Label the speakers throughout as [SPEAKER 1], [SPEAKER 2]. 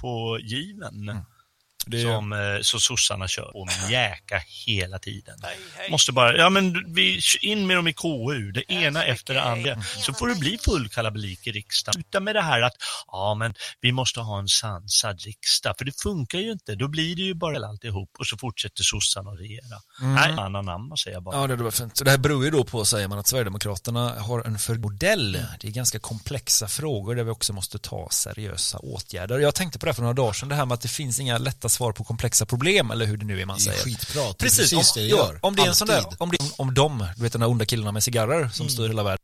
[SPEAKER 1] på given.
[SPEAKER 2] Mm. Det
[SPEAKER 1] Som, eh, så sossarna kör och mjäka hela tiden.
[SPEAKER 3] Hej, hej.
[SPEAKER 1] Måste bara, ja men vi in med dem i KU, det ena efter det andra.
[SPEAKER 2] Mm.
[SPEAKER 1] Så får det bli full kalabalik i riksdagen. Sluta med det här att, ja men vi måste ha en sansad riksdag, för det funkar ju inte. Då blir det ju bara alltihop och så fortsätter sossarna att regera. Nej, anamma säger jag bara.
[SPEAKER 2] Mm. Ja, det var fint. Så det här beror ju då på, säger man, att Sverigedemokraterna har en för modell. Det är ganska komplexa frågor där vi också måste ta seriösa åtgärder. Jag tänkte på det här för några dagar sedan, det här med att det finns inga lätta svar på komplexa problem, eller hur det nu är man
[SPEAKER 4] Det är
[SPEAKER 2] säger.
[SPEAKER 4] är
[SPEAKER 2] Precis,
[SPEAKER 4] precis
[SPEAKER 2] om,
[SPEAKER 4] det det
[SPEAKER 2] ja,
[SPEAKER 4] gör.
[SPEAKER 2] om det är en sån där, om, det, om de, du vet de där onda killarna med cigarrer som styr hela världen.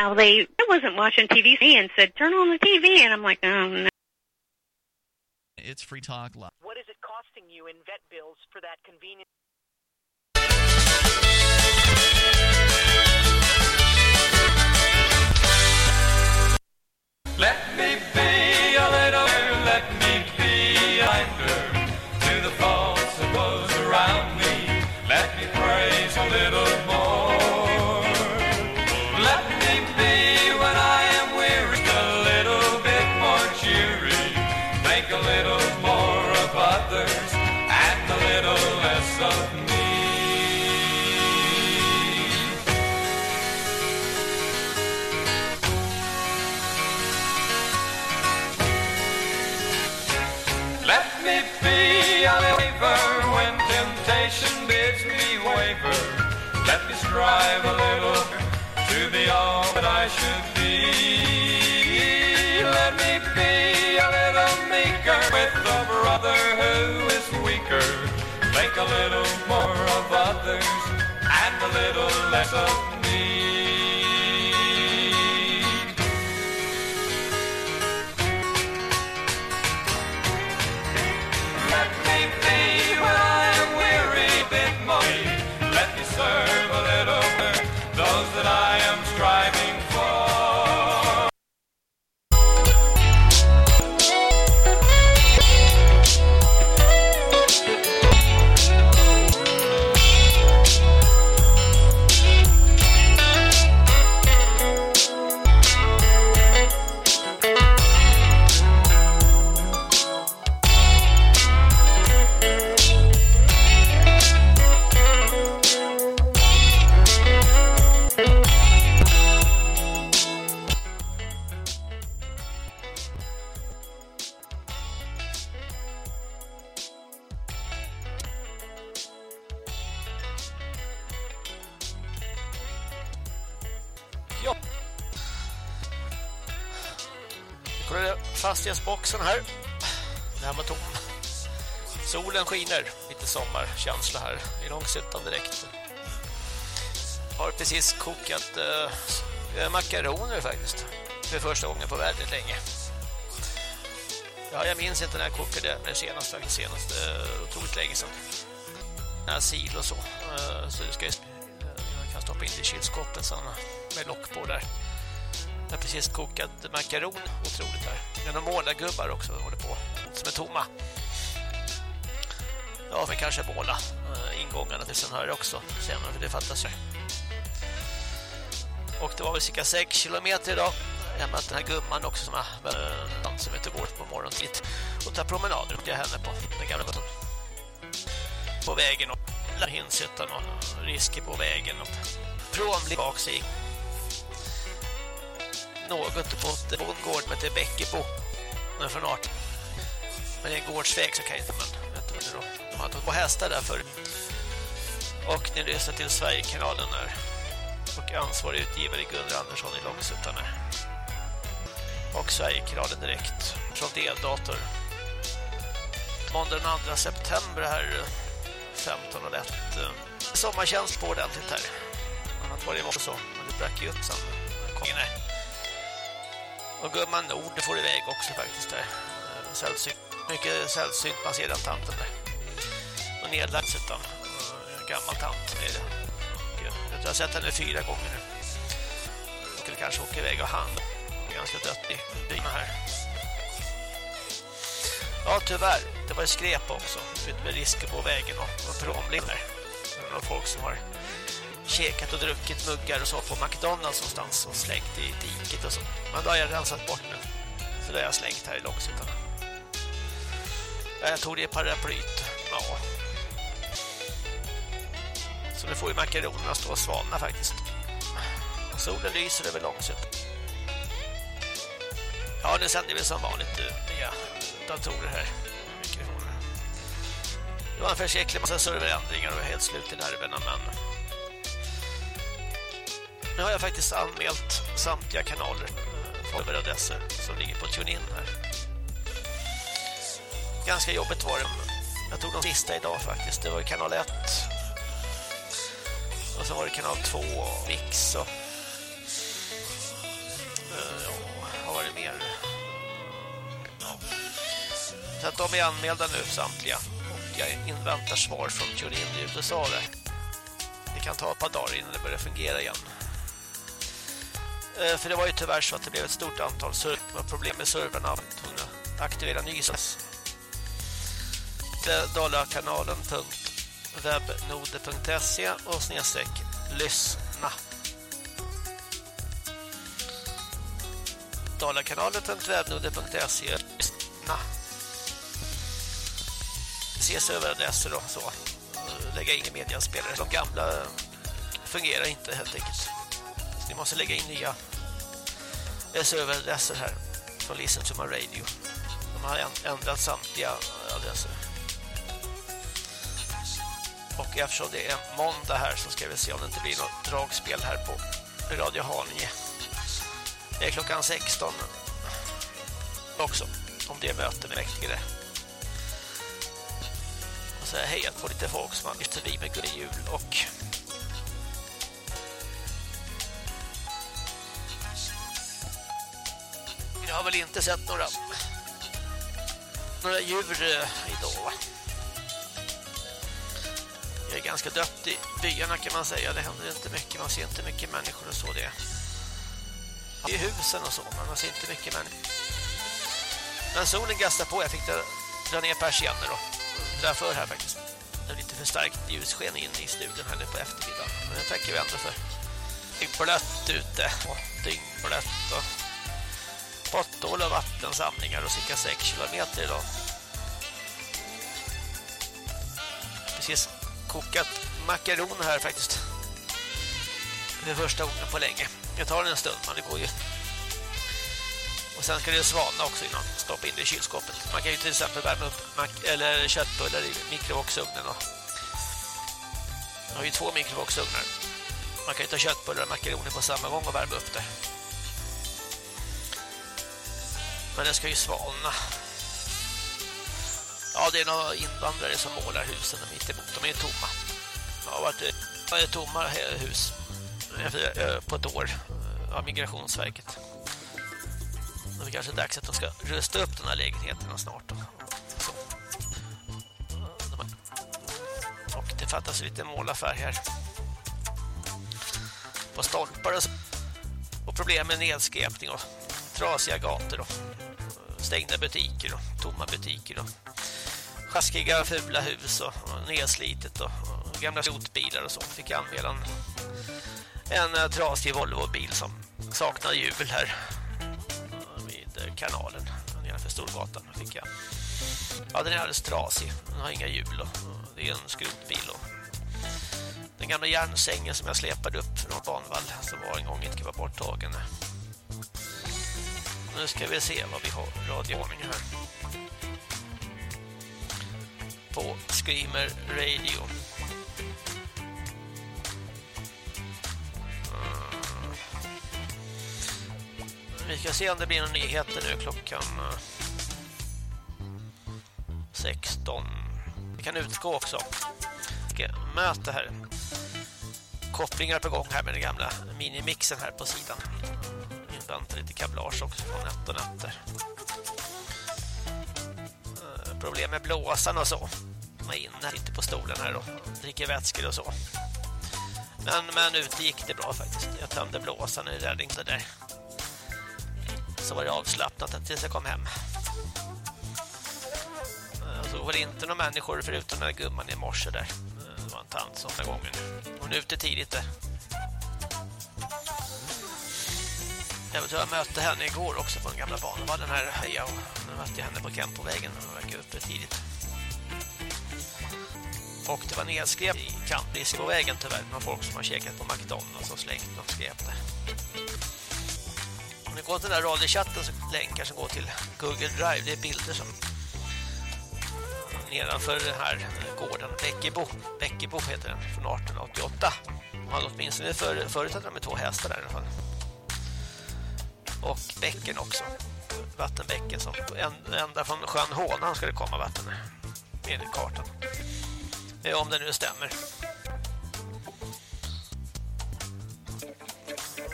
[SPEAKER 5] How they I wasn't watching TV and said turn on the TV and I'm like oh no.
[SPEAKER 6] It's Free Talk Live.
[SPEAKER 7] What is it costing you in vet bills for that convenience?
[SPEAKER 8] Let me be a little, let me be a reminder to the thoughts that strive a little to be all that I should be. Let me be a little meeker with a brother who is weaker. Think a little more of others and a little less of
[SPEAKER 3] fastighetsboxen här. Den var tom. Solen skiner. Lite sommarkänsla här i långsuttan direkt. Har precis kokat äh, makaroner faktiskt. För första gången på väldigt länge. Ja, jag minns inte när jag kokade det senast faktiskt. Senast, äh, otroligt länge sedan. När sil och så. Äh, så det ska jag, jag kan stoppa in det i kylskåpet sen med lock på där. Jag har precis kokat makaron, otroligt här. Det är några målargubbar också håller på, som är tomma. Ja, vi kanske måla eh, ingångarna till sån här också senare, för det fattas ju. Och det var väl cirka 6 kilometer idag. Jag mötte den här gumman också som, äh, som heter bort på morgontid och tar promenader och jag henne på den gamla gatan. På vägen och Hinshyttan och risker på vägen och pråmlig bak sig något mot bondgård med till Bäckebo men från 18 men det är en gårdsväg så kan jag inte man vet inte vad det då. de har tagit på hästar där förr. och ni lyssnar till Sverigekanalen här. och ansvarig utgivare Gunnar Andersson i Långsuttan här och Sverigekanalen direkt från deldator måndag den 2 september här eh, 15.01. Eh, sommartjänst på ordentligt här annat var det också så men det brack ju upp sen kom in här och Gumman Nord får iväg också faktiskt där. Eh, sällsynt. Mycket sällsynt man ser den tanten där. Och nedlagt utan eh, en gammal tant är det. Eh, jag tror jag har sett henne fyra gånger nu. Jag skulle kanske åka iväg och handla. Ganska dött i byn här. Ja, tyvärr. Det var ju skräp också. Med risker på vägen och, och Det Och folk som har käkat och druckit muggar och så på McDonalds någonstans och slängt i diket och så. Men då har jag rensat bort nu. Så det har jag slängt här i Långshyttan. Jag tog det i paraplyt. Ja. Så nu får ju makaronerna stå och svalna faktiskt. Solen lyser över Långshyttan. Ja, nu sänder vi som vanligt nya datorer här. Mikrofoner. Det var en försäklig massa serverändringar och helt slut i nerverna, men nu har jag faktiskt anmält samtliga kanaler eh, och adresser som ligger på TuneIn här. Ganska jobbigt var det. Jag tog de sista idag faktiskt. Det var kanal 1. Och så var det kanal 2 och Mix och eh, ja, vad var det mer? Så att de är anmälda nu samtliga. Och jag inväntar svar från TuneIn i USA där. Det kan ta ett par dagar innan det börjar fungera igen. Eh, för det var ju tyvärr så att det blev ett stort antal problem med servrarna. Tvungna aktivera nysas. Dalakanalen.webnode.se och snedstreck lyssna. Dalakanalen.webnode.se lyssna. Se serveradresser och så. Lägga in i mediaspelare. De gamla fungerar inte helt enkelt. Ni måste lägga in nya serveradresser här från Listen to my radio. De har ändrat samtliga adresser. Och eftersom det är måndag här så ska vi se om det inte blir något dragspel här på Radio Haninge. Det är klockan 16 också. Om det är möte med mäktigare. Och så har jag hejat på lite folk som har lyft förbi med gullig jul och väl inte sett några några djur eh, idag va? Det är ganska dött i byarna kan man säga. Det händer inte mycket. Man ser inte mycket människor och så det. I husen och så, men man ser inte mycket människor. Men solen gastar på. Jag fick dra ner persienner och dra för här faktiskt. Det är lite för starkt ljussken in i studion här nu på eftermiddagen. Men det tackar vi ändå för. Det är blött ute och dyngblött och potthål och vattensamlingar och cirka 6 kilometer idag. Precis kokat makaron här faktiskt. Det är första gången på länge. Jag tar en stund, men det går ju. Och sen ska det svalna också innan stoppa in det i kylskåpet. Man kan ju till exempel värma upp eller köttbullar i mikrovågsugnen. Och jag har ju två mikrovågsugnar. Man kan ju ta köttbullar och makaroner på samma gång och värma upp det. Men det ska ju svalna. Ja, det är några invandrare som målar husen mitt emot. De är tomma. Det har varit tomma hus eh, på ett år eh, av Migrationsverket. Det är kanske dags att de ska rusta upp den här lägenheten snart. Då. Och det fattas lite målarfärg här. På stolpar och, och problem med nedskräpning och trasiga gator Då stängda butiker och tomma butiker och sjaskiga fula hus och, och nedslitet och, och gamla skrotbilar och så fick jag anmäla en, en eh, trasig Volvo-bil som saknade hjul här vid kanalen nedanför Storgatan fick jag. Ja, den är alldeles trasig. Den har inga hjul och, och det är en skrotbil och den gamla järnsängen som jag släpade upp från banvall som var en gång inte var borttagen. Nu ska vi se vad vi har radioordning här. På Screamer Radio. Mm. Vi ska se om det blir några nyheter nu klockan eh, 16. Vi kan utgå också. Möte här. Kopplingar på gång här med den gamla minimixen här på sidan Väntar lite kablage också på nätt och nätter. Eh, problem med blåsan och så. Man är inne, sitter på stolen här och dricker vätskor och så. Men, men ute gick det bra faktiskt. Jag tömde blåsan i räddning så där. Så var det avslappnat tills jag kom hem. Eh, så var det inte några människor förutom den där gumman i morse där. Eh, det var en tant som gången. Hon är ute tidigt där. Jag tror jag mötte henne igår också på den gamla banan. Var den här heja och nu mötte jag henne på vägen. Hon verkar uppe tidigt. Och det var nedskräp i kantbrist på vägen tyvärr. Några folk som har käkat på McDonalds och slängt något skräp där. Om ni går till den där radiochatten så länkar som går till Google Drive. Det är bilder som nedanför den här gården Bäckebo. Bäckebo heter den från 1888. Man hade åtminstone för, förut hade de med två hästar där i alla fall. Och bäcken också. Vattenbäcken som ända från sjön Hånan ska det komma vatten. Enligt kartan. Eh, om det nu stämmer.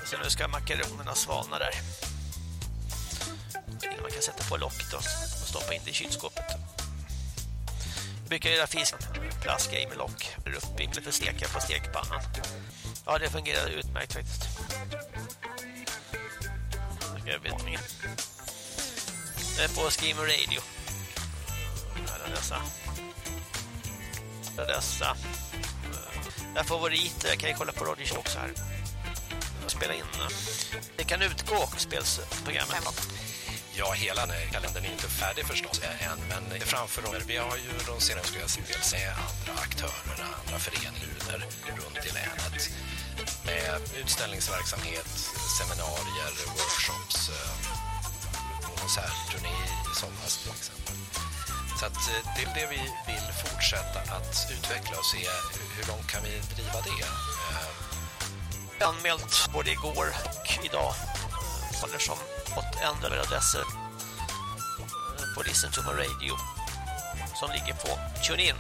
[SPEAKER 3] Så nu ska makaronerna svalna där. Innan man kan sätta på locket och och stoppa in det i kylskåpet. Jag brukar göra fisken. plaska i med lock. Upp för steka på stekpannan. Ja, det fungerar utmärkt faktiskt. Övervåningen. Det är på Screamer Radio. Alla dessa. Alla dessa. Jag har favoriter. Jag kan ju kolla på Show också här. Spela in. Det kan utgå spelsprogrammet.
[SPEAKER 4] Ja, hela kalendern är inte färdig förstås än, men framför oss, vi har ju de senaste, skulle jag säga, andra aktörer, andra föreningar runt i länet med utställningsverksamhet, seminarier, workshops, eh, konsertturné i somras till exempel. Så att eh, det är det vi vill fortsätta att utveckla och se hur, långt kan vi driva det. Eh,
[SPEAKER 3] anmält både igår och idag eh, håller som fått ändrade adresser eh, på Listen to my radio som ligger på TuneIn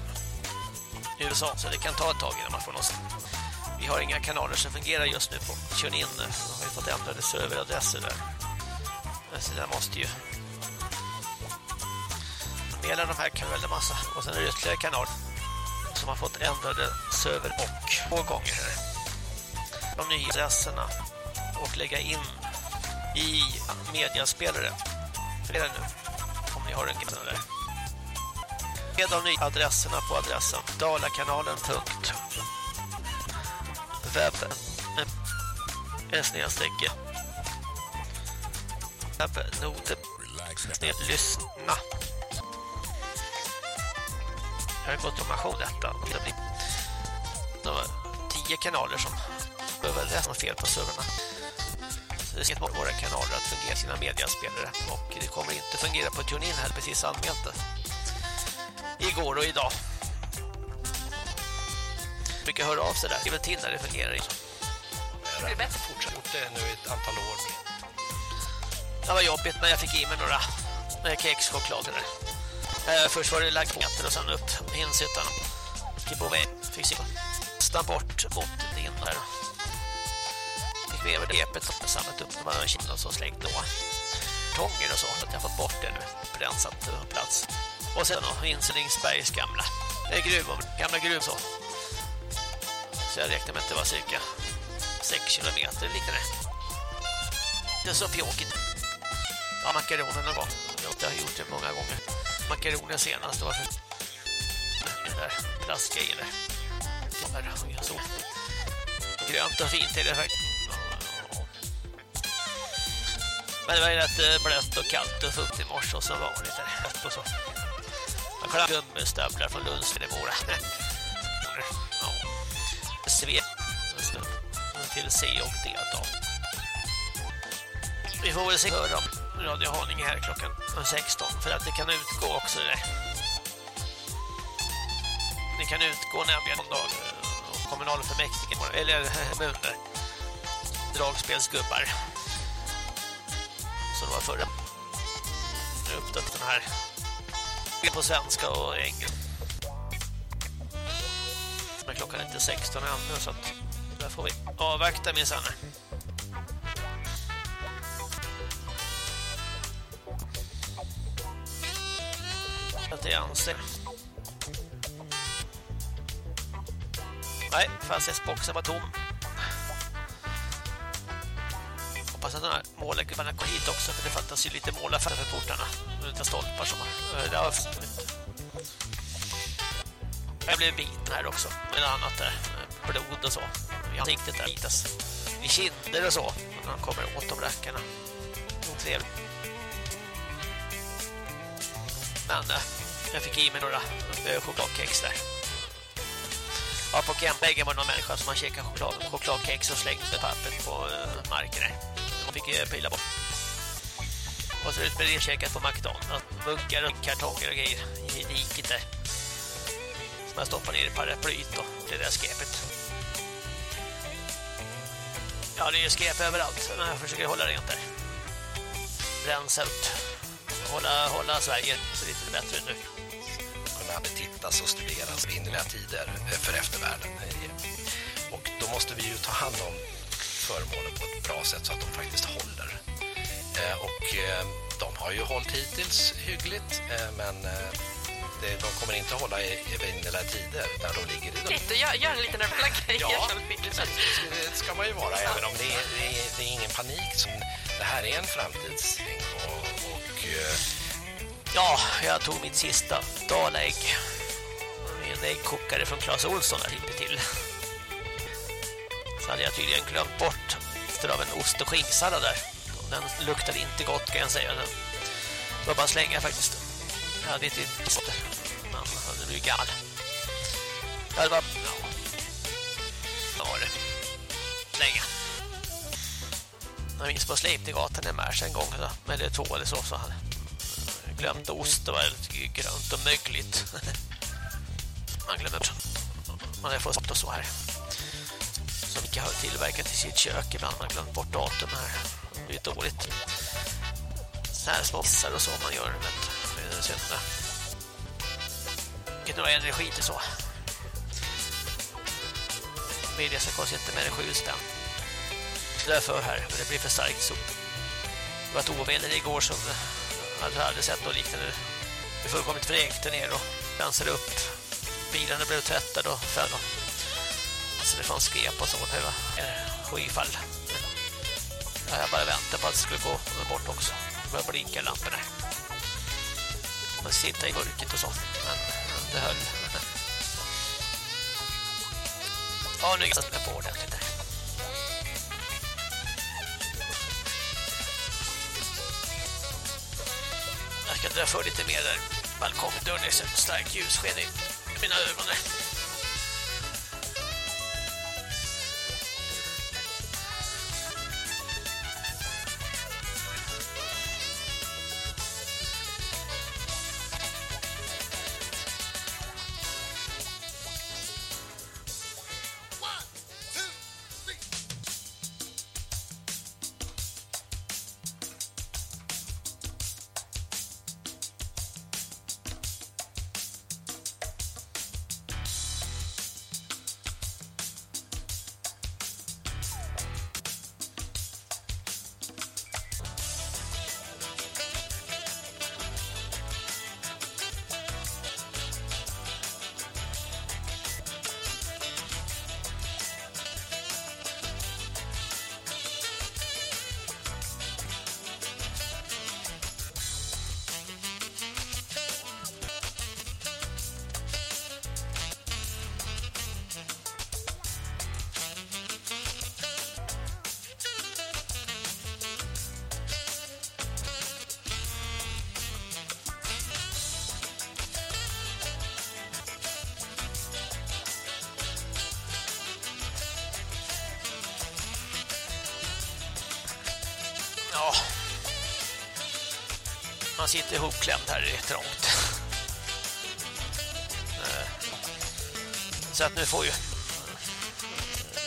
[SPEAKER 3] i USA så det kan ta ett tag innan man får någonstans vi har inga kanaler som fungerar just nu på TuneIn de har ju fått ändrade serveradresser där så där måste ju Mela de här kan välja massa och sen är det ytterligare kanal som har fått ändrade server och två gånger här de nya adresserna och lägga in i mediaspelare. För det är det nu. Om ni har en grej där. Med de nya adresserna på adressen dalakanalen.com webb snedstreck webbnode sned lyssna. Jag har gått detta. Det blir det var tio kanaler som behöver läsa fel på servrarna. Det ska vara våra kanaler att fungera sina mediaspelare och det kommer inte fungera på TuneIn här precis anmält det. Igår och idag. Brukar höra av sig där. Det är väl till när det fungerar.
[SPEAKER 4] det är bättre fortsatt gjort det nu ett antal år.
[SPEAKER 3] Det var jobbigt men jag fick i mig några några kexchoklad där. Eh, först var det laggmeter och sen upp hinsyttan. Till Beauvais. Fick se. Nästan bort mot din där. Fick vi över repet och samlat upp de här och så slängt då. Tånger och så. Att jag fått bort det nu. Rensat på plats. Och sen då Inselingsbergs gamla. Det är gruv, gamla gruv så. Så jag räknar med att det var cirka 6 kilometer liknande. Det är så pjåkigt. Ja, makaroner någon gång. Jag har gjort det många gånger. Makaroner senast var för den där plastgrejen där. Det jag så. Grönt och fint är det faktiskt. Men det var ju rätt eh, blött och kallt och fuktigt i morse och så var det lite och så. Jag klarar gummistövlar från Lundsved i Mora. Ja. Till C och D då. Vi får väl se höra om Radio Haninge här klockan 16 för att det kan utgå också det. Det kan utgå nämligen om dag och kommunalfullmäktige eller kommuner dragspelsgubbar som var förra nu uppdaterat den här på svenska och engelska klockan är inte 16 ännu så att där får vi avvakta minsann. Att det anser. Nej, fastighetsboxen var tom. Hoppas att den här målargubbarna går hit också för det fattas ju lite målaffärer för portarna. Lite stolpar som har eh, jag blev biten här också. Med annat där. Blod och så. I ansiktet där. Bitas. I kinder och så. När han kommer åt de rackarna. Otrevligt. Men eh, jag fick i mig några eh, chokladkex där. Ja, på campbäggen var det någon människa som har käkat choklad, chokladkex och slängt med pappret på eh, marken där. Man fick ju pilla bort. Och så ut med det käkat på McDonalds. Munkar och kartonger och grejer i diket där. Som jag stoppar ner i paraplyt och det där skräpet. Ja, det är ju skräp överallt. Men jag försöker hålla rent där. Rensa ut. Hålla, hålla Sverige så lite bättre nu.
[SPEAKER 4] Kunna betittas och studeras rimliga tider för eftervärlden. Och då måste vi ju ta hand om föremålen på ett bra sätt så att de faktiskt håller. Eh, och eh, de har ju hållit hittills hyggligt, eh, men det, de kommer inte hålla i evinnerliga tider när de ligger i
[SPEAKER 9] Lite, gör, gör en liten överlag
[SPEAKER 4] Ja, det ska man ju vara, även om det är, det är, det är ingen panik. Som, det här är en framtidsring och, och
[SPEAKER 3] Ja, jag tog mitt sista dalägg. En äggkokare från Clas Olsson där hippade till. Så hade jag tydligen glömt bort efter av en ost- och skinksallad där. Den luktade inte gott kan jag säga. Den var bara slänga faktiskt. Jag hade inte fått det. Man hade blev gammal. Ja, det var... Ja. Vad var det? Länge. Jag minns på Sleipninggatan i Märs en gång. Så, eller två eller så. så hade glömt ost. Det var lite grönt och mögligt. Man glömmer Man har fått och så här. Som inte har tillverkat i sitt kök. Ibland man har glömt bort datum här. Det är dåligt. Så här små och så man gör. Vet, det är synd det. Vilket några energi till så. Media ska kosta inte mer än 7 spänn. Därför här, men det blir för starkt så. Det var ett oväder igår som jag hade sett något liknande. Det fullkomligt vräkte ner och dansade upp. Bilarna blev tvättade och föll. Alltså det fanns skep och sånt Det var skyfall. Jag bara väntade på att det skulle gå bort också. Det började blinka lamporna. Man sitta i hurket och så. Men det höll. Ja, nu satt jag på ordentligt där. Jag ska dra för lite mer där. Balkongdörren är så stark ljussken i mina ögon. Sitter ihopklämt här, det är trångt. Eh, så att nu får ju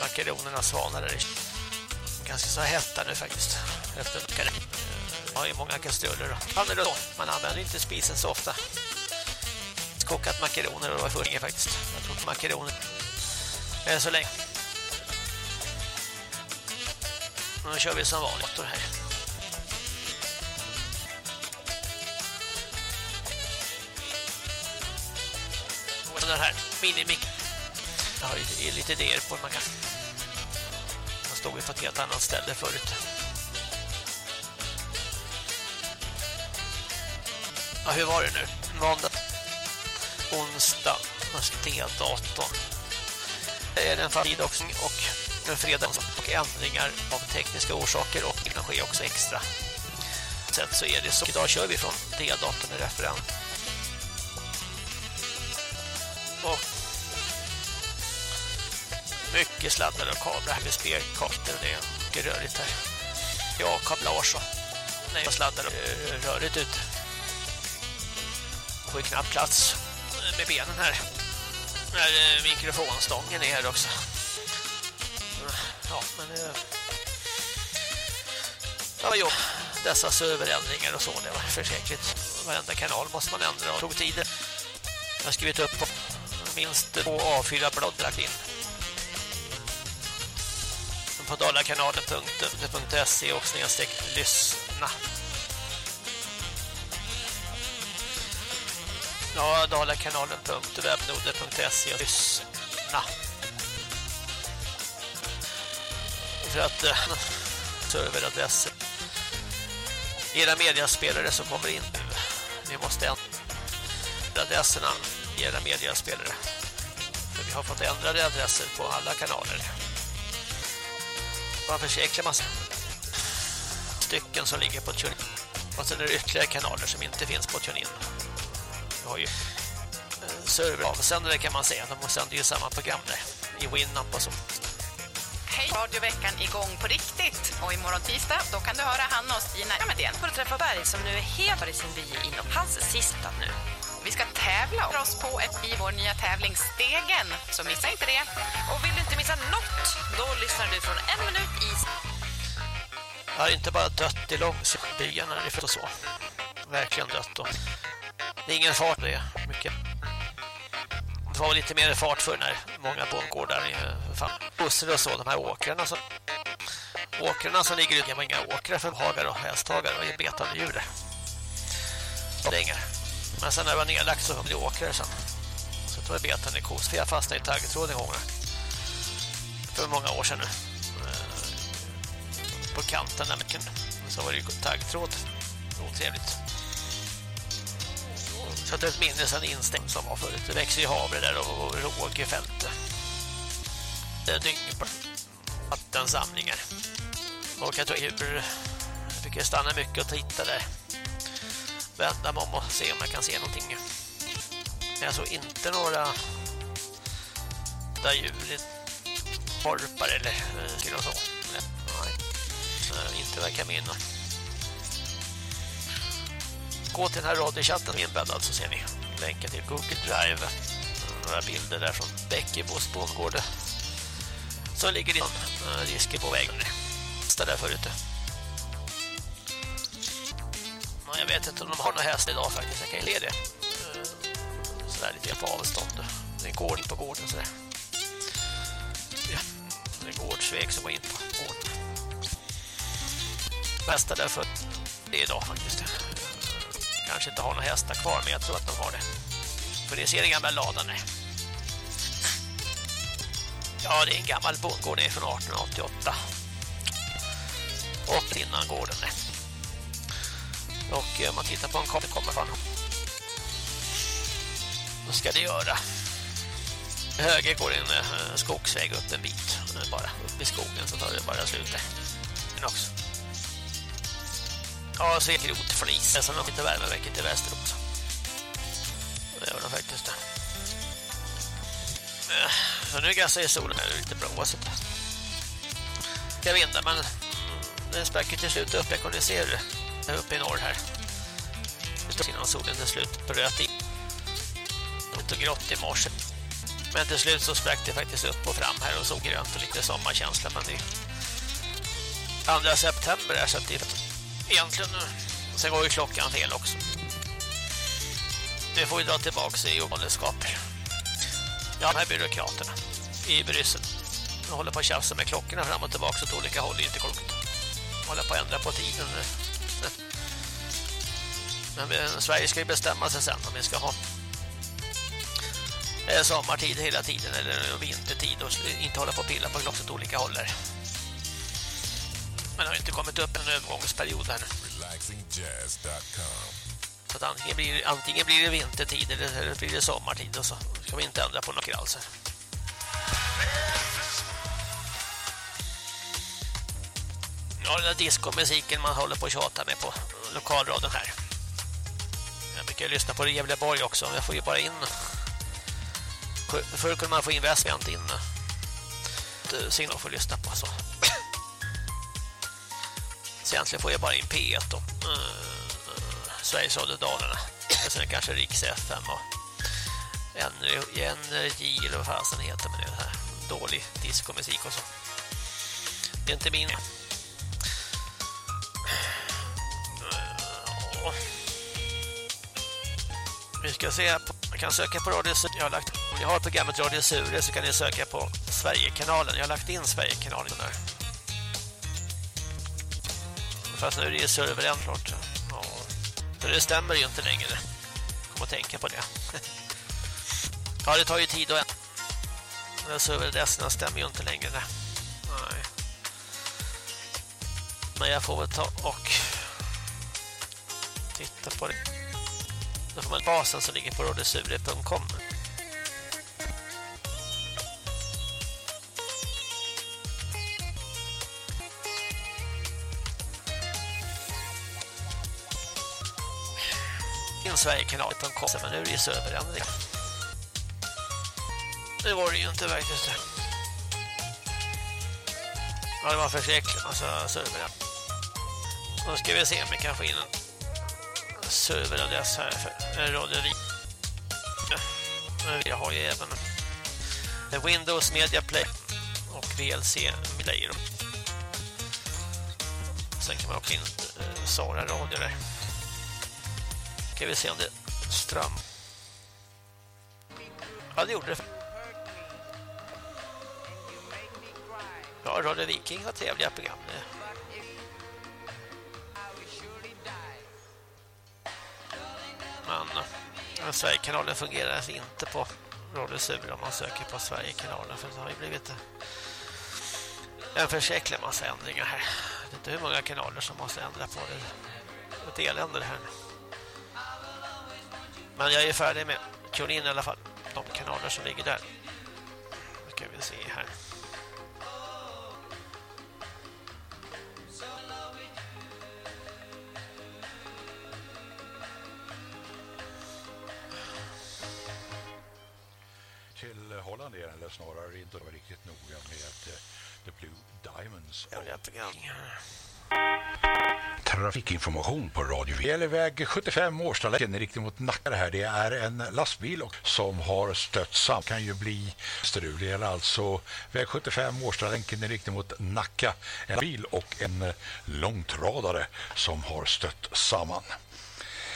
[SPEAKER 3] makaronerna svalna där. Ganska så hetta nu faktiskt. Efter makaroner. Eh, Jag har ju många kastruller och pannor. Man använder inte spisen så ofta. Kokat makaroner och det var först faktiskt. Jag tror på makaroner. än Så länge. Nu kör vi som vanligt här. Minimic. Jag har ju lite idéer på hur man kan. Man stod ju på ett helt annat ställe förut. Ja, hur var det nu? Måndag, onsdag, D-datorn. Det är en fallid också och en fredag och ändringar av tekniska orsaker och det kan ske också extra. Sen så är det så. Idag kör vi från D-datorn med referens. Mycket sladdar och kablar här med spelkartor och det är mycket rörigt här. Ja, kablage och nej, jag sladdar och eh, rörigt ut. Får ju knappt plats med benen här. När eh, mikrofonstången är här också. Ja, men eh, det... Ja, jo. Dessa serverändringar och så, det var försäkligt. Varenda kanal måste man ändra och tog tid. Jag har skrivit upp på minst två A4-blad lagt in. På dollarkanalen.se och snedstreck lyssna. Ja, dalakanalen.webnode.se och lyssna. För att äh, serveradressen era mediaspelare som kommer in nu. Ni måste ändra adresserna i era mediaspelare. För vi har fått ändrade adresser på alla kanaler. Man försäkrar massa stycken som ligger på TuneIn. Och sen är det ytterligare kanaler som inte finns på TuneIn. Vi har ju eh, serveravsändare kan man säga. De sänder ju samma program där. I Winamp och så.
[SPEAKER 9] Hej, radioveckan igång på riktigt. Och imorgon tisdag, då kan du höra Hanna och Stina med igen.
[SPEAKER 10] Får du träffa Berg som nu är helt i sin by inom hans sista nu.
[SPEAKER 9] Vi ska tävla oss på ett i vår nya tävling Stegen, så missa inte det.
[SPEAKER 10] Och vill missa något, då lyssnar du från en minut i...
[SPEAKER 3] Jag har inte bara dött i långsikbyarna, det är så. Verkligen dött då. Det är ingen fart det mycket. Det var lite mer fart för när många bondgårdar fan, bussar och så, de här åkrarna som åkrarna som ligger ute, inga åkrar för hagar och hästhagar och betande djur. Länge. Men sen när det var nedlagt så blev det åkrar sen. Så det var betande kos. För jag fastnade i taggtråd en gång. För många år sedan nu. Eh, på kanten där. Så var det ju taggtråd. Otrevligt. Så att det är ett minne sen instängd som var förut. Det växer ju havre där och råg i fältet. Det är dygn på vattensamlingar. Och jag tror djur fick jag stanna mycket och titta där. Vända mig om och se om jag kan se någonting. Men jag såg inte några där djur korpar eller eh, skulle så. Nej, inte verkar minna. Gå till den här radiochatten inbäddad så ser ni länken till Google Drive. Några bilder där från Bäckebos bondgård. Så ligger det eh, risker på vägen. Stå där förut. Jag vet inte om de har några häst idag faktiskt. Jag kan ju le det. Eh, sådär lite på avstånd. Det är gård på gården sådär. Gårdsväg som var in på gården. Bästa därför det är idag faktiskt kanske inte har några hästar kvar men jag tror att de har det. För det ser en gammal lada nej. Ja, det är en gammal bondgård från 1888. Och innan gården nej. Och eh, om man tittar på en karta kommer från Vad ska det göra. Höger går en eh, skogsväg upp en bit. Bara upp i skogen så tar det bara slut där. Men också. Ja, så är det grotflis. Sen har inte värmeverket i väster också. Det gör de faktiskt det. Så eh, nu gassar ju solen här lite blåsigt. ska vinda, men mm, den sprack ju till slut upp. Jag kunde se det uppe i norr här. Det står innan solen till slut bröt i. Det var grått i morse. Men till slut så sprack det faktiskt upp och fram här och såg grönt och lite sommarkänsla. Men det är 2 september här så att det är egentligen nu. Sen går ju klockan fel också. Det får vi dra tillbaka i omandelskap. Ja, de här byråkraterna i Bryssel. De håller på att tjafsa med klockorna fram och tillbaka åt olika håll. Det är inte klokt. De Håller på att ändra på tiden. nu. Men eh, Sverige ska ju bestämma sig sen om vi ska ha sommartid hela tiden eller vintertid och inte hålla på och pilla på glaset olika håller. Men det har inte kommit upp en övergångsperiod här nu. Så att antingen blir, antingen blir det vintertid eller, eller blir det sommartid och så ska vi inte ändra på något alls här. Ja, den där diskomusiken man håller på att tjata med på lokalradion här. Jag brukar lyssna på Gävleborg också, jag får ju bara in Förr kunde man få in västvändt in signal för att eh, lyssna på så. Så egentligen får jag bara in P1 och uh, eh, Sveriges Radio Dalarna. Och sen kanske Riks FM och NRJ eller vad fasen heter men det här dålig diskomusik och så. Det är inte min. Eh, vi ska se man kan söka på Radio Sur. Jag har lagt om ni har programmet Radio Sure så kan ni söka på Sverigekanalen. Jag har lagt in Sverigekanalen där. Fast nu är det ju klart. Ja. Det stämmer ju inte längre. Kom att tänka på det. ja, det tar ju tid att serveradresserna stämmer ju inte längre. Nej. Men jag får väl ta och titta på det lyssna får man basen som ligger på radiosure.com. In Sverigekanal.com men nu är det ju serverändring. Det var det ju inte verkligen. Ja, det var förskräckligt massa serverändring. Då ska vi se om vi kan få in en serveradress här för eh, Radio Vi. Jag har ju även Windows Media Play och VLC Player. Sen kan man också in eh, Sara Radio där. Ska vi se om det ström. Ja, det gjorde det. Ja, Radio Viking har trevliga program. Eh. Men eh, Sverigekanalen fungerar alltså inte på Rollesur om man söker på Sverigekanalen för det har ju blivit eh, en försäklig massa ändringar här. Jag vet inte hur många kanaler som måste ändra på det. Ett elände det här nu. Men jag är färdig med TuneIn i alla fall. De kanaler som ligger där. Nu ska vi se här.
[SPEAKER 11] Holland är eller snarare inte var riktigt noga med The Blue Diamonds. Trafikinformation på Radio Det gäller väg 75 Årstallänken i riktning mot Nacka. Det här det är en lastbil som har stött sam. kan ju bli strul. Det gäller alltså väg 75 Årstallänken i riktning mot Nacka. En bil och en långtradare som har stött samman.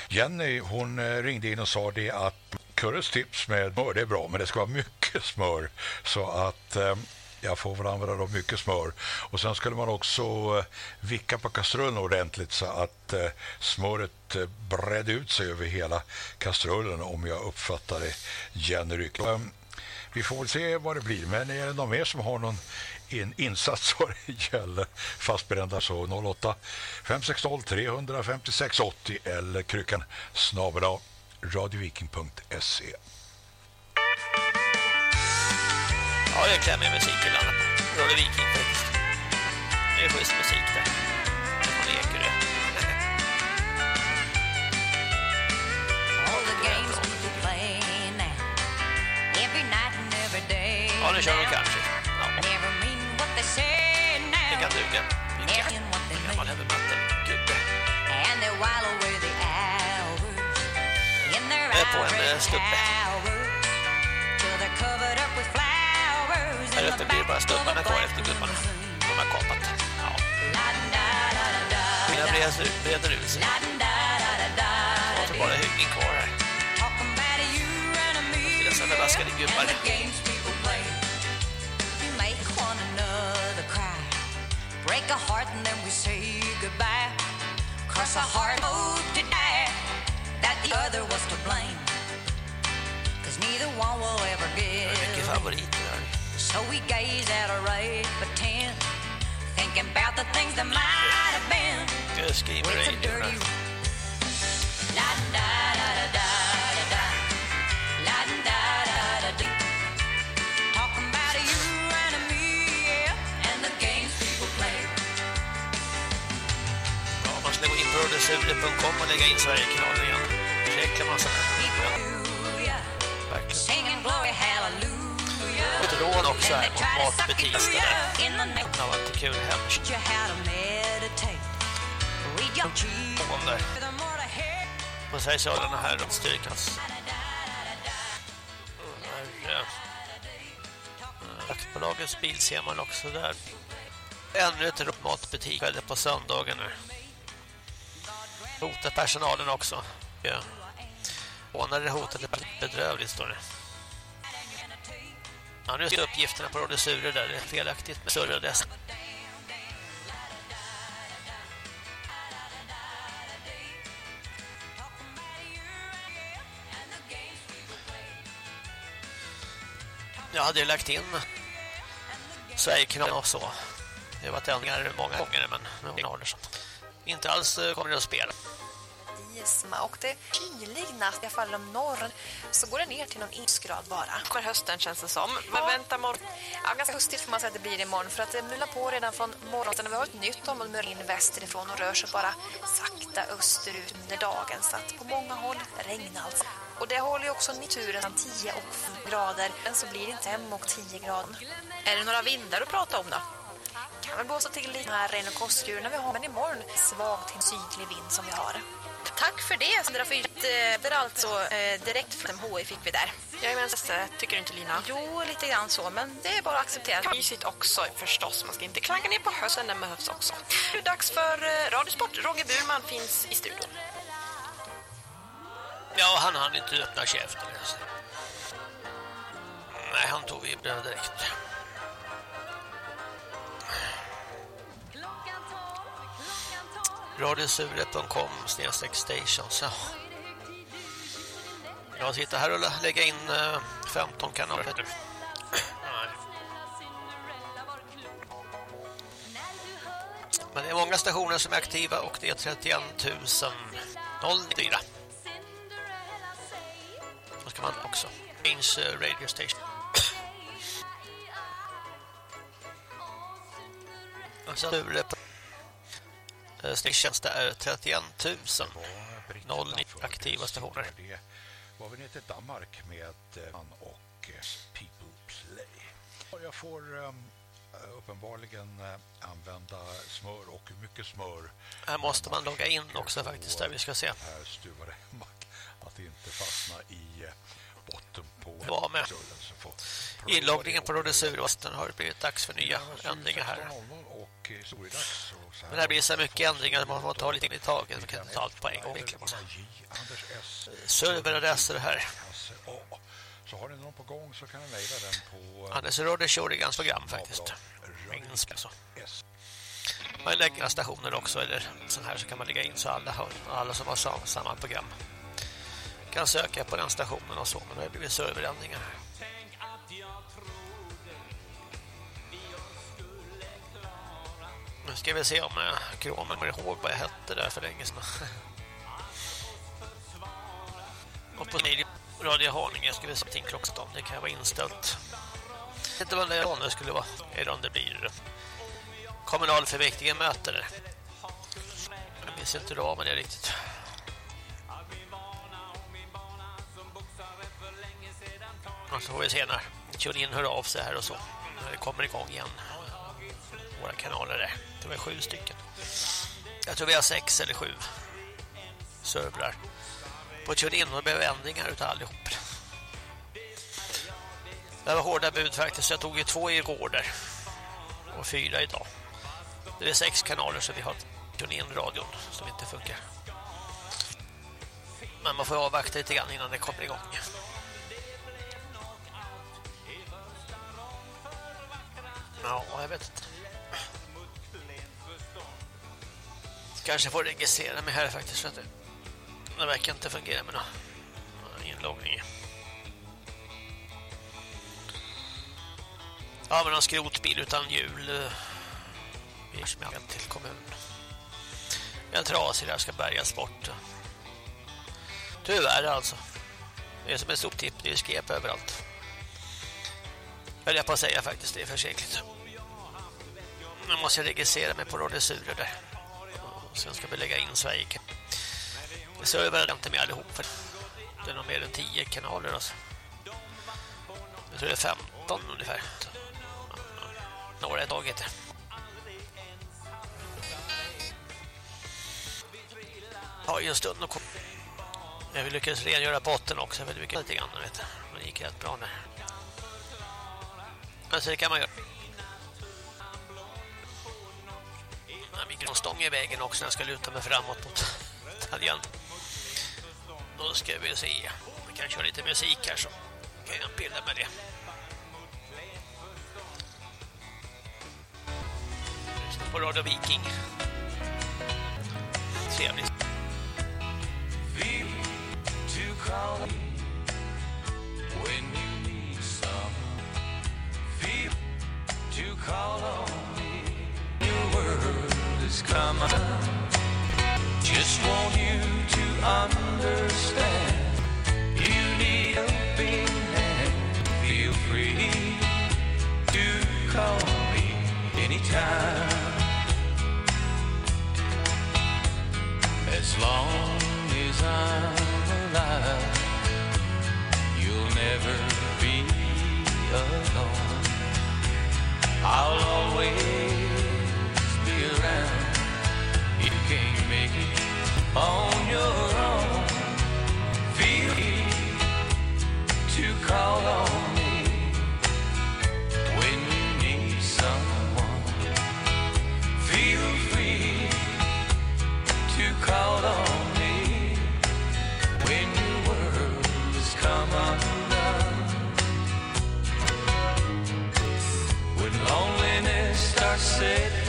[SPEAKER 11] Jenny hon ringde in och sa det att Curres tips med smör, det är bra, men det ska vara mycket smör. Så att eh, jag får väl använda då mycket smör. Och sen skulle man också eh, vicka på kastrullen ordentligt så att eh, smöret eh, bredde ut sig över hela kastrullen om jag uppfattar det generyck. Eh, vi får väl se vad det blir, men är det någon mer som har någon in, insats vad det gäller fastbrända så 08 560 356 80 eller kryckan snabel radioviking.se
[SPEAKER 3] Ja, det är klämmig musik ibland Radio Viking faktiskt. Det är schysst musik där. Man leker det. Ja, nu kör de kanske. Ja. Det kan duga. Vilka gammal heavy metal. Gubbe. på en stubbe. Här uppe blir det bara stubbarna kvar efter gubbarna. De har kapat. Ja. Mina breder ut sig. Och så bara hyggen kvar här. Till dessa förvaskade gubbar. Break a heart and then we say goodbye. Cross a heart, oh, hope tonight the other was to blame.
[SPEAKER 12] Cause neither one will ever give.
[SPEAKER 3] Mycket favoriter där.
[SPEAKER 12] So we gaze at a rate for ten. Thinking about the things that might have been.
[SPEAKER 3] Jag skriver i den här. Bördesure.com och lägga in Sverigekanalen kan man säga. Verkligen. Ett råd också här mot
[SPEAKER 12] matbutister.
[SPEAKER 3] Det har varit kul
[SPEAKER 12] hemskt. Pågående.
[SPEAKER 3] Vad sägs av den här styrkans? Vaktbolagens bil ser man också där. Ännu ett matbutik på söndagen nu. Hotar personalen också. Ja. Rånare hotade bedrövligt står det. Ja, nu ser uppgifterna på Radio Sure där. Det är felaktigt med surradressen. Jag hade ju lagt in Sverigekanalen och så. Det har varit ändringar många gånger men nu har det så. Inte alls eh, kommer det att spela.
[SPEAKER 10] Isma och det är kylig natt, i alla fall om norren, så går det ner till någon isgrad bara. Kommer hösten känns det som. Men vänta morgon. Ja, ganska höstigt får man säga att det blir imorgon för att det mular på redan från morgonen. Vi har ett nytt område in västerifrån och rör sig bara sakta österut under dagen så att på många håll regnar alltså. Och det håller ju också naturen 10 och 5 grader, men så blir det inte 5 och 10 grader. Är det några vindar att prata om då? Kan väl blåsa till lite här regn och kostdjuren vi har, men imorgon svag till sydlig vind som vi har. Tack för det, Sandra Fyrt. Det är alltså eh, direkt från MHI fick vi där. Jajamensan, tycker du inte Lina? Jo, lite grann så, men det är bara att acceptera. Mysigt också förstås, man ska inte klanka ner på hösten, den behövs också. Det är dags för eh, Radiosport. Roger Burman finns i studion.
[SPEAKER 3] Ja, han hann inte öppna käften. Alltså. Nej, han tog vi direkt. radiosure.com snedstreck stations. Ja. Jag sitter här och lägger in eh, 15 kanaler. Nej. Men det är många stationer som är aktiva och det är 31 094. Då ska man också. Finns eh, radio station. Alltså, Sture Eh, Snittjänst är 31 000 09 aktiva stationer.
[SPEAKER 11] Det var vi ner till Danmark med eh, man och eh, People Play. Jag får um, uppenbarligen använda smör och mycket smör.
[SPEAKER 3] Här måste man logga in också faktiskt där vi ska se.
[SPEAKER 11] Här stuvar det att inte fastna i botten på
[SPEAKER 3] Var med. Inloggningen på Surosten har blivit dags för nya ändringar här.
[SPEAKER 11] Och stordags
[SPEAKER 3] men det blir så mycket ändringar man får ta lite i taget. Man kan inte ta allt på en gång. Serveradresser här.
[SPEAKER 11] Så har ni någon på gång så kan ni mejla den på...
[SPEAKER 3] Anders Rodde körde ganska program faktiskt. Så. Man lägger stationer också eller sån här så kan man lägga in så alla, har, alla som har samma, program kan söka på den stationen och så. Men det har blivit serverändringar. Nu ska vi se om eh, jag kommer ihåg vad jag hette där för länge sedan. Och på Radio Haninge ska vi se till klockstånd. Det kan vara inställt. Jag vet inte vad det skulle vara. Eller om det blir kommunalfullmäktige möter. Jag minns inte ramen det riktigt. Och så får vi se när TuneIn hör av sig här och så. När det kommer igång igen. Våra kanaler där. Det var sju stycken. Jag tror vi har sex eller sju servrar på TuneIn och det blev ändringar utav allihop. Det var hårda bud faktiskt. Jag tog ju två igår där. Och fyra idag. Det är sex kanaler så vi har TuneIn-radion som inte funkar. Men man får avvakta lite grann innan det kommer igång. Ja, jag vet inte. Kanske får registrera mig här faktiskt för att det, det verkar inte fungera med någon inloggning. Ja, men någon skrotbil utan hjul. Eh, Vi som jag till kommunen. En trasig där ska bärgas bort. Tyvärr alltså. Det är som en soptipp, det är skräp överallt. Eller jag på att säga faktiskt, det är försäkligt. Nu måste jag registrera mig på Radio Sura där. Sen ska vi lägga in Sverige. Servern är inte med allihop för det är nog mer än 10 kanaler alltså. Jag tror det är 15 ungefär. Några dag taget. Ja, i en stund. och kom- Jag lyckades rengöra botten också. Väldigt mycket lite grann, vet du. Men det gick rätt bra där. Alltså det kan man göra. En mikrofonstång i vägen också när jag ska luta mig framåt mot taljan. Då ska vi se. Vi kan köra lite musik här så kan jag pilla med det. Lyssna på Radio Viking. Trevligt.
[SPEAKER 13] Feel to call on is coming. Just want you to understand. You need a helping hand. Feel free to call me anytime. As long as I'm alive, you'll never be alone. I'll always on your own. Feel free to call on me when you need someone. Feel free to call on me when your world has come undone. When loneliness starts setting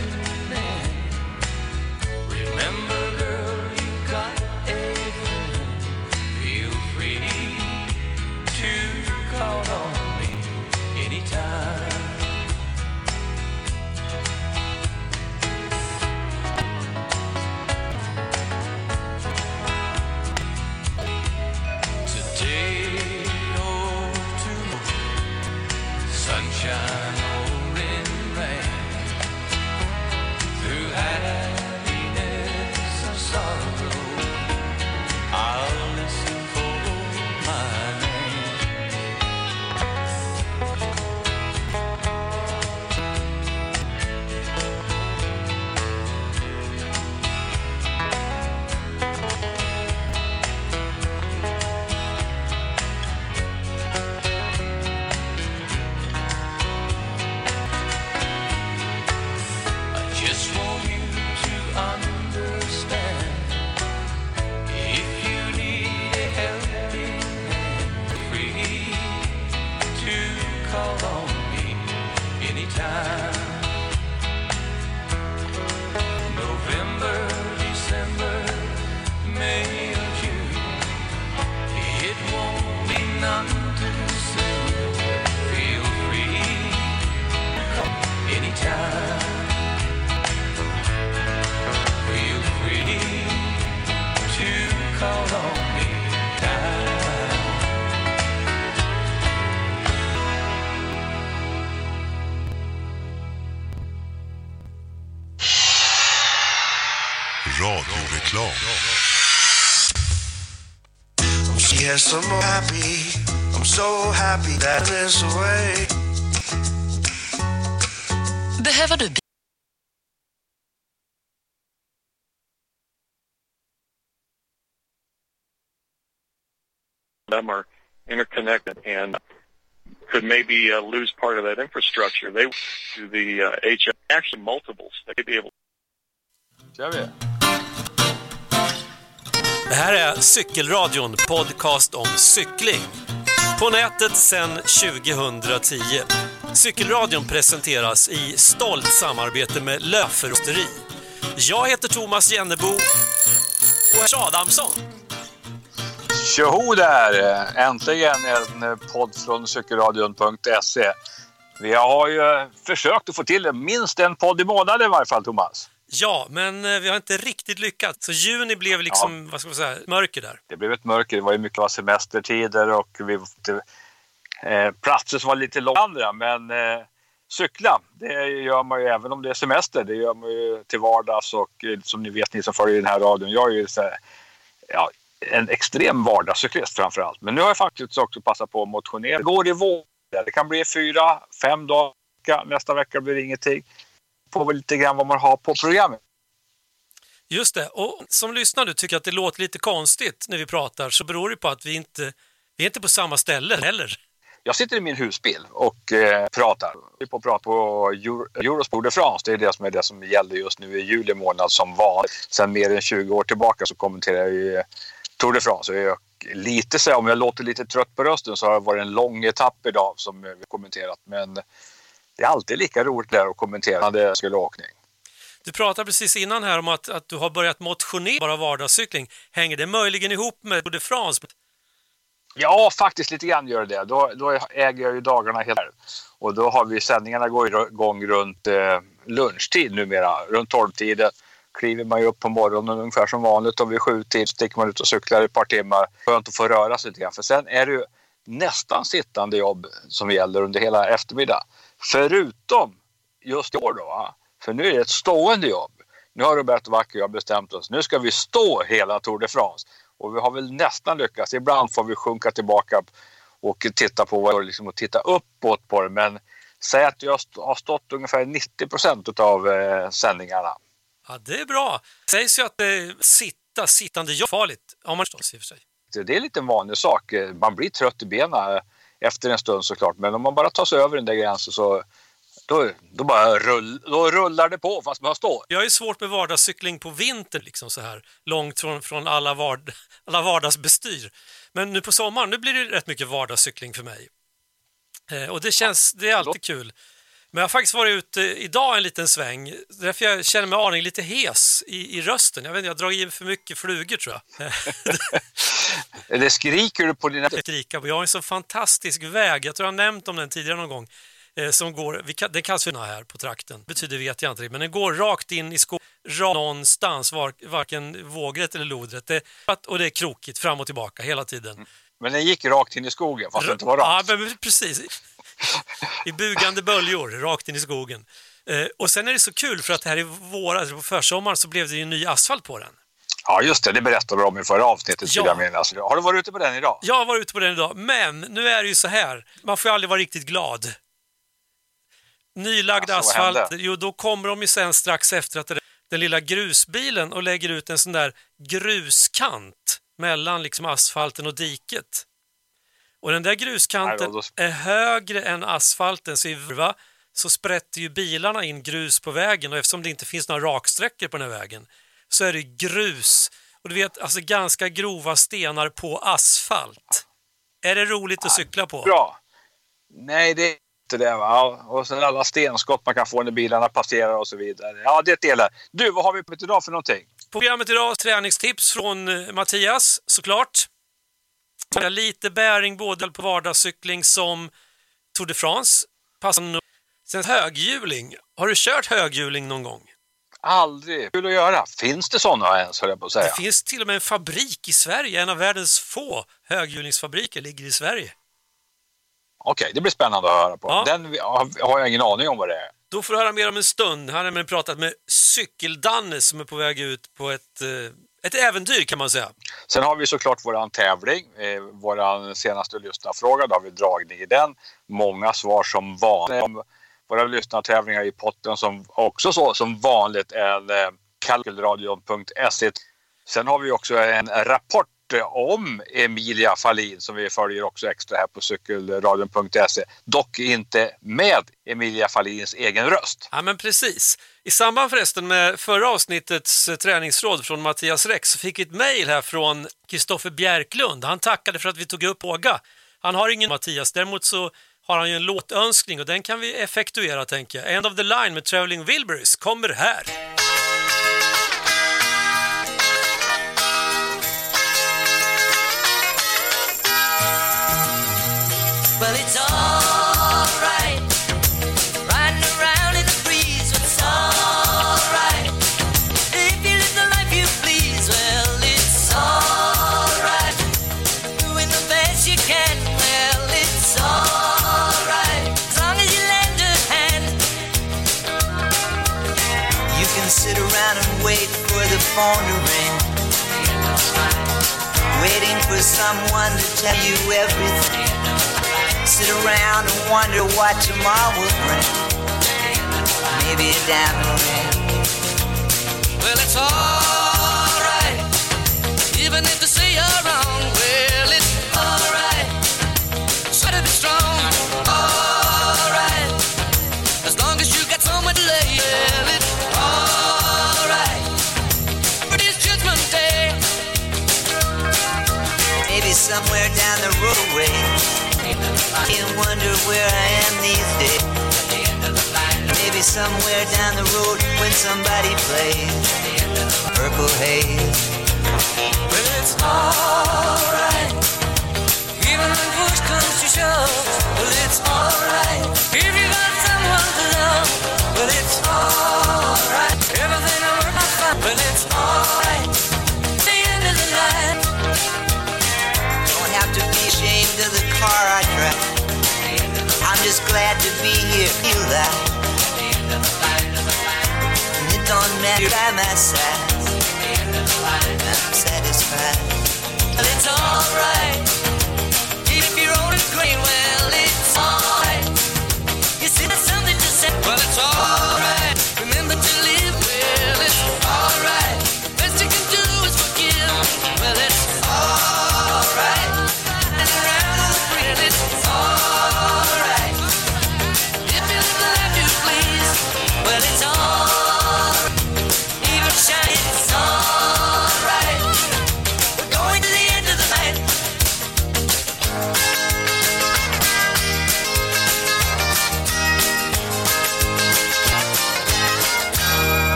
[SPEAKER 14] Behöver du
[SPEAKER 15] them are interconnected and could maybe uh, lose part of that infrastructure. They do the uh, HF, actually multiples. They could be able.
[SPEAKER 16] Kör vi?
[SPEAKER 17] Det här är Cykelradion, podcast om cykling. På nätet sedan 2010. Cykelradion presenteras i stolt samarbete med Löferosteri. Jag heter Thomas Jennebo och Adamsson.
[SPEAKER 16] Tjoho där! Äntligen en podd från cykelradion.se. Vi har ju försökt att få till minst en podd i månaden i varje fall, Thomas.
[SPEAKER 17] Ja, men eh, vi har inte riktigt lyckats. Så juni blev liksom, vad ska man säga, mörker där.
[SPEAKER 16] Det blev ett mörker. Det var ju mycket av semestertider och vi eh, platser som var lite långa. Men eh, cykla, det gör man ju även om det är semester. Det gör man ju till vardags och eh, som ni vet, ni som följer den här radion, jag är ju så här, ja, en extrem vardagscyklist framför allt. Men nu har jag faktiskt också passat på att motionera. Det går i vår. Det kan bli fyra, fem dagar. Nästa vecka blir det ingenting. Väl lite grann vad man har på programmet.
[SPEAKER 17] Just det, och som lyssnar du tycker att det låter lite konstigt när vi pratar så beror det på att vi inte vi är inte på samma ställe heller.
[SPEAKER 16] Jag sitter i min husbil och eh, pratar. Vi på att prata på Euro, Eurosport de France. Det är det som är det som gäller just nu i juli månad som vanligt. Sen mer än 20 år tillbaka så kommenterar jag ju Tour de France. Och jag, lite så, om jag låter lite trött på rösten så har det varit en lång etapp idag som vi kommenterat. Men det är alltid lika roligt där att kommentera när det skulle åkning.
[SPEAKER 17] Du pratade precis innan här om att, att du har börjat motionera bara vardagscykling. Hänger det möjligen ihop med Tour de France?
[SPEAKER 16] Ja, faktiskt lite grann gör det då, då äger jag ju dagarna helt själv. Och då har vi sändningarna går igång runt eh, lunchtid numera, runt 12-tiden. Kliver man ju upp på morgonen ungefär som vanligt och vid sjutid sticker man ut och cyklar ett par timmar. Skönt att få röra sig lite grann. För sen är det ju nästan sittande jobb som gäller under hela eftermiddagen. Förutom just i år då. För nu är det ett stående jobb. Nu har Roberto Vacchi och jag bestämt oss. Nu ska vi stå hela Tour de France. Och vi har väl nästan lyckats. Ibland får vi sjunka tillbaka och titta på vad liksom, och titta uppåt på det. Men säg att jag har stått ungefär 90 procent av eh, sändningarna.
[SPEAKER 17] Ja, det är bra. Det sägs ju att eh, sitta, sittande jobb är farligt. Om man förstås i och för sig.
[SPEAKER 16] Det är lite en vanlig sak. Man blir trött i benen efter en stund såklart. Men om man bara tar sig över den där gränsen så då, då bara rull, då rullar det på fast man står.
[SPEAKER 17] Jag är svårt med vardagscykling på vintern, liksom så här långt från, från alla, vard, alla vardagsbestyr. Men nu på sommaren, nu blir det rätt mycket vardagscykling för mig. Eh, och det känns, det är alltid kul. Men jag har faktiskt varit ute idag en liten sväng, därför jag känner mig aning lite hes i, i rösten. Jag vet inte, jag drar i för mycket flugor tror jag.
[SPEAKER 16] Eller skriker du på dina...
[SPEAKER 17] På. Jag har en så fantastisk väg, jag tror jag har nämnt om den tidigare någon gång eh, som går, vi, den kallas för här på trakten, betyder vet jag inte, men den går rakt in i skogen, någonstans, var, varken vågrätt eller lodrätt. Det, och det är krokigt fram och tillbaka hela tiden.
[SPEAKER 16] Men den gick rakt in i skogen fast det inte var rakt?
[SPEAKER 17] Ja, men precis. I bugande böljor, rakt in i skogen. Eh, och sen är det så kul för att här i våras, på försommaren, så blev det ju ny asfalt på den.
[SPEAKER 16] Ja, just det. Det berättade du om i förra avsnittet. Ja. Jag minnas. Har du varit ute på den idag?
[SPEAKER 17] Jag har varit ute på den idag, men nu är det ju så här. Man får ju aldrig vara riktigt glad. Nylagd alltså, asfalt, jo då kommer de ju sen strax efter att det, den lilla grusbilen och lägger ut en sån där gruskant mellan liksom asfalten och diket. Och den där gruskanten Nej, då... är högre än asfalten så i vrva så sprätter ju bilarna in grus på vägen och eftersom det inte finns några raksträckor på den här vägen så är det grus och du vet alltså ganska grova stenar på asfalt. Är det roligt ja, att cykla på?
[SPEAKER 16] Bra. Nej, det inte det. Va? Och sen alla stenskott man kan få när bilarna passerar och så vidare. Ja, det delar. Du, vad har vi på idag för någonting?
[SPEAKER 17] På programmet idag träningstips från eh, Mattias, såklart. Lite bäring både på vardagscykling som Tour de France. Passande Sen höghjuling. Har du kört höghjuling någon gång?
[SPEAKER 16] Aldrig. Kul att göra. Finns det sådana ens, höll jag på att säga.
[SPEAKER 17] Det finns till och med en fabrik i Sverige. En av världens få höghjulingsfabriker ligger i Sverige.
[SPEAKER 16] Okej, det blir spännande att höra på. Ja. Den har jag ingen aning om vad det är.
[SPEAKER 17] Då får du höra mer om en stund. Han har nämligen pratat med Cykeldanne som är på väg ut på ett, eh, ett äventyr kan man säga.
[SPEAKER 16] Sen har vi såklart våran tävling, eh, våran senaste lyssnarfråga. Då har vi dragning i den. Många svar som vanligt. Våra lyssnartävlingar i potten som också så som vanligt är eh, kalkylradion.se. Sen har vi också en rapport om Emilia Fallin som vi följer också extra här på cykelradion.se. Dock inte med Emilia Fallins egen röst.
[SPEAKER 17] Ja men precis. I samband förresten med förra avsnittets eh, träningsråd från Mattias Rex så fick vi ett mejl här från Kristoffer Bjärklund. Han tackade för att vi tog upp Håga. Han har ingen Mattias, däremot så har han ju en låtönskning och den kan vi effektuera tänker jag. End of the line med Traveling Wilburys kommer här.
[SPEAKER 12] Well,
[SPEAKER 18] phone to ring. Waiting for someone to tell you everything. Sit around and wonder what tomorrow will bring. Maybe a diamond ring.
[SPEAKER 12] Well, it's alright, even if they say you're wrong. Somewhere
[SPEAKER 18] down the roadway. You wonder where I am these days. Maybe somewhere down the road when somebody plays Purple Haze.
[SPEAKER 12] Well, it's alright, even when push comes to shove. Well, it's alright if you got someone to love. Well, it's alright,
[SPEAKER 18] just glad to be here, feel that. And it don't matter by my side. I'm satisfied.
[SPEAKER 12] Well, it's alright.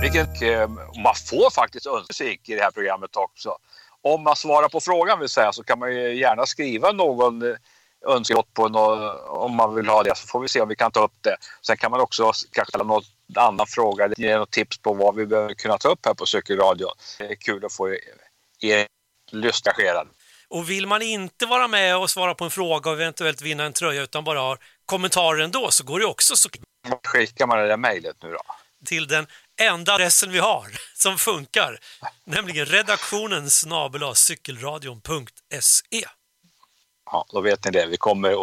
[SPEAKER 16] Vilket, eh, man får faktiskt önskemusik i det här programmet också. Om man svarar på frågan vill säga så kan man ju gärna skriva någon eh, önskelåt på nå om man vill ha det så får vi se om vi kan ta upp det. Sen kan man också kanske ställa någon annan fråga eller ge något tips på vad vi behöver kunna ta upp här på Cykelradion. Det är kul att få er engagerade.
[SPEAKER 17] Och vill man inte vara med och svara på en fråga och eventuellt vinna en tröja utan bara har kommentarer ändå så går det också så
[SPEAKER 16] Vart skickar man det där mejlet nu då?
[SPEAKER 17] till den enda adressen vi har som funkar, nämligen redaktionen snabel cykelradion.se.
[SPEAKER 16] Ja, då vet ni det. Vi kommer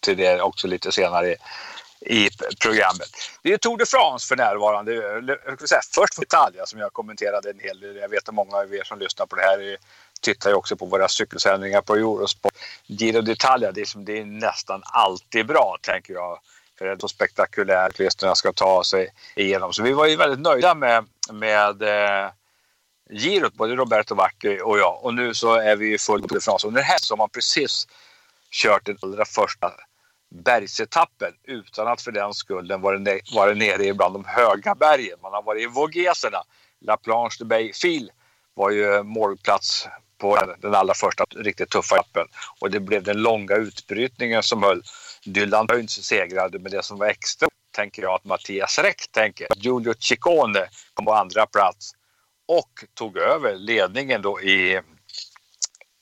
[SPEAKER 16] till det också lite senare i, programmet. Det är Tour de France för närvarande. Jag säga, först för Italia som jag kommenterade en hel del. Jag vet att många av er som lyssnar på det här tittar ju också på våra cykelsändningar på Eurosport. Giro d'Italia, det är, som, det är nästan alltid bra tänker jag. För det är så spektakulärt listorna ska ta sig igenom. Så vi var ju väldigt nöjda med, med eh, girot, både Roberto Vacchi och jag. Och nu så är vi ju fullt på France. Och den här som man precis kört den allra första bergsetappen utan att för den skullen vara ne- i nere bland de höga bergen. Man har varit i Vogeserna. La Planche de Bayfil var ju målplats på den allra första riktigt tuffa etappen. Och det blev den långa utbrytningen som höll. Dylan Höjns segrade, men det som var extra tänker jag att Mattias Räck tänker. Giulio Ciccone kom på andra plats och tog över ledningen då i,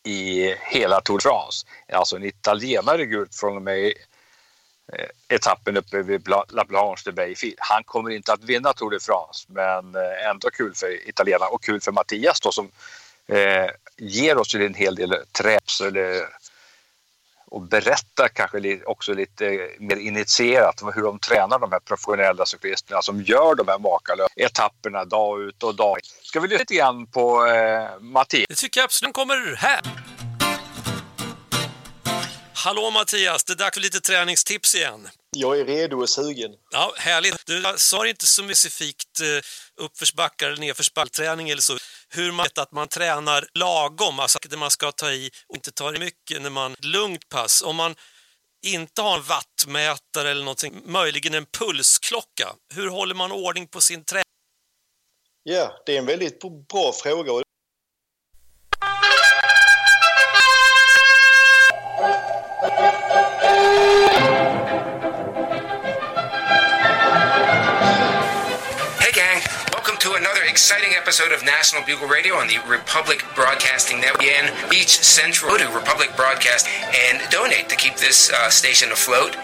[SPEAKER 16] i hela Tour de France. Alltså en italienare går från och med eh, etappen uppe vid La Planche de Bayfield. Han kommer inte att vinna Tour de France, men eh, ändå kul för italienarna och kul för Mattias då som eh, ger oss en hel del träps eller och berätta kanske också lite mer initierat om hur de tränar de här professionella cyklisterna som gör de här makalösa etapperna dag ut och dag in. Ska vi lyssna lite grann på eh, Mattias?
[SPEAKER 17] Det tycker jag absolut. Den kommer här. Hallå Mattias, det är dags för lite träningstips igen.
[SPEAKER 19] Jag är redo och sugen.
[SPEAKER 17] Ja, härligt. Du sa inte så specifikt eh, uppförsbackar eller nedförsbackträning eller så. Hur man vet att man tränar lagom, alltså det man ska ta i och inte ta i mycket när man lugnt pass. Om man inte har en wattmätare eller någonting, möjligen en pulsklocka. Hur håller man ordning på sin träning?
[SPEAKER 19] Ja, det är en väldigt bra fråga.
[SPEAKER 20] Exciting episode of National Bugle Radio on the Republic Broadcasting Network. Again, Beach Central. Go to Republic Broadcast and donate to keep this uh, station afloat.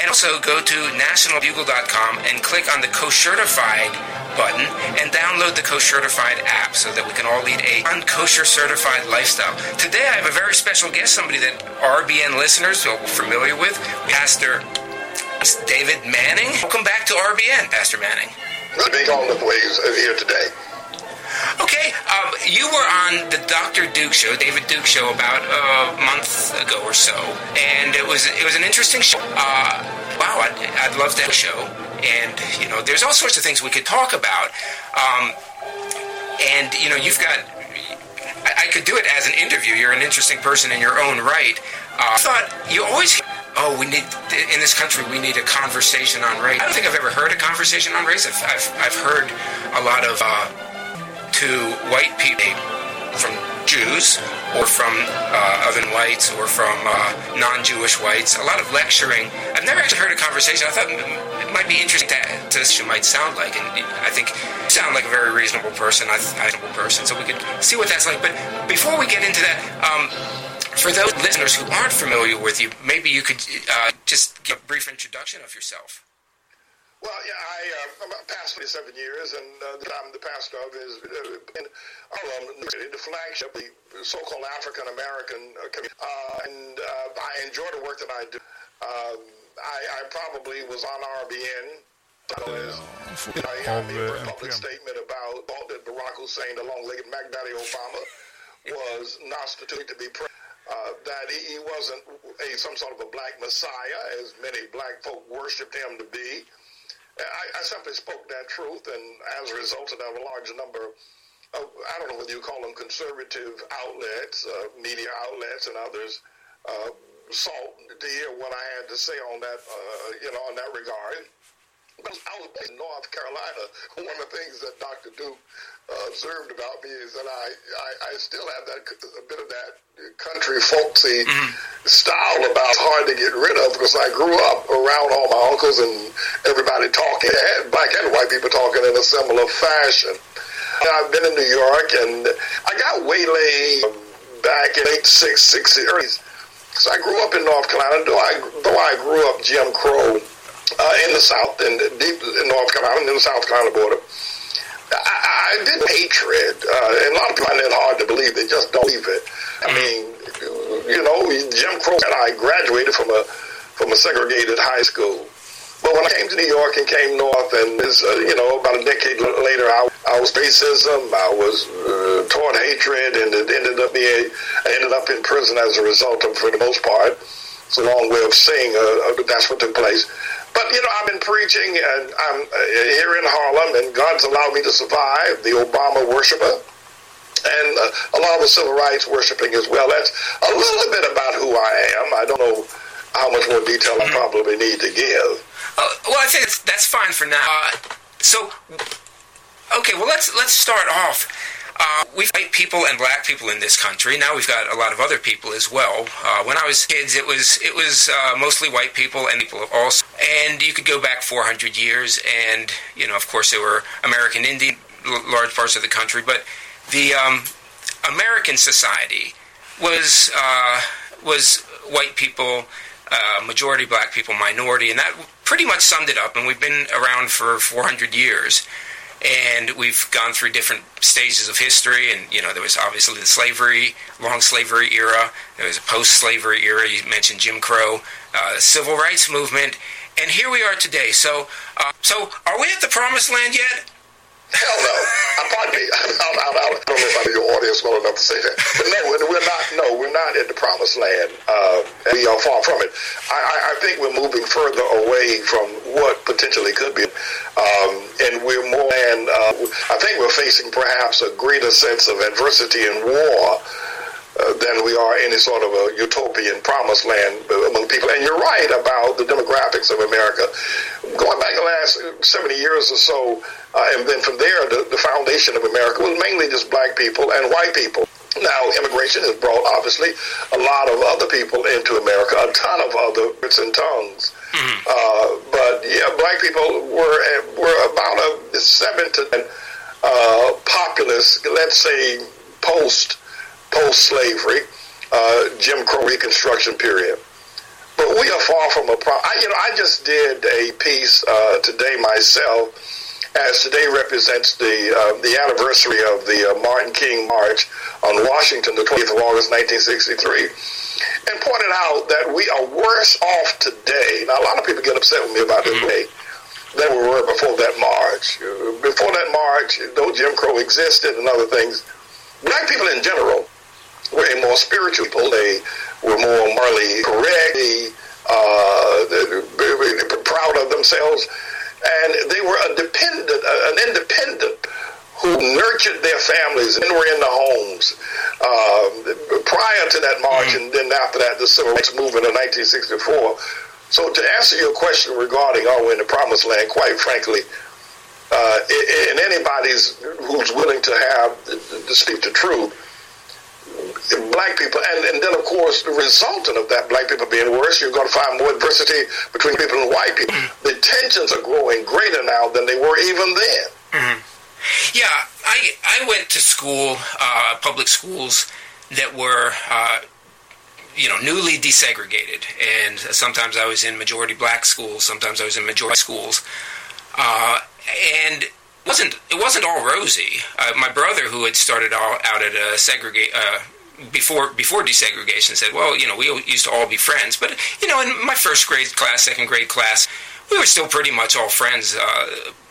[SPEAKER 20] And also go to nationalbugle.com and click on the co-certified button and download the co-certified app so that we can all lead a unkosher certified lifestyle. Today I have a very special guest, somebody that RBN listeners are familiar with, Pastor David Manning. Welcome back to RBN, Pastor Manning.
[SPEAKER 21] Being on the ways here today.
[SPEAKER 20] Okay, um, you were on the Dr. Duke show, David Duke show, about a month ago or so, and it was it was an interesting show. Uh, wow, I'd, I'd love that show, and you know, there's all sorts of things we could talk about, um, and you know, you've got. I, I could do it as an interview. You're an interesting person in your own right. Uh, I thought you always. Oh, we need in this country. We need a conversation on race. I don't think I've ever heard a conversation on race. I've I've, I've heard a lot of uh, to white people from Jews or from uh, other whites or from uh, non-Jewish whites. A lot of lecturing. I've never actually heard a conversation. I thought it might be interesting to, this you might sound like, and I think you sound like a very reasonable person. I reasonable person, so we could see what that's like. But before we get into that. Um, for those listeners who aren't familiar with you, maybe you could uh, just give a brief introduction of yourself.
[SPEAKER 21] Well, yeah, I, uh, I'm a pastor for seven years, and uh, the I'm the pastor of is uh, in Harlem, the flagship, the so-called African American uh, community. Uh, and uh, I enjoy the work that I do. Um, I, I probably was on RBN. As, I, I made a public statement about that Barack Hussein, the long-legged Mac Daddy Obama, was not statuted to be president. Uh, that he, wasn't a, some sort of a black messiah, as many black folk worshipped him to be. I, I simply spoke that truth, and as a result of that, a large number of, I don't know whether you call them conservative outlets, uh, media outlets, and others, uh, sought to hear what I had to say on that, uh, you know, in that regard. I was in North Carolina. One of the things that Dr. Duke uh, observed about me is that I, I, I still have that a bit of that country folksy style about hard to get rid of because I grew up around all my uncles and everybody talking, black and white people talking in a similar fashion. I've been in New York and I got waylaid back in late six, six, early. So I grew up in North Carolina, though I, though I grew up Jim Crow uh, in the South and deep in North Carolina, in the South Carolina border. I, I did hatred, uh, and a lot of people find it hard to believe. They just don't believe it. I mean, you know, Jim Crow and I graduated from a from a segregated high school. But when I came to New York and came north, and this, uh, you know, about a decade later, I, I was racism, I was uh, taught hatred, and it ended up being, I ended up in prison as a result of, for the most part. It's a long way of saying uh, that's what took place. But you know, I've been preaching, and I'm uh, here in Harlem, and God's allowed me to survive the Obama worshiper, and uh, a lot of the civil rights worshiping as well. That's a little bit about who I am. I don't know how much more detail I probably need to give.
[SPEAKER 20] Uh, well, I think that's, that's fine for now. Uh, so, okay, well let's let's start off. Uh, we've white people and black people in this country. Now we've got a lot of other people as well. Uh, when I was kids, it was it was uh, mostly white people and people of all. And you could go back 400 years, and you know, of course, there were American Indian, l- large parts of the country, but the um, American society was uh, was white people, uh, majority black people, minority, and that pretty much summed it up. And we've been around for 400 years and we've gone through different stages of history. And you know there was obviously the slavery long slavery era. There was a post-slavery era. You mentioned jim crow uh, civil rights movement. And here we are today. So uh, so are we at the promised land yet
[SPEAKER 21] Hell no. I, I, I, I don't know if I'm in your audience well enough to say that. But no, we're, we're not. No, we're not in the promised land. Uh, we are far from it. I, I, I think we're moving further away from what potentially could be. Um, and we're more. And uh, I think we're facing perhaps a greater sense of adversity and war. Uh, than we are any sort of a utopian promised land among people. And you're right about the demographics of America. Going back the last 70 years or so, uh, and then from there, the, the foundation of America was mainly just black people and white people. Now, immigration has brought, obviously, a lot of other people into America, a ton of other bits and tongues. Uh, but yeah, black people were were about a seven to ten uh, populace, let's say post post slavery, uh, Jim Crow Reconstruction period. But we are far from a problem. You know, I just did a piece uh, today myself, as today represents the uh, the anniversary of the uh, Martin King March on Washington, the 20th of August, 1963 and pointed out that we are worse off today. Now, a lot of people get upset with me about this way than we were before that march. Before that march, though Jim Crow existed and other things, black people in general were a more spiritual people. They were more morally correct, they, uh, they, were proud of themselves, and they were a dependent, uh, an independent who nurtured their families and were in the homes. Um, prior to that march, and then after that, the civil rights movement of 1964. So, to answer your question regarding are we in the promised land, quite frankly, uh, and anybody's who's willing to have to speak the truth, black people, and, and then of course the resultant of that, black people being worse, you're going to find more adversity between people and white people. The tensions are growing greater now than they were even then.
[SPEAKER 20] Mhm. Yeah, I I went to school, uh, public schools that were, uh, you know, newly desegregated, and sometimes I was in majority black schools, sometimes I was in majority schools, uh, and wasn't it wasn't all rosy. Uh, my brother, who had started all, out at a segregate. Uh, before before desegregation said, well, you know, we used to all be friends, but you know, in my first grade class, second grade class, we were still pretty much all friends, uh,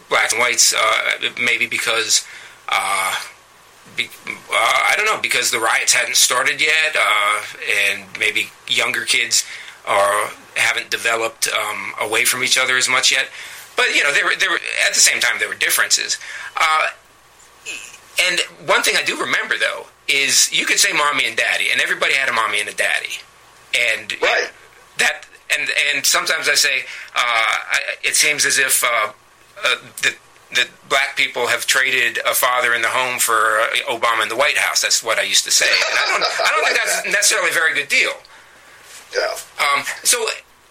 [SPEAKER 20] blacks and whites. Uh, maybe because uh, be, uh, I don't know because the riots hadn't started yet, and maybe younger kids are haven't developed um, away from each other as much yet. But you know, there were there were at the same time there were differences. Uh, and one thing I do remember though is you could say mommy and daddy, and everybody had a mommy and a daddy, and you know, that and and sometimes I say uh, I, it seems as if uh, uh, the that black people have traded a father in the home for uh, Obama in the White House. That's what I used to say, and I don't I don't think that's necessarily a very good deal.
[SPEAKER 21] Yeah.
[SPEAKER 20] Um, so.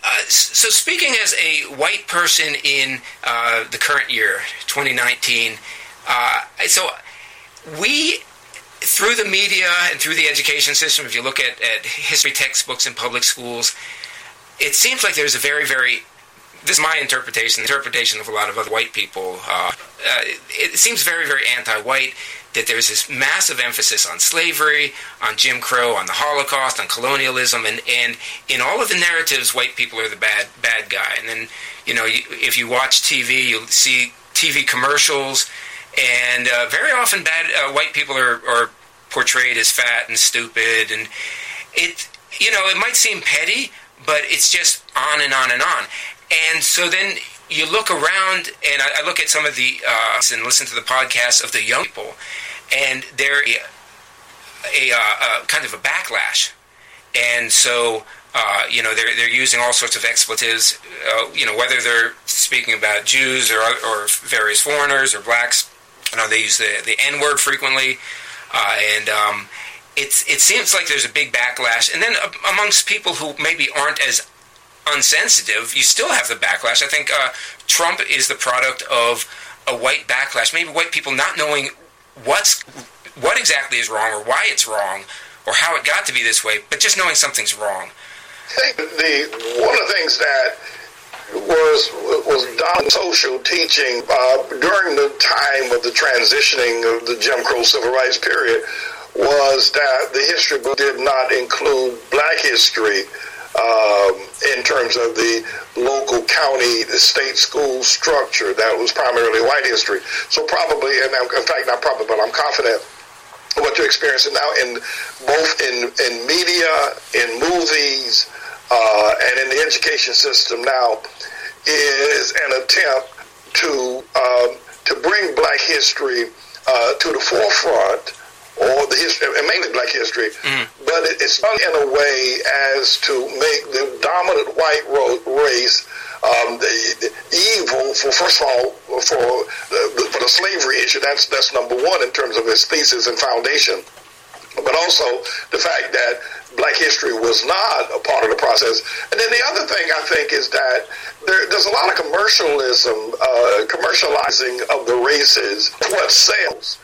[SPEAKER 20] Uh, so speaking as a white person in uh, the current year, 2019, uh, so we through the media and through the education system, if you look at, at history textbooks in public schools, it seems like there's a very, very this is my interpretation, the interpretation of a lot of other white people. Uh, uh, it seems very, very anti-white. That there's this massive emphasis on slavery, on Jim Crow, on the Holocaust, on colonialism, and, and in all of the narratives, white people are the bad bad guy. And then, you know, you, if you watch TV, you'll see TV commercials, and uh, very often bad uh, white people are, are portrayed as fat and stupid, and it you know it might seem petty, but it's just on and on and on. And so then you look around, and I, I look at some of the uh, and listen to the podcasts of the young people, and they're a, a, uh, a kind of a backlash, and so. Uh, you know they're they're using all sorts of expletives. Uh, you know whether they're speaking about Jews or or various foreigners or blacks. You know they use the the N word frequently, uh, and um, it's it seems like there's a big backlash. And then uh, amongst people who maybe aren't as unsensitive, you still have the backlash. I think uh, Trump is the product of a white backlash. Maybe white people not knowing what's what exactly is wrong or why it's wrong or how it got to be this way, but just knowing something's wrong.
[SPEAKER 21] I think the one of the things that was was done in social teaching uh, during the time of the transitioning of the Jim Crow civil rights period was that the history book did not include black history um, in terms of the local county, the state school structure. That was primarily white history. So probably, and I'm, in fact, not probably, but I'm confident what you're experiencing now in both in, in media, in movies, uh, and in the education system now is an attempt to um, to bring black history uh, to the forefront or the history, and mainly black history, but it, it's done in a way as to make the dominant white ro- race um, the, the evil for first of all for the, for the slavery issue. That's that's number one in terms of his thesis and foundation. but also the fact that black history was not a part of the process. And then the other thing I think is that there, there's a lot of commercialism, uh, commercializing of the races, what sells.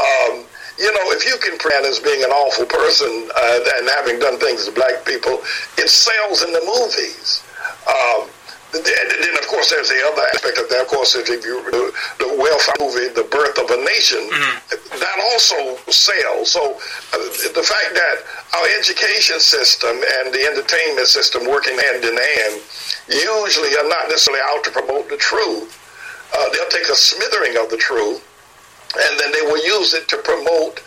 [SPEAKER 21] Um, you know, if you can present as being an awful person uh, and having done things to black people, it sells in the movies. Um, and then, of course, there's the other aspect of that. Of course, if you the, the welfare movie, "The Birth of a Nation," that also sells. So, uh, the fact that our education system and the entertainment system working hand in hand usually are not necessarily out to promote the truth. Uh, they'll take a smithering of the truth, and then they will use it to promote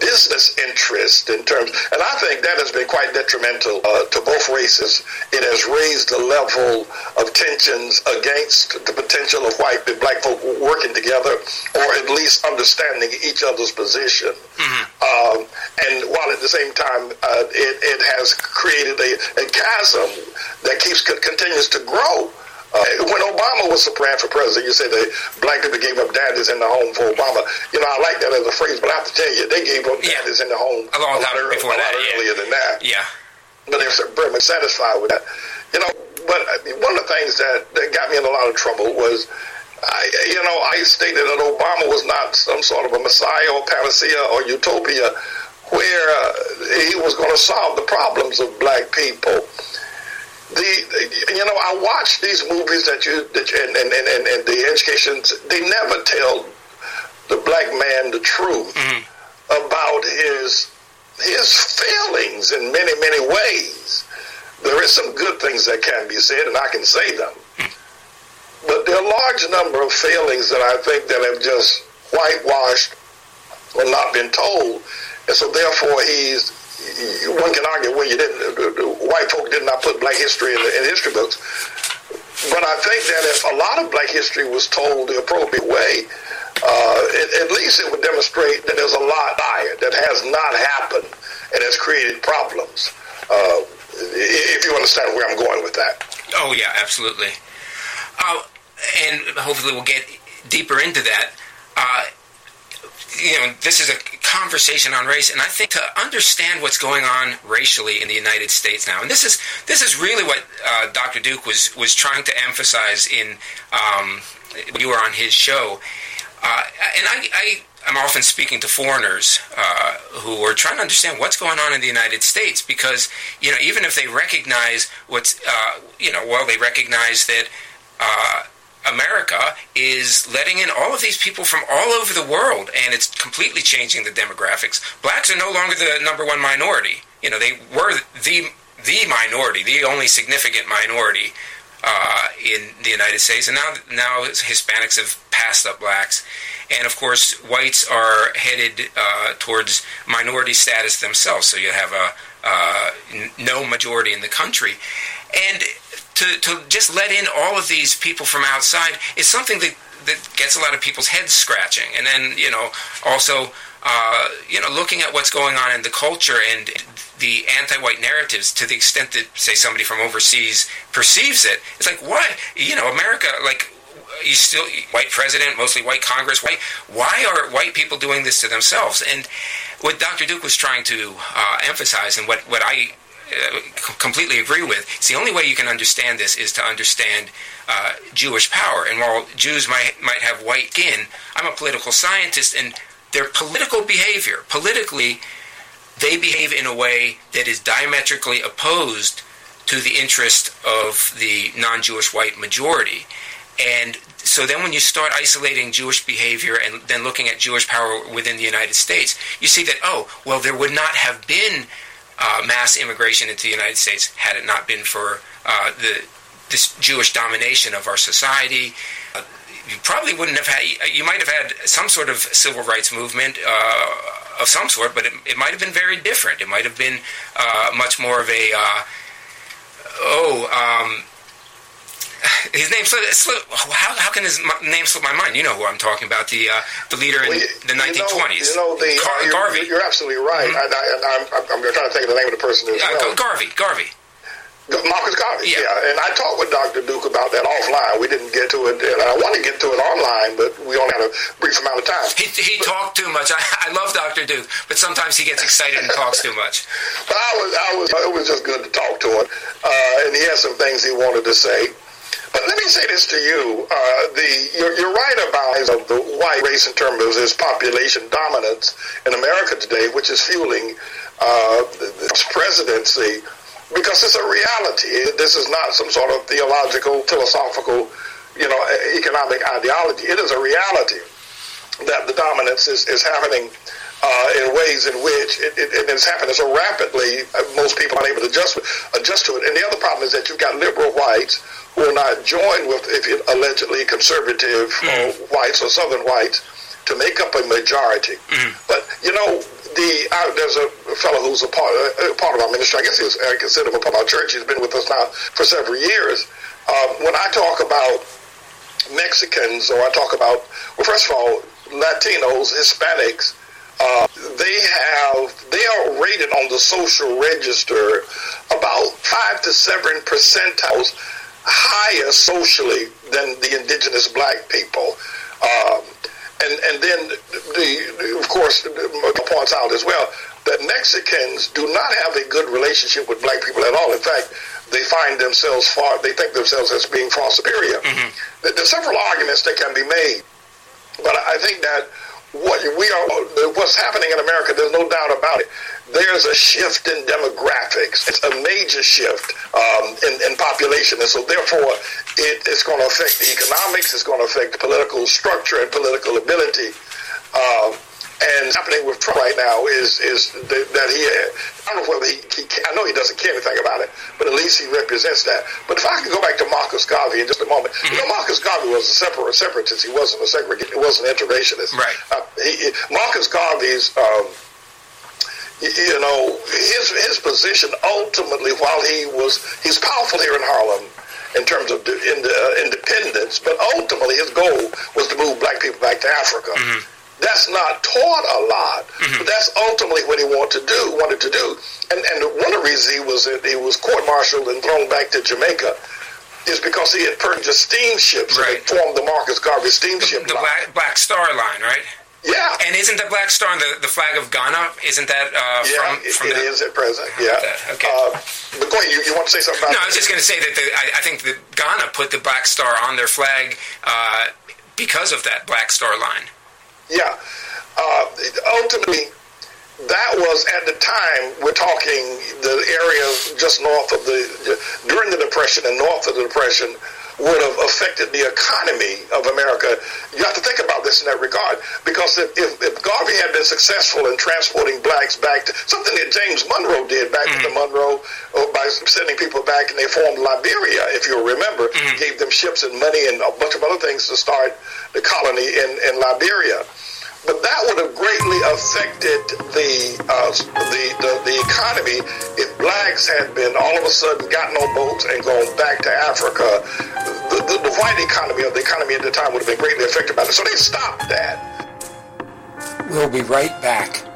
[SPEAKER 21] business interest in terms, and I think that has been quite detrimental uh, to both races. It has raised the level of tensions against the potential of white and black folk working together, or at least understanding each other's position. Um, and while at the same time, uh, it, it has created a, a chasm that keeps continues to grow. Uh, when Obama was ran for president, you said that black people gave up daddies in the home for Obama. You know, I like that as a phrase, but I have to tell you, they gave up daddies in the home
[SPEAKER 20] A long time before
[SPEAKER 21] a lot
[SPEAKER 20] yeah.
[SPEAKER 21] earlier than that.
[SPEAKER 20] Yeah.
[SPEAKER 21] But they were very much satisfied with that. You know, but one of the things that, that got me in a lot of trouble was, I, you know, I stated that Obama was not some sort of a messiah or panacea or utopia where uh, he was going to solve the problems of black people the, you know I watch these movies that you that you, and, and, and, and, and the educations they never tell the black man the truth mm-hmm. about his his failings in many many ways. There is some good things that can be said, and I can say them. Mm. But there are a large number of failings that I think that have just whitewashed or not been told, and so therefore he's one can argue well you didn't white folk did not put black history in the in history books but I think that if a lot of black history was told the appropriate way uh, at, at least it would demonstrate that there's a lot higher that has not happened and has created problems uh, if you understand where I'm going with that
[SPEAKER 20] Oh yeah, absolutely. Uh, and hopefully we'll get deeper into that. Uh, you know, this is a conversation on race, and I think to understand what's going on racially in the United States now, and this is this is really what uh, Dr. Duke was was trying to emphasize in um, when you were on his show. Uh, and I, I am often speaking to foreigners uh, who are trying to understand what's going on in the United States because you know even if they recognize what's uh, you know well they recognize that. America is letting in all of these people from all over the world, and it's completely changing the demographics. Blacks are no longer the number one minority. You know, they were the the minority, the only significant minority uh, in the United States, and now now Hispanics have passed up blacks, and of course whites are headed uh, towards minority status themselves. So you have a uh, no majority in the country, and to, to just let in all of these people from outside is something that, that gets a lot of people's heads scratching. And then, you know, also, uh, you know, looking at what's going on in the culture and the anti-white narratives to the extent that, say, somebody from overseas perceives it, it's like, what? You know, America, like, you still white president, mostly white Congress. Why? Why are white people doing this to themselves? And what Dr. Duke was trying to uh, emphasize, and what what I uh, completely agree with. It's the only way you can understand this is to understand uh, Jewish power. And while Jews might might have white skin, I'm a political scientist, and their political behavior, politically, they behave in a way that is diametrically opposed to the interest of the non-Jewish white majority. And so then when you start isolating Jewish behavior and then looking at Jewish power within the United States, you see that, oh, well, there would not have been uh, mass immigration into the United States had it not been for uh, the this Jewish domination of our society. Uh, you probably wouldn't have had. You might have had some sort of civil rights movement uh, of some sort, but it, it might have been very different. It might have been uh, much more of a uh, oh. Um, his name slipped. slip, how, how can his name slip my mind? You know who I'm talking about. The uh, the leader in the 1920s.
[SPEAKER 21] you know the
[SPEAKER 20] Gar-
[SPEAKER 21] you're,
[SPEAKER 20] Garvey.
[SPEAKER 21] you're absolutely right
[SPEAKER 20] Mhm.
[SPEAKER 21] I, and I'm, I'm, I'm trying to think of the name of the person
[SPEAKER 20] Yeah, Garvey. Garvey.
[SPEAKER 21] Marcus Garvey, yeah. And I talked with Dr. Duke about that offline. We didn't get to it, and I want to get to it online, but we only had a brief amount of time.
[SPEAKER 20] He, he talked too much. I, I love Dr. Duke, but sometimes he gets excited and talks too much.
[SPEAKER 21] But I was, I was, it was just good to talk to him, uh, and he had some things he wanted to say. Let me say this to you: uh, the you're, you're right about the white race in terms of its population dominance in America today, which is fueling uh, this presidency because it's a reality. This is not some sort of theological, philosophical, you know, economic ideology. It is a reality that the dominance is, is happening uh, in ways in which it, it, it is happening so rapidly, uh, most people aren't able to adjust, adjust to it. And the other problem is that you've got liberal whites who are not joined with if you, allegedly conservative or whites or southern whites to make up a majority. But, you know, the uh, there's a fellow who's a part, uh, part of our ministry. I guess he was, I consider him a part of our church. He's been with us now for several years. Um, when I talk about Mexicans or I talk about, well, first of all, Latinos, Hispanics, uh, they have they are rated on the social register about five to seven percentiles higher socially than the indigenous black people. Um, and and then the of course points out as well that Mexicans do not have a good relationship with black people at all. In fact, they find themselves far they think themselves as being far superior. There- There's several arguments that can be made, but I think that what we are what's happening in America, there's no doubt about it. There's a shift in demographics. It's a major shift um, in, in population, and so therefore, it, it's going to affect the economics. It's going to affect the political structure and political ability. Um, and what's happening with Trump right now is is that, that he I don't know whether he, he I know he doesn't care anything about it, but at least he represents that. But if I can go back to Marcus Garvey in just a moment, you know Marcus Garvey was a separate separatist. He wasn't a segregated. He wasn't an interventionist.
[SPEAKER 20] Right.
[SPEAKER 21] Uh, he, Marcus Garvey's. Um, you know his his position ultimately while he was he's powerful here in Harlem in terms of in the, uh, independence, but ultimately his goal was to move black people back to Africa. That's not taught a lot, but that's ultimately what he wanted to do. Wanted to do, and and one of the reasons he was he was court-martialed and thrown back to Jamaica is because he had purchased steamships and formed the Marcus Garvey steamship
[SPEAKER 20] The
[SPEAKER 21] line.
[SPEAKER 20] Black, Black Star Line, right?
[SPEAKER 21] Yeah.
[SPEAKER 20] And isn't the Black Star the, the flag of Ghana? Isn't that uh,
[SPEAKER 21] Yeah,
[SPEAKER 20] from, from
[SPEAKER 21] it
[SPEAKER 20] the,
[SPEAKER 21] is at present. Yeah.
[SPEAKER 20] Okay.
[SPEAKER 21] Uh, but go ahead. You, you want to say something about?
[SPEAKER 20] No, I was just going to say that the, I, I think that Ghana put the Black Star on their flag uh, because of that Black Star line.
[SPEAKER 21] Yeah. Uh, ultimately, that was at the time we're talking the area just north of the during the depression and north of the depression would have affected the economy of America. You have to think about this in that regard because if, if, if Garvey had been successful in transporting blacks back to something that James Monroe did back to the Monroe uh, by sending people back and they formed Liberia, if you'll remember, gave them ships and money and a bunch of other things to start the colony in, in Liberia but that would have greatly affected the, uh, the the the economy if blacks had been all of a sudden gotten on boats and gone back to Africa. The, the, the white economy or the economy at the time would have been greatly affected by this. So they stopped that.
[SPEAKER 20] We'll be right back.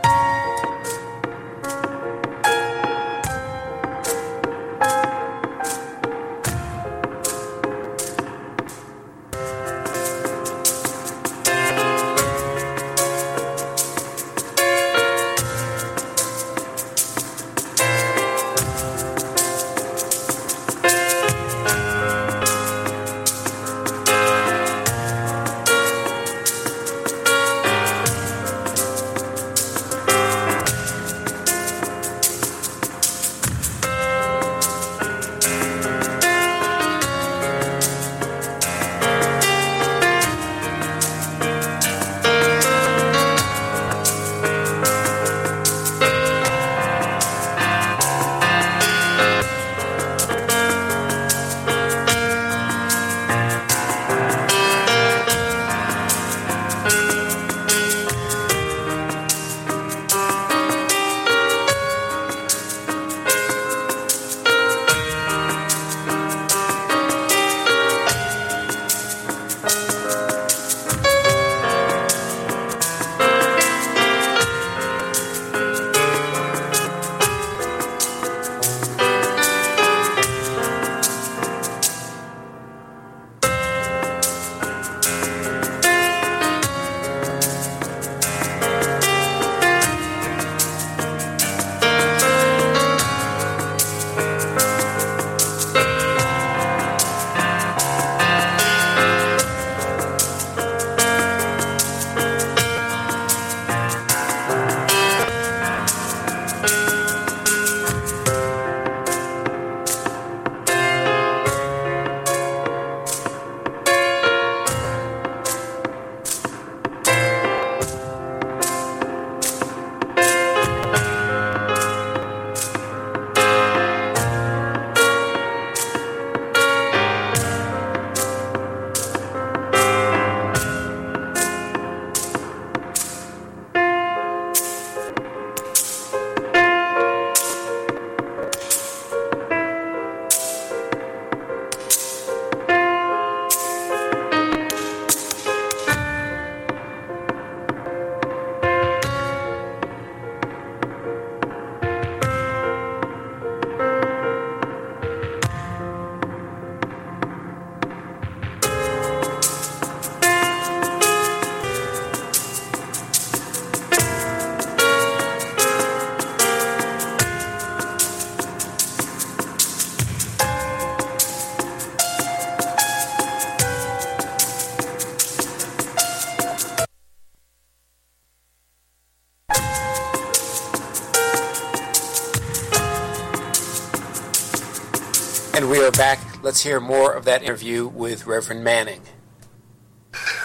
[SPEAKER 22] Let's hear more of that interview with Reverend Manning.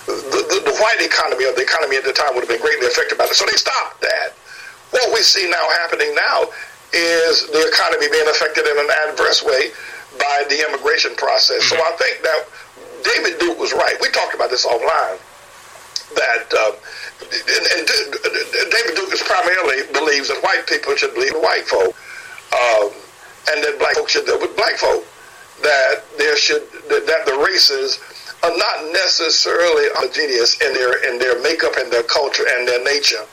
[SPEAKER 21] the, the, the white economy or the economy at the time would have been greatly affected by it. So they stopped that. What we see now happening now is the economy being affected in an adverse way by the immigration process. So I think that David Duke was right. We talked about this offline. That uh, and, and David Duke is primarily believes that white people should believe in white folk, um, and that black folks should deal with black folk. There should that, the races are not necessarily homogeneous in their in their makeup and their culture and their nature.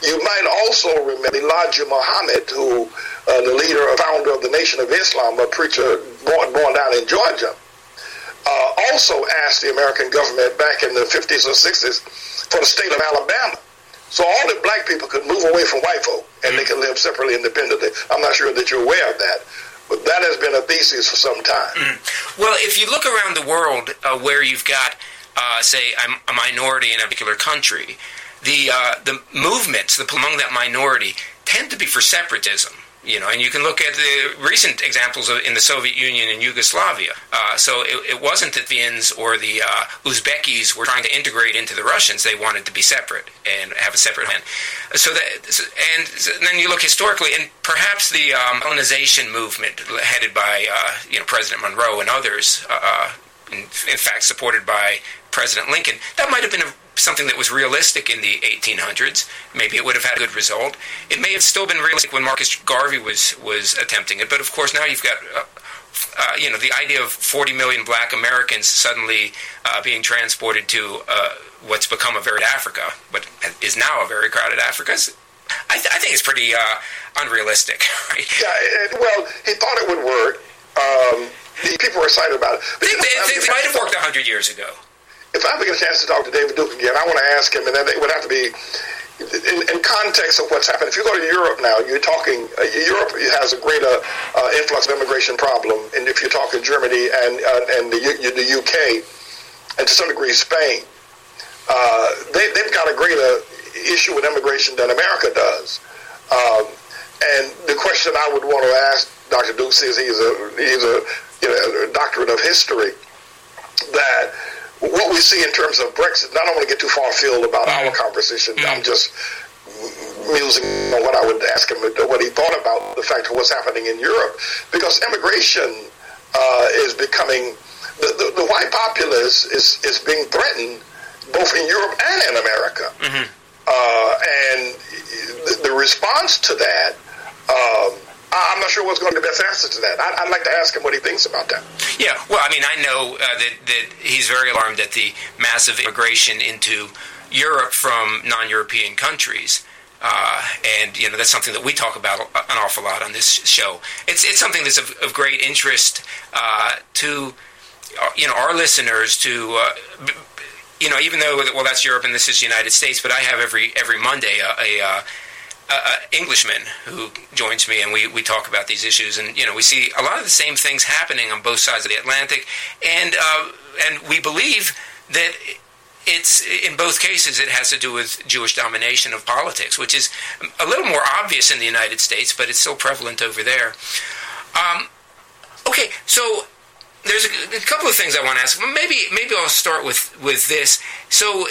[SPEAKER 21] You might also remember Elijah Muhammad, who uh, the leader founder of the Nation of Islam, a preacher born, born down in Georgia, uh, also asked the American government back in the 50s or 60s for the state of Alabama. So all the black people could move away from white folk and they could live separately, independently. I'm not sure that you're aware of that, but that has been a thesis for some time.
[SPEAKER 20] Well, if you look around the world uh, where you've got, uh, say, a, a minority in a particular country, the uh, the movements among that minority tend to be for separatism. You know, and you can look at the recent examples of, in the Soviet Union and Yugoslavia. Uh, so it, it wasn't that the Finns or the uh, Uzbekis were trying to integrate into the Russians; they wanted to be separate and have a separate land. So that, and then you look historically, and perhaps the um, colonization movement, headed by uh, you know President Monroe and others, uh, in, in fact supported by President Lincoln, that might have been a, something that was realistic in the 1800s. Maybe it would have had a good result. It may have still been realistic when Marcus Garvey was was attempting it, but of course now you've got. Uh, uh, you know, the idea of 40 million black Americans suddenly uh, being transported to uh, what's become a very Africa, but is now a very crowded Africa, I, th- I think it's pretty uh, unrealistic. Right?
[SPEAKER 21] Yeah, it, well, he thought it would work. Um, people are excited about it.
[SPEAKER 20] They,
[SPEAKER 21] you know, I
[SPEAKER 20] they, they might have worked 100 years ago.
[SPEAKER 21] if I ever get a chance to talk to David Duke again, I want to ask him, and then it would have to be in, in context of what's happened. If you go to Europe now, you're talking. Uh, Europe has a greater uh, influx of immigration problem, and if you're talking Germany and uh, and the, U- the UK, and to some degree Spain, uh, they, they've got a greater issue with immigration than America does. Um, and the question I would want to ask Dr. Duke, is he's a he's a you know a doctorate of history, that what we see in terms of Brexit, I don't want to get too far afield about our conversation. I'm just musing on what I would ask him, what he thought about the fact of what's happening in Europe, because immigration uh, is becoming the, the, the white populace is is being threatened both in Europe and in America. Uh, and the, the response to that, um, I'm not sure what's going to be the best answer to that. I'd, I'd like to ask him what he thinks about that.
[SPEAKER 20] Yeah, well, I mean, I know uh, that, that he's very alarmed at the massive immigration into Europe from non-European countries. Uh, and you know that's something that we talk about an awful lot on this show. It's it's something that's of, of great interest uh, to uh, you know our listeners. To uh, you know, even though well that's Europe and this is the United States, but I have every every Monday a, a, uh, Englishman who joins me, and we, we talk about these issues, and you know we see a lot of the same things happening on both sides of the Atlantic, and uh, and we believe that it's in both cases it has to do with Jewish domination of politics, which is a little more obvious in the United States, but it's still prevalent over there. Um, okay, so there's a, a couple of things I want to ask. Maybe maybe I'll start with with this. So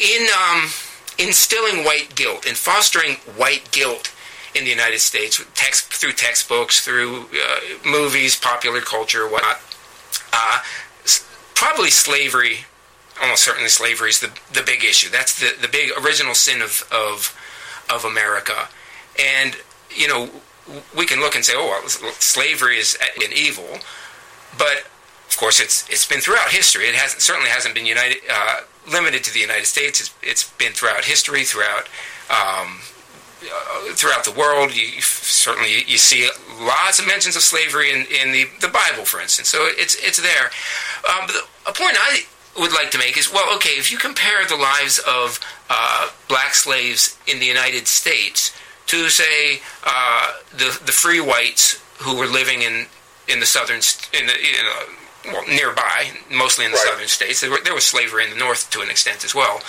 [SPEAKER 20] in um, instilling white guilt and fostering white guilt in the United States, text through textbooks, through uh, movies, popular culture, whatnot. Uh, probably slavery, almost certainly slavery is the the big issue. That's the the big original sin of of of America, and you know we can look and say, oh, well, slavery is an evil, but of course it's it's been throughout history. It hasn't certainly hasn't been united uh, limited to the United States. It's, it's been throughout history, throughout um, uh, throughout the world. You, you certainly you see lots of mentions of slavery in, in the, the Bible, for instance. So it's it's there. Um, a point I would like to make is well, okay, if you compare the lives of uh, black slaves in the United States to say uh, the the free whites who were living in in the southern in the you know, well, nearby, mostly in the southern states. There, were, there was slavery in the north to an extent as well.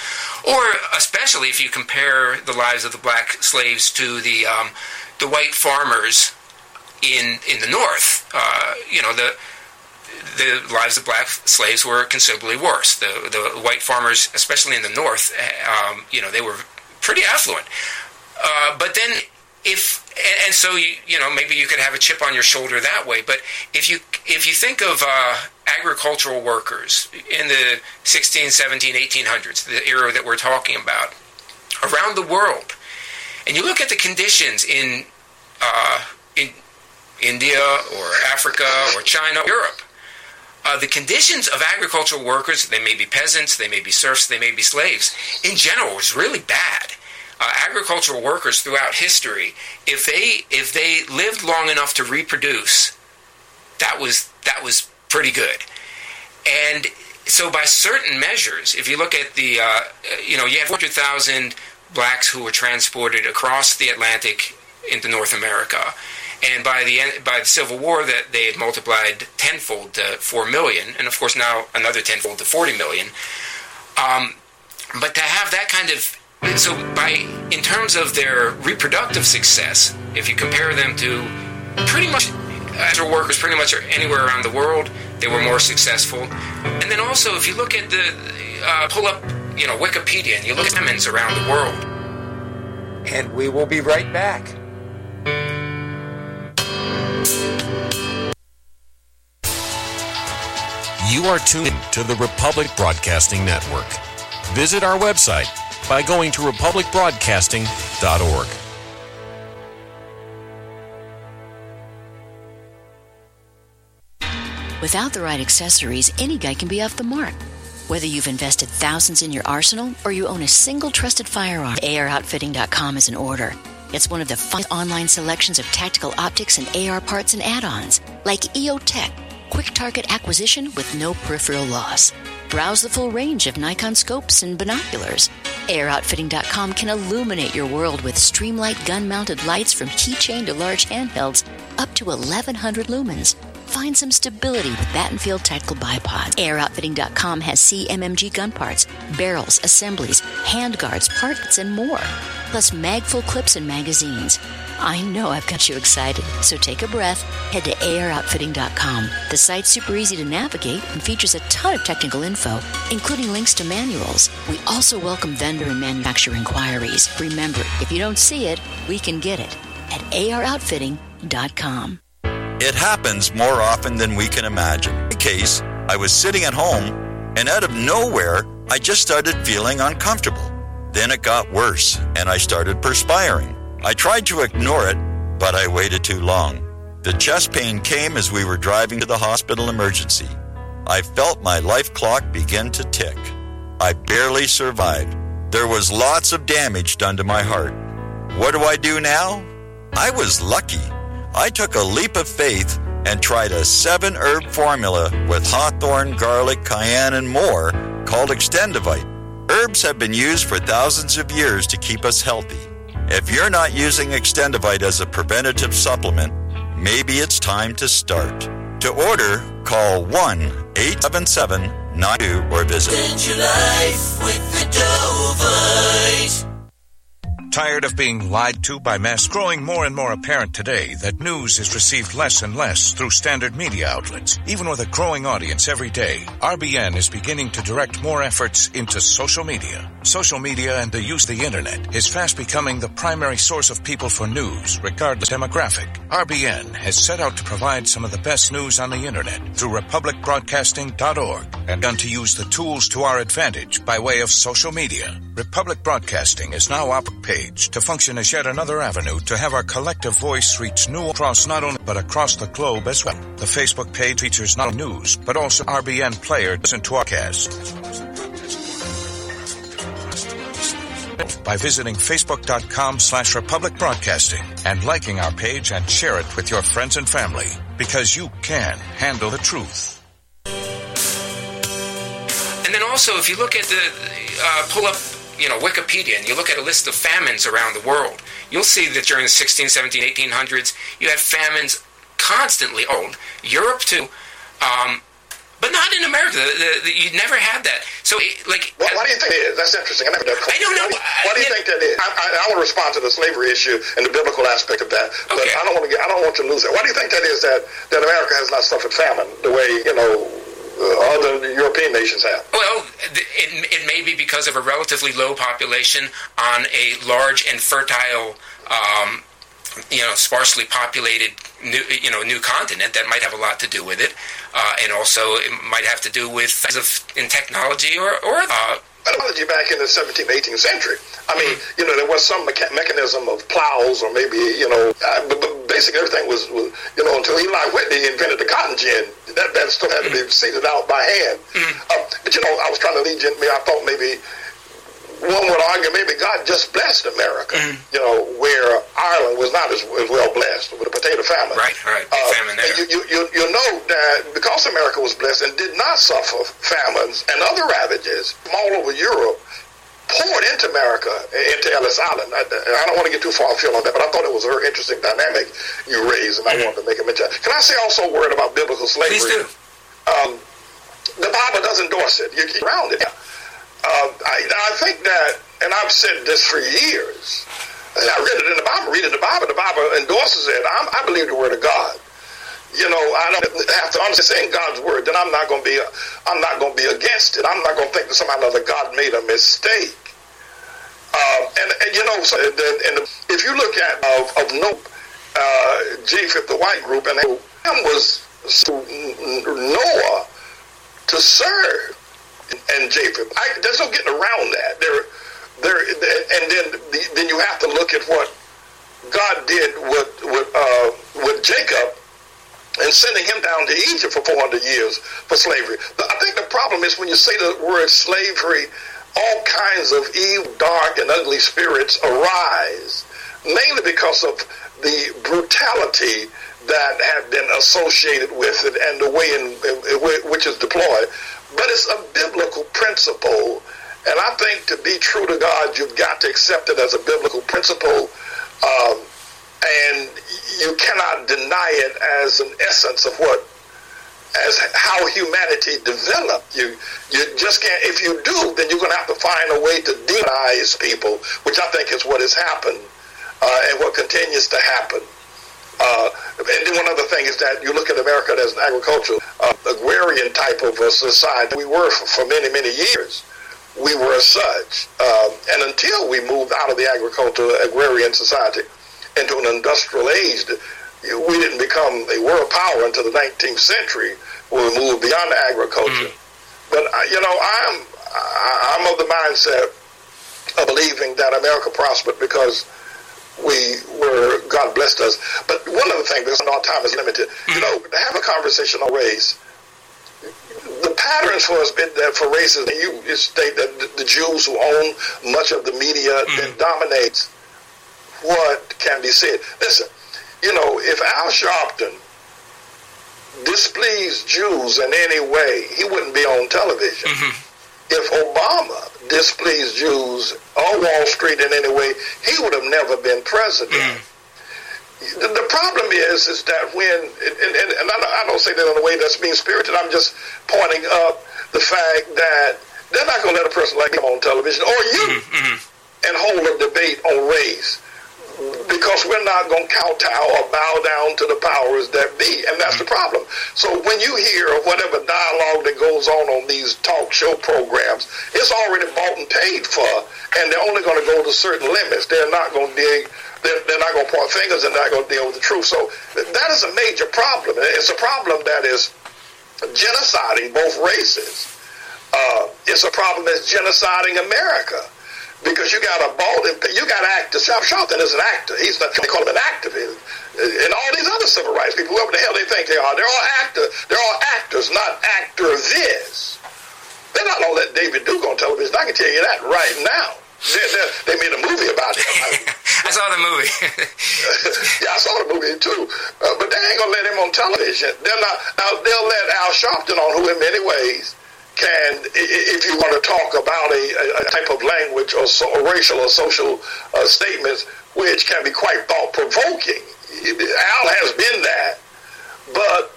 [SPEAKER 20] Or especially if you compare the lives of the black slaves to the um, the white farmers in in the north. Uh, you know, the the lives of black slaves were considerably worse. The the white farmers, especially in the North, um, you know, they were pretty affluent. Uh, but then, if and, so you you know maybe you could have a chip on your shoulder that way. But if you if you think of uh, agricultural workers in the 16, 17, 1800s, the era that we're talking about, around the world, and you look at the conditions in uh, in India or Africa or China, Europe. Uh, the conditions of agricultural workers, they may be peasants, they may be serfs, they may be slaves, in general was really bad. Uh, agricultural workers throughout history, if they if they lived long enough to reproduce, that was that was pretty good. And so, by certain measures, if you look at the, uh, you know, you have 400,000 blacks who were transported across the Atlantic into North America, and by the end, by the Civil War, that they had multiplied tenfold to four million, and of course now another tenfold to 40 million. Um, but to have that kind of so by in terms of their reproductive success, if you compare them to pretty much agricultural workers pretty much anywhere around the world, they were more successful. And then also, if you look at the uh, pull up, you know, Wikipedia, and you look at famines around the world.
[SPEAKER 22] And we will be right back.
[SPEAKER 23] You are tuned to the Republic Broadcasting Network. Visit our website by going to republicbroadcasting.org.
[SPEAKER 24] Without the right accessories, any guy can be off the mark. Whether you've invested thousands in your arsenal or you own a single trusted firearm, AROutfitting.com is in order. It's one of the finest online selections of tactical optics and AR parts and add-ons, like EOTech, quick target acquisition with no peripheral loss. Browse the full range of Nikon scopes and binoculars. AROutfitting.com can illuminate your world with Streamlight gun-mounted lights from keychain to large handhelds up to 1100 lumens. Find some stability with Battenfeld Tactical Bipods. AROutfitting.com has CMMG gun parts, barrels, assemblies, handguards, parts, and more. Plus Magpul clips and magazines. I know I've got you excited, so take a breath. Head to AROutfitting.com. The site's super easy to navigate and features a ton of technical info, including links to manuals. We also welcome vendor and manufacturer inquiries. Remember, if you don't see it, we can get it at AROutfitting.com.
[SPEAKER 25] It happens more often than we can imagine. In my case, I was sitting at home, and out of nowhere, I just started feeling uncomfortable. Then it got worse, and I started perspiring. I tried to ignore it, but I waited too long. The chest pain came as we were driving to the hospital emergency. I felt my life clock begin to tick. I barely survived. There was lots of damage done to my heart. What do I do now? I was lucky. I took a leap of faith and tried a seven herb formula with hawthorn, garlic, cayenne, and more called Extendovite. Herbs have been used for thousands of years to keep us healthy. If you're not using Extendovite as a preventative supplement, maybe it's time to start. To order, call 1 877 92 or visit.
[SPEAKER 26] Your life with the Dovite.
[SPEAKER 27] Tired of being lied to by mass? Growing more and more apparent today that news is received less and less through standard media outlets. Even with a growing audience every day, RBN is beginning to direct more efforts into social media. Social media and the use of the internet is fast becoming the primary source of people for news, regardless of demographic. RBN has set out to provide some of the best news on the internet through republicbroadcasting.org and done to use the tools to our advantage by way of social media. Republic Broadcasting is now up page to function as yet another avenue to have our collective voice reach new across not only but across the globe as well. The Facebook page features not only news but also RBN player listen to our cast. By visiting facebook.com slash republic broadcasting and liking our page and share it with your friends and family because you can handle the truth.
[SPEAKER 20] And then also, if you look at the uh, pull up, you know, Wikipedia, and you look at a list of famines around the world, you'll see that during the 16, 17, 1800s, you had famines constantly old. Europe too. Um, but not in America. The, the, you never had that. So, it, like,
[SPEAKER 21] Why, why do you think it is? That's interesting. I, never done
[SPEAKER 20] I don't know.
[SPEAKER 21] Why, why do you think that is? I, I, I want to respond to the slavery issue and the biblical aspect of that, but I don't want to get. I don't want to lose it. Why do you think that is that that America has not suffered famine the way you know other European nations have?
[SPEAKER 20] Well, it, it may be because of a relatively low population on a large and fertile, um, you know, sparsely populated new, you know, new continent. That might have a lot to do with it, uh, and also it might have to do with of in technology or or. Uh,
[SPEAKER 21] Technology back in the 17th, 18th century. I mean, you know, there was some mecha- mechanism of plows or maybe, you know, uh, but, but basically everything was, was, you know, until Eli Whitney invented the cotton gin, that, that stuff had to be seeded out by hand. Uh, but, you know, I was trying to lead you, I thought maybe one would argue maybe God just blessed America, mm-hmm. you know, where Ireland was not as, as well blessed with a potato famine.
[SPEAKER 20] Right, right, big uh, famine there.
[SPEAKER 21] You, you, you, know that because America was blessed and did not suffer famines and other ravages from all over Europe, poured into America, into Ellis Island. I, I don't want to get too far afield on that, but I thought it was a very interesting dynamic you raised, and I mm-hmm. wanted to make a mention. Can I say also a word about biblical slavery?
[SPEAKER 20] Please do.
[SPEAKER 21] Um, the Bible does endorse it. You keep around it. Um, I, I think that, and I've said this for years. and I read it in the Bible. Read it in the Bible. The Bible endorses it. I'm, I believe the Word of God. You know, I don't have to understand saying God's word. Then I'm not going to be. I'm not going to be against it. I'm not going to think that somebody other God made a mistake. Um, and, and you know, so the, and if you look at of, of Nope, uh, the white group, and him was Noah to serve and Japheth. I, there's no getting around that. There, there, and then then you have to look at what God did with with, uh, with Jacob and sending him down to Egypt for 400 years for slavery. But I think the problem is when you say the word slavery, all kinds of evil, dark, and ugly spirits arise, mainly because of the brutality that have been associated with it and the way in, in which is deployed. But it's a biblical principle, and I think to be true to God, you've got to accept it as a biblical principle. Um, and you cannot deny it as an essence of what as how humanity developed you you just can't if you do then you're going to have to find a way to demonize people which i think is what has happened uh, and what continues to happen uh, and then one other thing is that you look at America as an agricultural, uh, agrarian type of a society. We were for, for many, many years. We were as such. Um, and until we moved out of the agricultural agrarian society into an industrial age, we didn't become a world power until the 19th century when we moved beyond agriculture. But, uh, you know, I'm, I'm of the mindset of believing that America prospered because we were God blessed us. But one other thing, because our time is limited, you know, to have a conversation on race. The patterns for us been that for races, and you, you state that the, Jews who own much of the media that mm-hmm. dominates what can be said. Listen, you know, if Al Sharpton displeased Jews in any way, he wouldn't be on television. Mm-hmm. If Obama displeased Jews on Wall Street in any way, he would have never been president. Mm. The, the problem is, is that when, and, and, and I, don't, say that in a way that's mean spirited. I'm just pointing up the fact that they're not going to let a person like him on television or you mm-hmm. Mm-hmm. and hold a debate on race because we're not going to kowtow or bow down to the powers that be, and that's the problem. So when you hear whatever dialogue that goes on on these talk show programs, it's already bought and paid for, and they're only going to go to certain limits. They're not going to dig. They're, they're not going to point fingers. They're not going to deal with the truth. So that is a major problem. It's a problem that is genociding both races. Uh, it's a problem that's genociding America because you got a bald, you got actors. Shop Sharpton is an actor. He's not, they call him an activist. And all these other civil rights people, whoever the hell they think they are, they're all actors. They're all actors, not actor-this. They're not to let David Duke on television. I can tell you that right now. They, they, they made a movie about him.
[SPEAKER 20] I saw the movie.
[SPEAKER 21] yeah, I saw the movie too. Uh, but they ain't gonna let him on television. They're not. Now they'll let Al Sharpton on, who in many ways can, if you want to talk about a, a- type of language or, so, racial or social uh, statements, which can be quite thought provoking. Al has been that, but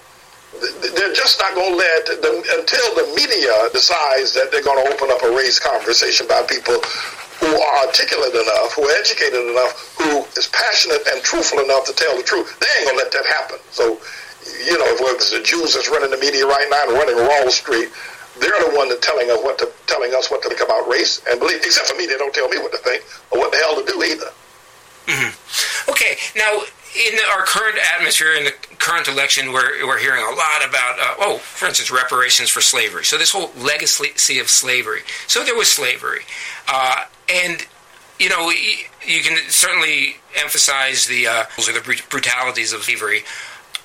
[SPEAKER 21] they're just not going to let the, until the media decides that they're going to open up a race conversation by people who are articulate enough, who are educated enough, who is passionate and truthful enough to tell the truth. They ain't going to let that happen. So, you know, if it's the Jews that's running the media right now and running Wall Street, they're the one that telling us what to telling us what to think about race and believe. Except for me, they don't tell me what to think or what the hell to do either.
[SPEAKER 20] Okay, now in our current atmosphere, in the current election, we're, we're hearing a lot about, uh, oh, for instance, reparations for slavery. So this whole legacy of slavery. So there was slavery. Uh, and, you know, you can certainly emphasize the, uh, the brutalities of slavery.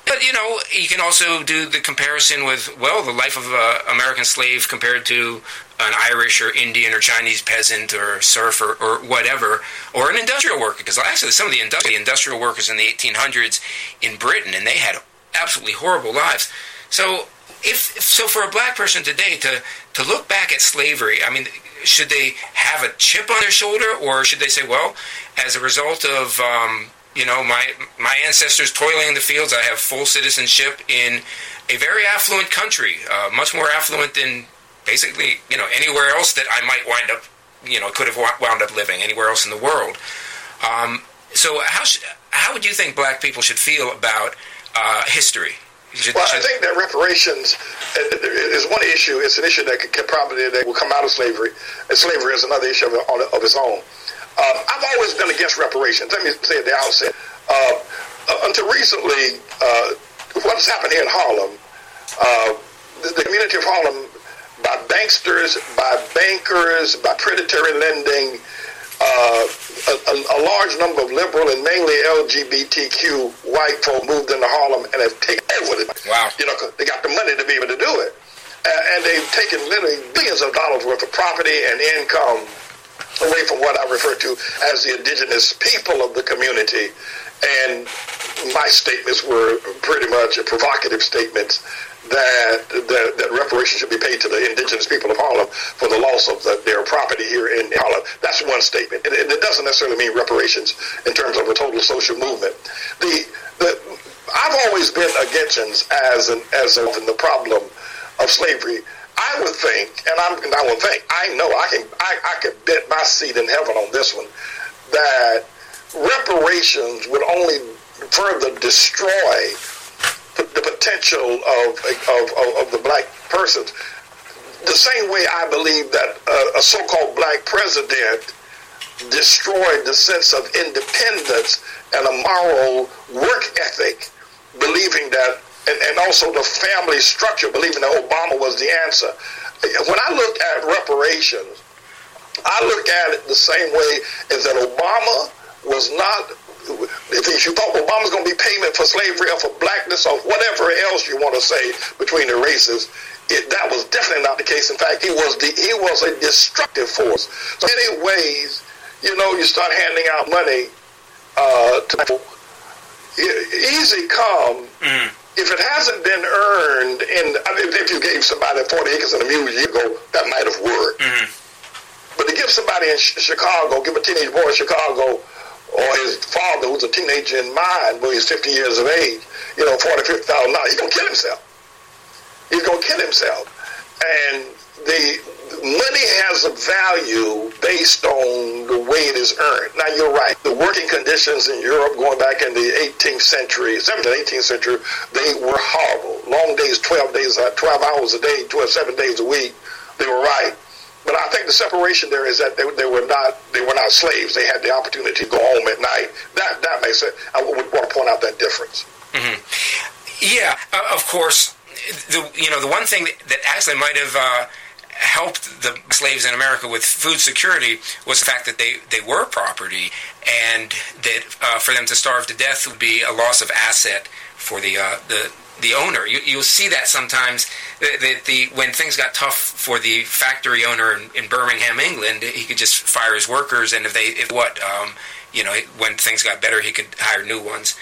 [SPEAKER 20] But, you know, you can also do the comparison with, well, the life of an American slave compared to an Irish or Indian or Chinese peasant or serf or, or whatever, or an industrial worker. Because actually, some of the industrial, industrial workers in the 1800s in Britain, and they had absolutely horrible lives. So, if so, for a black person today to to look back at slavery, I mean, should they have a chip on their shoulder, or should they say, well, as a result of um, you know my my ancestors toiling in the fields, I have full citizenship in a very affluent country, uh, much more affluent than basically you know anywhere else that I might wind up you know could have wound up living anywhere else in the world. Um, so how sh- how would you think black people should feel about uh, history? Should-
[SPEAKER 21] Well, I think that reparations uh, is one issue. It's an issue that could, could probably that will come out of slavery, and slavery is another issue of, of its own. Um, I've always been against reparations. Let me say at the outset. Uh, uh, until recently, uh, what's happened here in Harlem, uh, the, the community of Harlem, by banksters, by bankers, by predatory lending, uh, a, a, a large number of liberal and mainly LGBTQ white folk moved into Harlem and have taken over it.
[SPEAKER 20] Wow.
[SPEAKER 21] You know, 'cause they got the money to be able to do it. Uh, and they've taken literally billions of dollars worth of property and income away from what I refer to as the indigenous people of the community. And my statements were pretty much provocative statements that, that that reparations should be paid to the indigenous people of Harlem for the loss of the, their property here in Harlem. That's one statement. And it, doesn't necessarily mean reparations in terms of a total social movement. The, the I've always been against as an as of the problem of slavery. I would think, and I'm I would think, I know I can I, I could bet my seat in heaven on this one, that reparations would only further destroy the, potential of, of, of, of the black persons. The same way I believe that uh, a so-called black president destroyed the sense of independence and a moral work ethic, believing that, and, and also the family structure, believing that Obama was the answer. When I look at reparations, I look at it the same way as that Obama was not. If you thought Obama was going to be payment for slavery or for blackness or whatever else you want to say between the races, it, that was definitely not the case. In fact, he was the, he was a destructive force. So, many ways, you know, you start handing out money uh, to people. Easy come. If it hasn't been earned, in I mean, if you gave somebody 40 acres and a mule years ago, that might have worked. Mm-hmm. But to give somebody in Ch- Chicago, give a teenage boy in Chicago, or his father who's a teenager in mine, when he's 50 years of age, you know, 40, 50,000 dollars, he's going to kill himself. He's going to kill himself. And the money has a value based on the way it is earned. Now, you're right. The working conditions in Europe going back in the 18th century, 17th, 18th century, they were horrible. Long days, 12 days, uh, 12 hours a day, 12, seven days a week. They were right. But I think the separation there is that they, they were not they were not slaves. They had the opportunity to go home at night. That that makes it. I would want to point out that difference.
[SPEAKER 20] hmm Yeah, uh, of course. The you know the one thing that, that actually might have uh, helped the slaves in America with food security was the fact that they, they were property, and that uh, for them to starve to death would be a loss of asset for the uh, the the owner. You, you'll see that sometimes that the, the when things got tough for the factory owner in, in Birmingham, England, he could just fire his workers, and if they if what um, you know when things got better, he could hire new ones.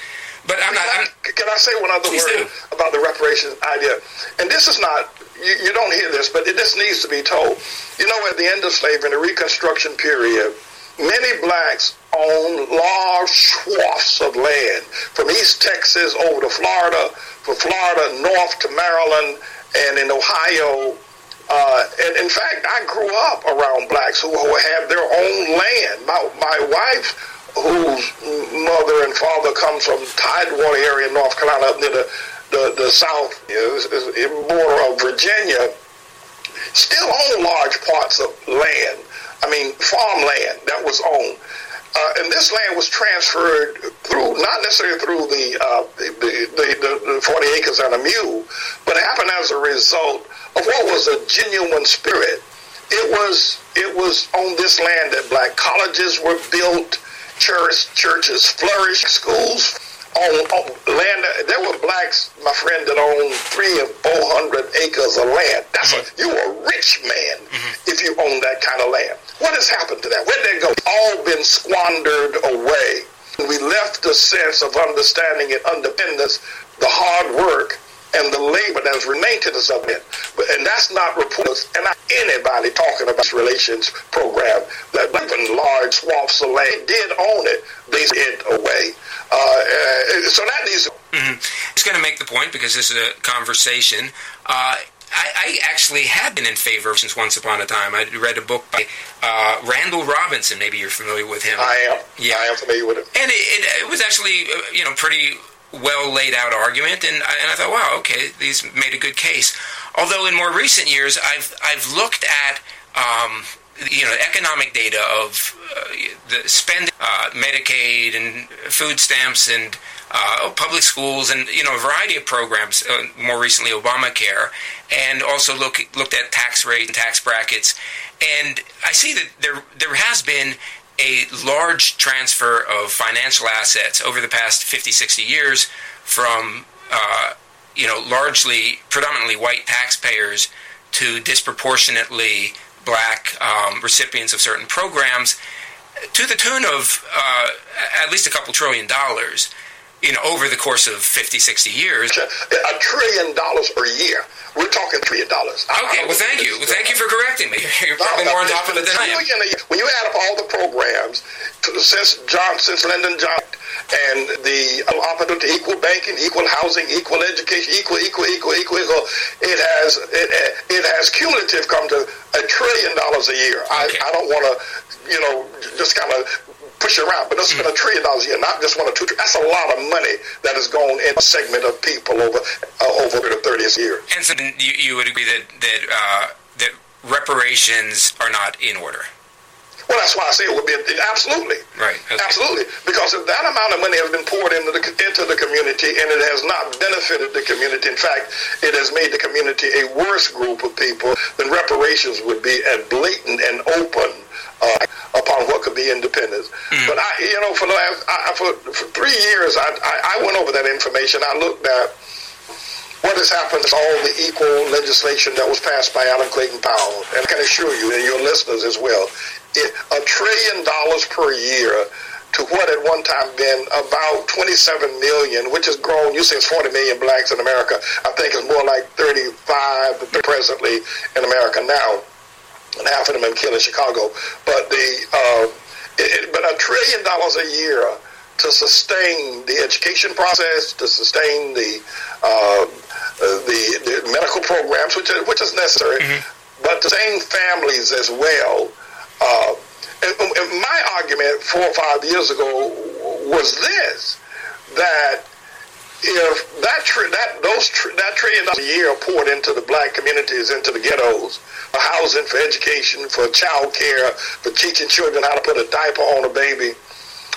[SPEAKER 20] But I'm not. I'm,
[SPEAKER 21] Can I say one other word about the reparations idea? And this is not, you, you don't hear this, but it, this needs to be told. You know, at the end of slavery, in the Reconstruction period, many blacks owned large swaths of land from East Texas over to Florida, from Florida north to Maryland, and in Ohio. Uh, and in fact, I grew up around blacks who, who have their own land. My, my wife, whose mother and father comes from Tidewater area in North Carolina, up near the, the, the south border of Virginia, still own large parts of land. I mean, farmland that was owned. Uh, and this land was transferred through, not necessarily through the, uh, the, the, the, the 40 acres and a mule, but it happened as a result of what was a genuine spirit. It was, it was on this land that black colleges were built, church, churches flourished, schools on, on land. There were blacks, my friend, that owned three and four hundred acres of land. That's a mm-hmm. you were a rich man mm-hmm. if you own that kind of land. What has happened to that? Where did it go? All been squandered away. We left the sense of understanding and independence, the hard work, and the labor that has remained to the submit. But and that's not reports and not anybody talking about this relations program that even large swaths of land did own it, they it away. Uh, uh, so that needs
[SPEAKER 20] hmm Just going to make the point because this is a conversation. Uh, I, I actually have been in favor since once upon a time. I read a book by uh, Randall Robinson. Maybe you're familiar with him.
[SPEAKER 21] I am.
[SPEAKER 20] Yeah,
[SPEAKER 21] I am familiar with him.
[SPEAKER 20] And it, it, it was actually, uh, you know, pretty well laid out argument, and I, and I thought, wow, okay, these made a good case. Although in more recent years, I've I've looked at. Um, you know, economic data of uh, the spending, uh, Medicaid and food stamps and uh, public schools and you know a variety of programs. Uh, more recently, Obamacare, and also look looked at tax rates and tax brackets. And I see that there there has been a large transfer of financial assets over the past 50, 60 years from uh, you know largely predominantly white taxpayers to disproportionately black um, recipients of certain programs to the tune of uh, at least a couple trillion dollars you know over the course of 50 60 years
[SPEAKER 21] a trillion dollars per year. We're talking trillion dollars.
[SPEAKER 20] okay well thank you well thank you for correcting me you're probably more on top of it than I am
[SPEAKER 21] Trillion a. When you add up all the programs to- since John, since Lyndon Johnson, and the uh, opportunity to equal banking, equal housing, equal education, equal, equal, equal, equal, equal, it has it, uh, it has cumulative come to a trillion dollars a year. I, I don't want to, you know, just kind of push it around, but that's been a trillion dollars a year, not just one or two. That's a lot of money that has gone in a segment of people over uh, over the 30th year.
[SPEAKER 20] and so you, you would agree that that uh, that reparations are not in order
[SPEAKER 21] Well, that's why I say it would be absolutely.
[SPEAKER 20] right
[SPEAKER 21] Absolutely, because if that amount of money has been poured into the into the community and it has not benefited the community, in fact, it has made the community a worse group of people, then reparations would be a blatant and open uh, upon what could be independence. But I, you know, for the last I, for, for three years, I, I I went over that information. I looked at what has happened to all the equal legislation that was passed by Adam Clayton Powell, and I can assure you and your listeners as well, it, a trillion dollars per year to what at one time been about 27 million, which has grown. You say it's 40 million blacks in America. I think it's more like 35 presently in America now, and half of them in killed in Chicago. But the uh, it, but a trillion dollars a year to sustain the education process, to sustain the uh, the, the medical programs, which is, which is necessary, but to sustain families as well. Uh, and, and my argument four or five years ago was this: that if that tri- that those tri- that trillion dollars a year poured into the black communities, into the ghettos, for housing, for education, for child care, for teaching children how to put a diaper on a baby,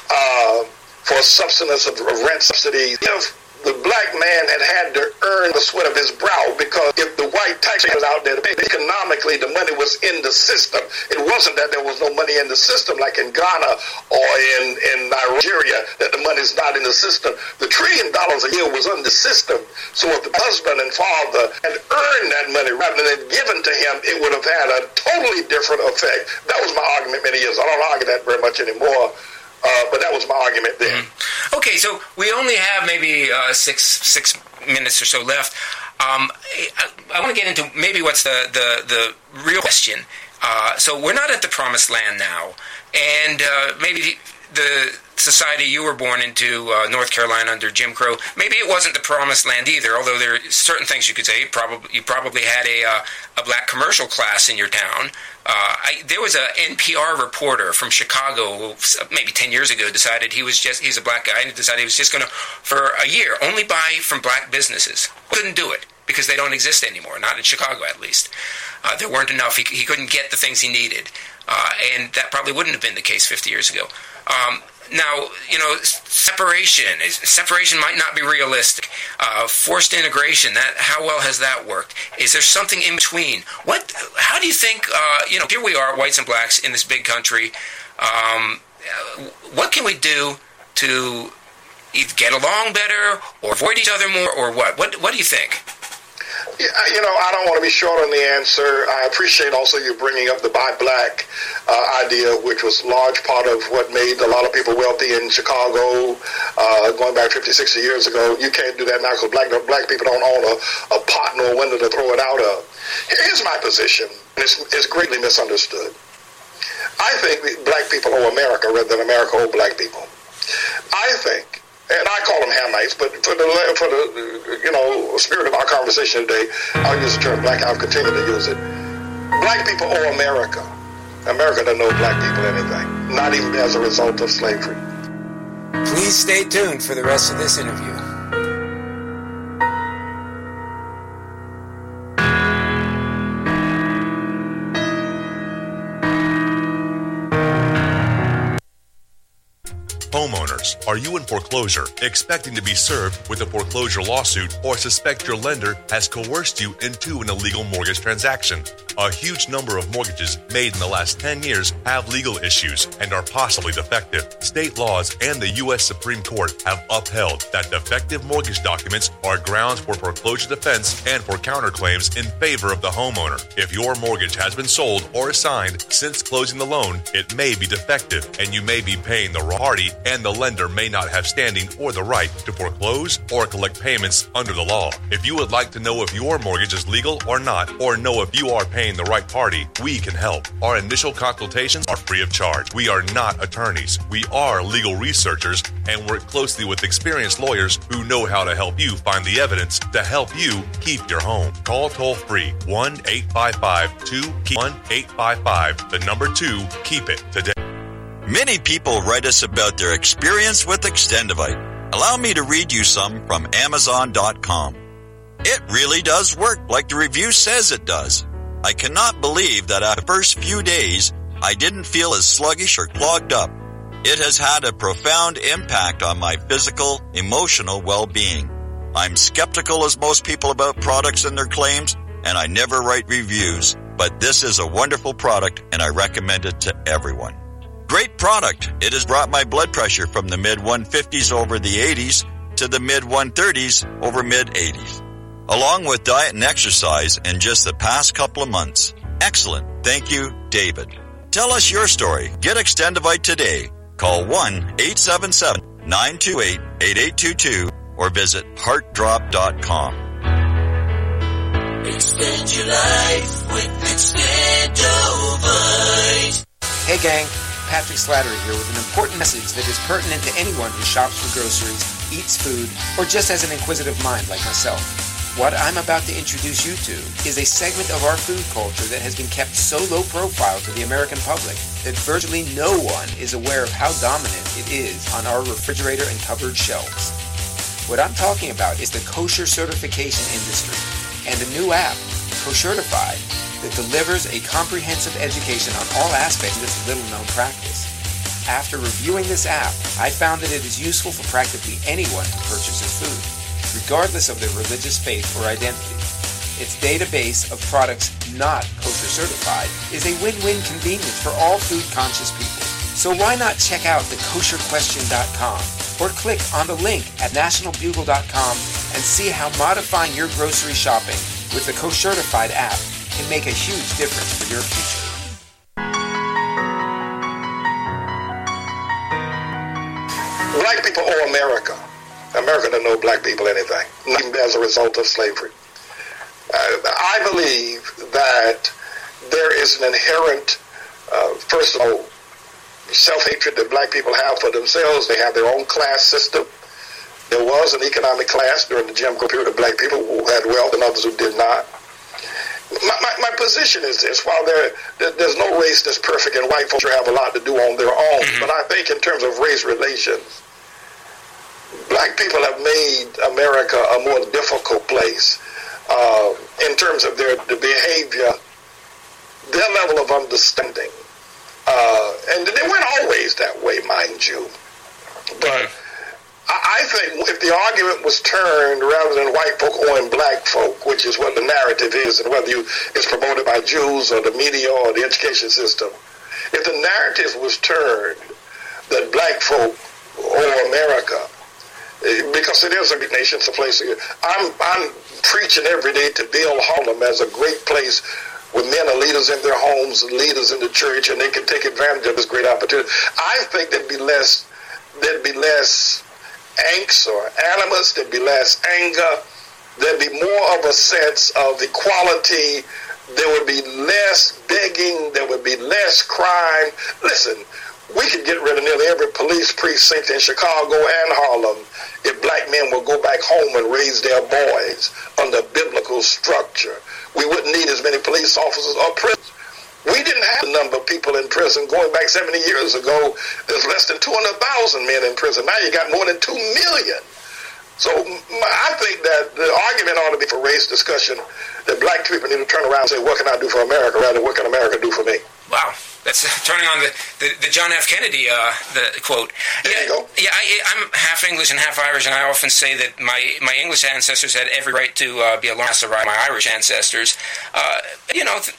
[SPEAKER 21] uh, for subsistence of, of rent subsidies, if the black man had had to earn the sweat of his brow because if the white taxpayer was out there, economically the money was in the system. It wasn't that there was no money in the system like in Ghana or in, in Nigeria that the money's not in the system. The trillion dollars a year was in the system. So if the husband and father had earned that money rather than given to him, it would have had a totally different effect. That was my argument many years. I don't argue that very much anymore. Uh, but that was my argument then.
[SPEAKER 20] Okay, so we only have maybe uh, six six minutes or so left. Um, I, I want to get into maybe what's the, the, the real question. Uh, so we're not at the promised land now, and uh, maybe the society you were born into, uh, North Carolina under Jim Crow, maybe it wasn't the promised land either. Although there are certain things you could say. Probably you probably had a uh, a black commercial class in your town. Uh, I, there was a NPR reporter from Chicago, who, maybe ten years ago, decided he was just he's a black guy and decided he was just going to for a year only buy from black businesses. Couldn't do it because they don't exist anymore, not in Chicago at least. Uh, there weren't enough. He, he couldn't get the things he needed, uh, and that probably wouldn't have been the case 50 years ago. Um, now, you know, separation is separation might not be realistic. Uh, forced integration, that how well has that worked? Is there something in between? What? How do you think? Uh, you know, here we are, whites and blacks in this big country. Um, what can we do to either get along better or avoid each other more, or what? What? What do you think?
[SPEAKER 21] Yeah, you know, I don't want to be short on the answer. I appreciate also you bringing up the buy black uh, idea, which was a large part of what made a lot of people wealthy in Chicago uh, going back 50, 60 years ago. You can't do that now because black, black people don't own a, a pot nor a window to throw it out of. Here's my position. It's, it's greatly misunderstood. I think black people owe America rather than America owe black people. I think and I call them Hamites, but for the for the you know spirit of our conversation today, I'll use the term black. I'll continue to use it. Black people owe America. America doesn't owe black people anything, not even as a result of slavery.
[SPEAKER 22] Please stay tuned for the rest of this interview.
[SPEAKER 28] Homeowners, are you in foreclosure, expecting to be served with a foreclosure lawsuit, or suspect your lender has coerced you into an illegal mortgage transaction? A huge number of mortgages made in the last 10 years have legal issues and are possibly defective. State laws and the U.S. Supreme Court have upheld that defective mortgage documents are grounds for foreclosure defense and for counterclaims in favor of the homeowner. If your mortgage has been sold or assigned since closing the loan, it may be defective and you may be paying the party and the lender may not have standing or the right to foreclose or collect payments under the law. If you would like to know if your mortgage is legal or not, or know if you are paying the right party, we can help. Our initial consultations are free of charge. We are not attorneys. We are legal researchers and work closely with experienced lawyers who know how to help you find the evidence to help you keep your home. Call toll free 1 855 2 1 855 the number 2 keep it today.
[SPEAKER 25] Many people write us about their experience with Extendovite. Allow me to read you some from Amazon.com. It really does work like the review says it does. I cannot believe that after the first few days, I didn't feel as sluggish or clogged up. It has had a profound impact on my physical, emotional well-being. I'm skeptical as most people about products and their claims, and I never write reviews, but this is a wonderful product and I recommend it to everyone. Great product. It has brought my blood pressure from the mid 150s over the 80s to the mid 130s over mid 80s. Along with diet and exercise in just the past couple of months. Excellent. Thank you, David. Tell us your story. Get Extendovite today. Call 1-877-928-8822 or visit heartdrop.com.
[SPEAKER 12] Extend your life with Extendovite.
[SPEAKER 22] Hey gang, Patrick Slattery here with an important message that is pertinent to anyone who shops for groceries, eats food, or just has an inquisitive mind like myself. What I'm about to introduce you to is a segment of our food culture that has been kept so low profile to the American public that virtually no one is aware of how dominant it is on our refrigerator and cupboard shelves. What I'm talking about is the kosher certification industry and a new app, Koshertified, that delivers a comprehensive education on all aspects of this little known practice. After reviewing this app, I found that it is useful for practically anyone who purchases food, regardless of their religious faith or identity. Its database of products not kosher certified is a win-win convenience for all food-conscious people. So why not check out thekosherquestion.com or click on the link at nationalbugle.com and see how modifying your grocery shopping with the Koshertified app can make a huge difference for your future.
[SPEAKER 21] Black people owe America. America doesn't owe black people anything, even as a result of slavery. Uh, I believe that there is an inherent, uh, first of all, self-hatred that black people have for themselves. They have their own class system. There was an economic class during the Jim Crow period of black people who had wealth and others who did not. My, my, my position is this: while there, there, there's no race that's perfect, and white folks have a lot to do on their own, but I think in terms of race relations, black people have made America a more difficult place uh, in terms of their the behavior, their level of understanding. Uh, and they weren't always that way, mind you. But I I think if the argument was turned rather than white folk owing black folk, which is what the narrative is, and whether you, it's promoted by Jews or the media or the education system, if the narrative was turned that black folk owe America, eh, because it is a good nation, it's a place. I'm I'm preaching every day to build Harlem as a great place where men are leaders in their homes leaders in the church, and they can take advantage of this great opportunity. I think there'd be less there'd be less angst or animus, there'd be less anger, there'd be more of a sense of equality, there would be less begging, there would be less crime. Listen, we could get rid of nearly every police precinct in Chicago and Harlem if black men would go back home and raise their boys under biblical structure. We wouldn't need as many police officers or prisoners. We didn't have the number of people in prison going back 70 years ago. There's less than 200,000 men in prison. Now you got more than 2 million. So I think that the argument ought to be for race discussion that black people need to turn around and say, what can I do for America rather than what can America do for me?
[SPEAKER 20] Wow, that's turning on the, the, the John F. Kennedy uh, the quote. yeah, yeah. I, I'm half English and half Irish, and I often say that my, my English ancestors had every right to uh, be along with my Irish ancestors. Uh, you know. Th-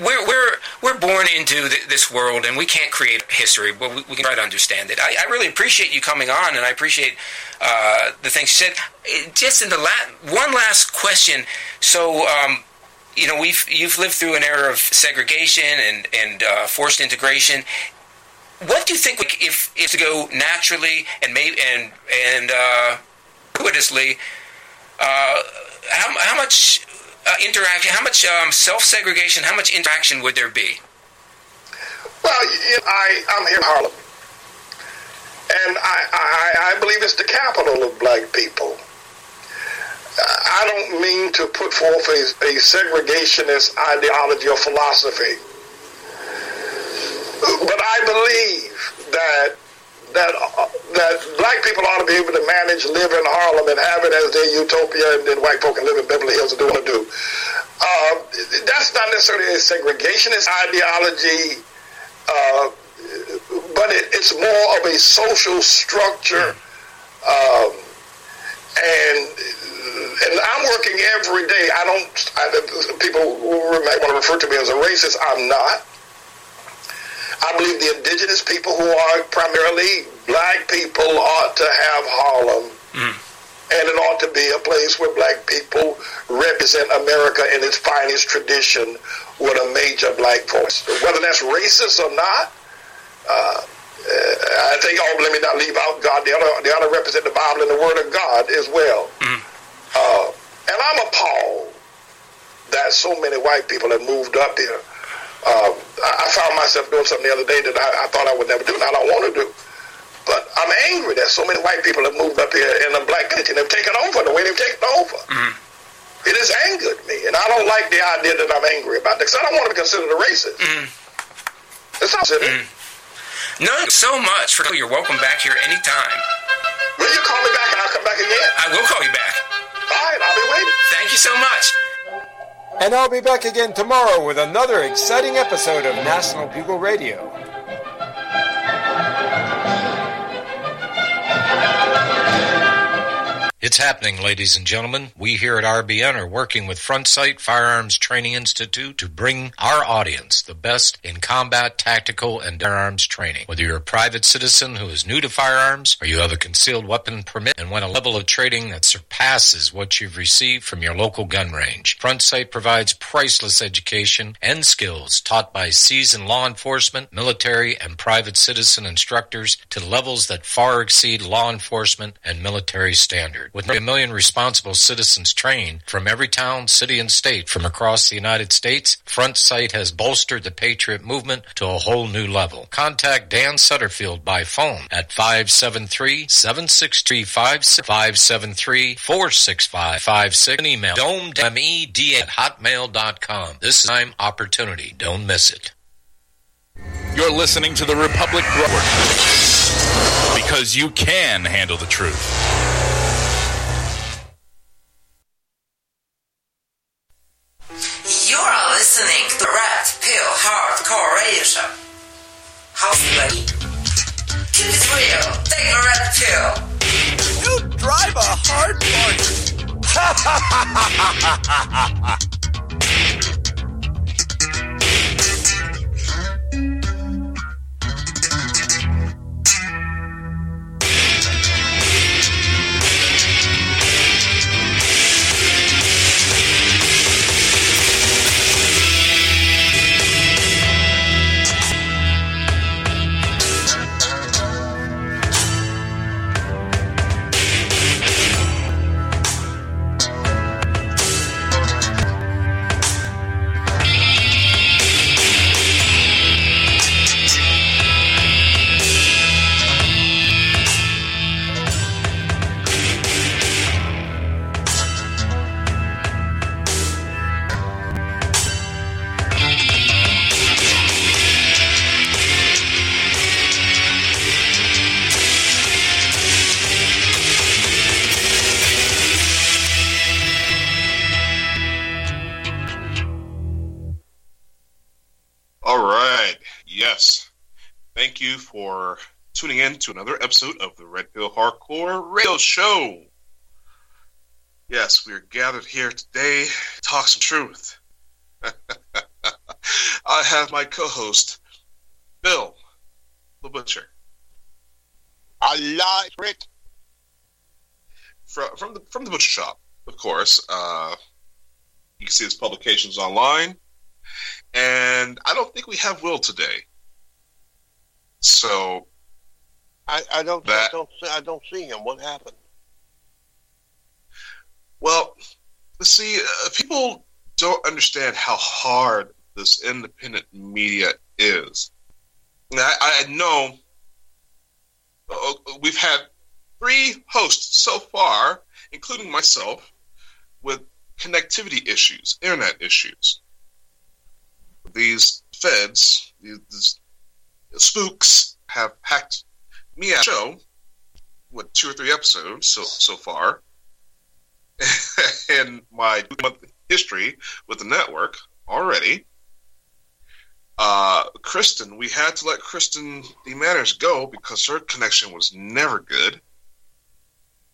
[SPEAKER 20] we're we're we're born into th- this world, and we can't create history, but we, we can try to understand it. I, I really appreciate you coming on, and I appreciate uh, the things you said. Just in the la- one last question. So, um, you know, we've you've lived through an era of segregation and and uh, forced integration. What do you think like, if if to go naturally and maybe and and uh? Uh, how how much uh, interaction? How much um, self segregation? How much interaction would there be?
[SPEAKER 21] Well, you know, I, I'm here in Harlem. And I, I, I believe it's the capital of black people. I don't mean to put forth a, a segregationist ideology or philosophy. But I believe that that uh, that black people ought to be able to manage, live in Harlem, and have it as their utopia, and then white folk can live in Beverly Hills and do what they do. Uh, that's not necessarily a segregationist ideology, uh, but it, it's more of a social structure, um, and and I'm working every day. I don't. I, people might want to refer to me as a racist. I'm not. I believe the indigenous people who are primarily black people ought to have Harlem. And it ought to be a place where black people represent America in its finest tradition with a major black voice. Whether that's racist or not, uh, I think, oh, let me not leave out God. They ought, to, they ought to represent the Bible and the Word of God as well. Uh, and I'm appalled that so many white people have moved up here. Uh, I I found myself doing something the other day that I, I thought I would never do, and I don't want to do. But I'm angry that so many white people have moved up here in the black community and have taken over the way they've taken over. Mm-hmm. It has angered me, and I don't like the idea that I'm angry about this. I don't want to be considered a racist. Mm-hmm. It's not considered. Mm-hmm.
[SPEAKER 20] No, so much for you're welcome back here anytime.
[SPEAKER 21] Will you call me back and I'll come back again?
[SPEAKER 20] I will call you back.
[SPEAKER 21] All right, I'll be waiting.
[SPEAKER 20] Thank you so much.
[SPEAKER 22] And I'll be back again tomorrow with another exciting episode of National Bugle Radio.
[SPEAKER 27] It's happening, ladies and gentlemen. We here at RBN are working with Front Sight Firearms Training Institute to bring our audience the best in combat, tactical, and firearms training. Whether you're a private citizen who is new to firearms, or you have a concealed weapon permit and want a level of training that surpasses what you've received from your local gun range, Front Sight provides priceless education and skills taught by seasoned law enforcement, military, and private citizen instructors to levels that far exceed law enforcement and military standard.
[SPEAKER 29] With a million responsible citizens trained from every town, city, and state from across the United States, Front Sight has bolstered the Patriot movement to a whole new level. Contact Dan Sutterfield by phone at 573-763 573-465-56 and email domed at hotmail.com. This time opportunity. Don't miss it.
[SPEAKER 30] You're listening to the Republic Network because you can handle the truth.
[SPEAKER 31] Listening to Red Pill Hardcore Radio Show. Hosted by Keep it real, take a red pill.
[SPEAKER 8] You drive a hard
[SPEAKER 32] All Thank you for tuning in to another episode of the Red Pill Hardcore Radio Show. Yes, we are gathered here today to talk some truth. I have my co-host, Bill the Butcher.
[SPEAKER 33] I like it.
[SPEAKER 32] From, from the from the butcher shop, of course. Uh, you can see his publications online, and I don't think we have Will today. So
[SPEAKER 33] I, I don't I don't see, I don't see him. What happened?
[SPEAKER 32] Well, see, uh, people don't understand how hard this independent media is. Now, I, I know uh, we've had three hosts so far, including myself, with connectivity issues, internet issues. These feds, these spooks, have hacked me out the show with two or three episodes so so far. and my month history with the network already. Uh, Kristen, we had to let Kristen D. Manners go because her connection was never good.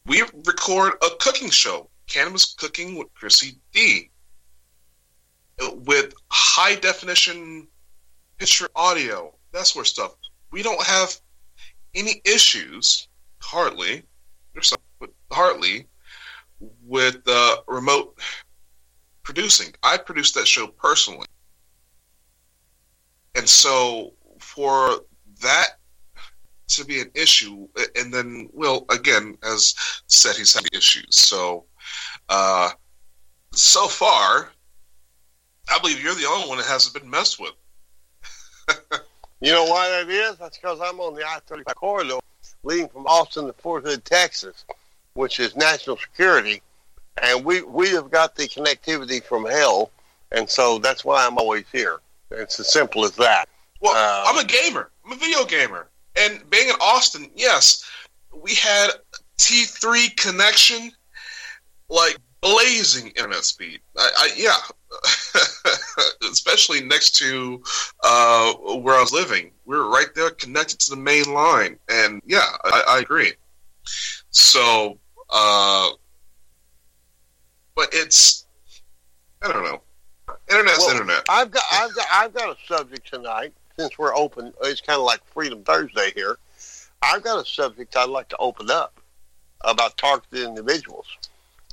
[SPEAKER 32] We record a cooking show, Cannabis Cooking with Chrissy D, with high definition picture audio, that sort of stuff. We don't have any issues, hardly, there's some, but hardly, with uh, remote producing. I produced that show personally. And so for that to be an issue, and then, Will, again, as said, he's had issues. So, uh, so far, I believe you're the only one that hasn't been messed with.
[SPEAKER 33] You know why that is? That's because I'm on the I-35 corridor leading from Austin to Fort Hood, Texas, which is national security, and we we have got the connectivity from hell, and so that's why I'm always here. It's as simple as that.
[SPEAKER 32] Well,
[SPEAKER 33] Uh,
[SPEAKER 32] I'm a gamer. I'm a video gamer. And being in Austin, yes, we had T3 connection, like blazing internet speed. I, I yeah, especially next to uh, where I was living. We were right there, connected to the main line, and yeah, I, I agree. So, uh, but it's I don't know. Internet's
[SPEAKER 33] Well,
[SPEAKER 32] internet.
[SPEAKER 33] I've got I've got I've got a subject tonight since we're open. It's kind of like Freedom Thursday here. I've got a subject I'd like to open up about targeted individuals.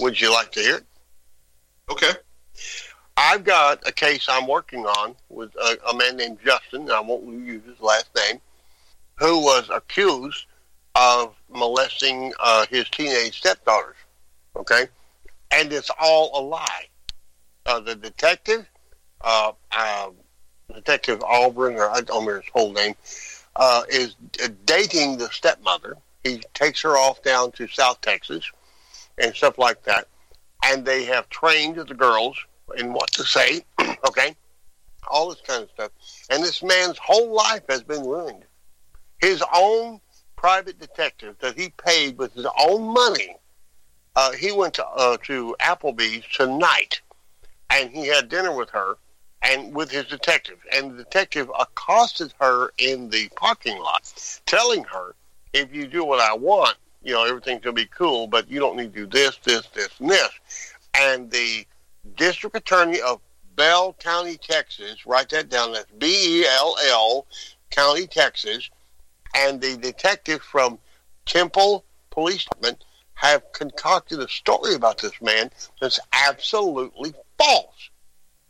[SPEAKER 33] Would you like to hear it?
[SPEAKER 32] Okay.
[SPEAKER 33] I've got a case I'm working on with a, a man named Justin. and I won't use his last name, who was accused of molesting uh, his teenage stepdaughters. Okay, and it's all a lie. Uh, the detective, uh, uh, Detective Auburn, or I don't remember his whole name, uh, is dating the stepmother. He takes her off down to South Texas and stuff like that, and they have trained the girls in what to say. okay, all this kind of stuff, and this man's whole life has been ruined. His own private detective that he paid with his own money. Uh, he went to uh, to Applebee's tonight, and he had dinner with her and with his detective. And the detective accosted her in the parking lot, telling her, "If you do what I want, you know everything's gonna be cool, but you don't need to do this, this, this, and this." And the district attorney of Bell County, Texas, write that down. That's B E L L County, Texas, and the detective from Temple Police Department have concocted a story about this man that's absolutely false.